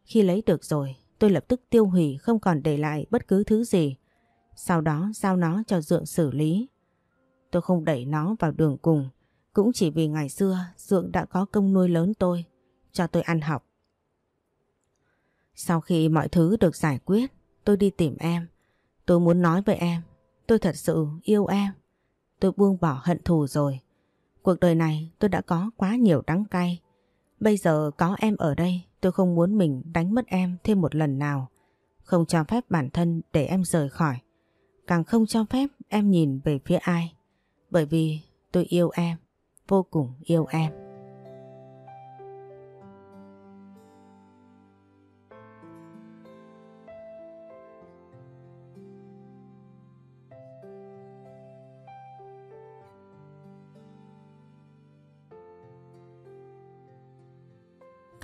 Khi lấy được rồi, tôi lập tức tiêu hủy không còn để lại bất cứ thứ gì. Sau đó giao nó cho Dượng xử lý. Tôi không đẩy nó vào đường cùng, cũng chỉ vì ngày xưa Dượng đã có công nuôi lớn tôi, cho tôi ăn học. Sau khi mọi thứ được giải quyết, tôi đi tìm em. Tôi muốn nói với em, tôi thật sự yêu em. Tôi buông bỏ hận thù rồi. Cuộc đời này tôi đã có quá nhiều đắng cay. Bây giờ có em ở đây, tôi không muốn mình đánh mất em thêm một lần nào. Không cho phép bản thân để em rời khỏi. Càng không cho phép em nhìn về phía ai. Bởi vì tôi yêu em vô cùng yêu em.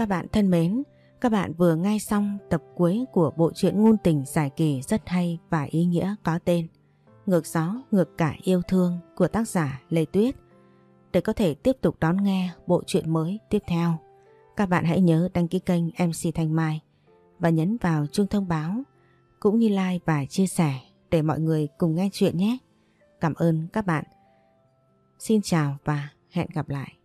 Các bạn thân mến, các bạn vừa nghe xong tập cuối của bộ truyện ngôn tình giải kỳ rất hay và ý nghĩa có tên Ngược gió, ngược cả yêu thương của tác giả Lê Tuyết. Để có thể tiếp tục đón nghe bộ truyện mới tiếp theo, các bạn hãy nhớ đăng ký kênh MC Thanh Mai và nhấn vào chuông thông báo cũng như like và chia sẻ để mọi người cùng nghe chuyện nhé. Cảm ơn các bạn. Xin chào và hẹn gặp lại.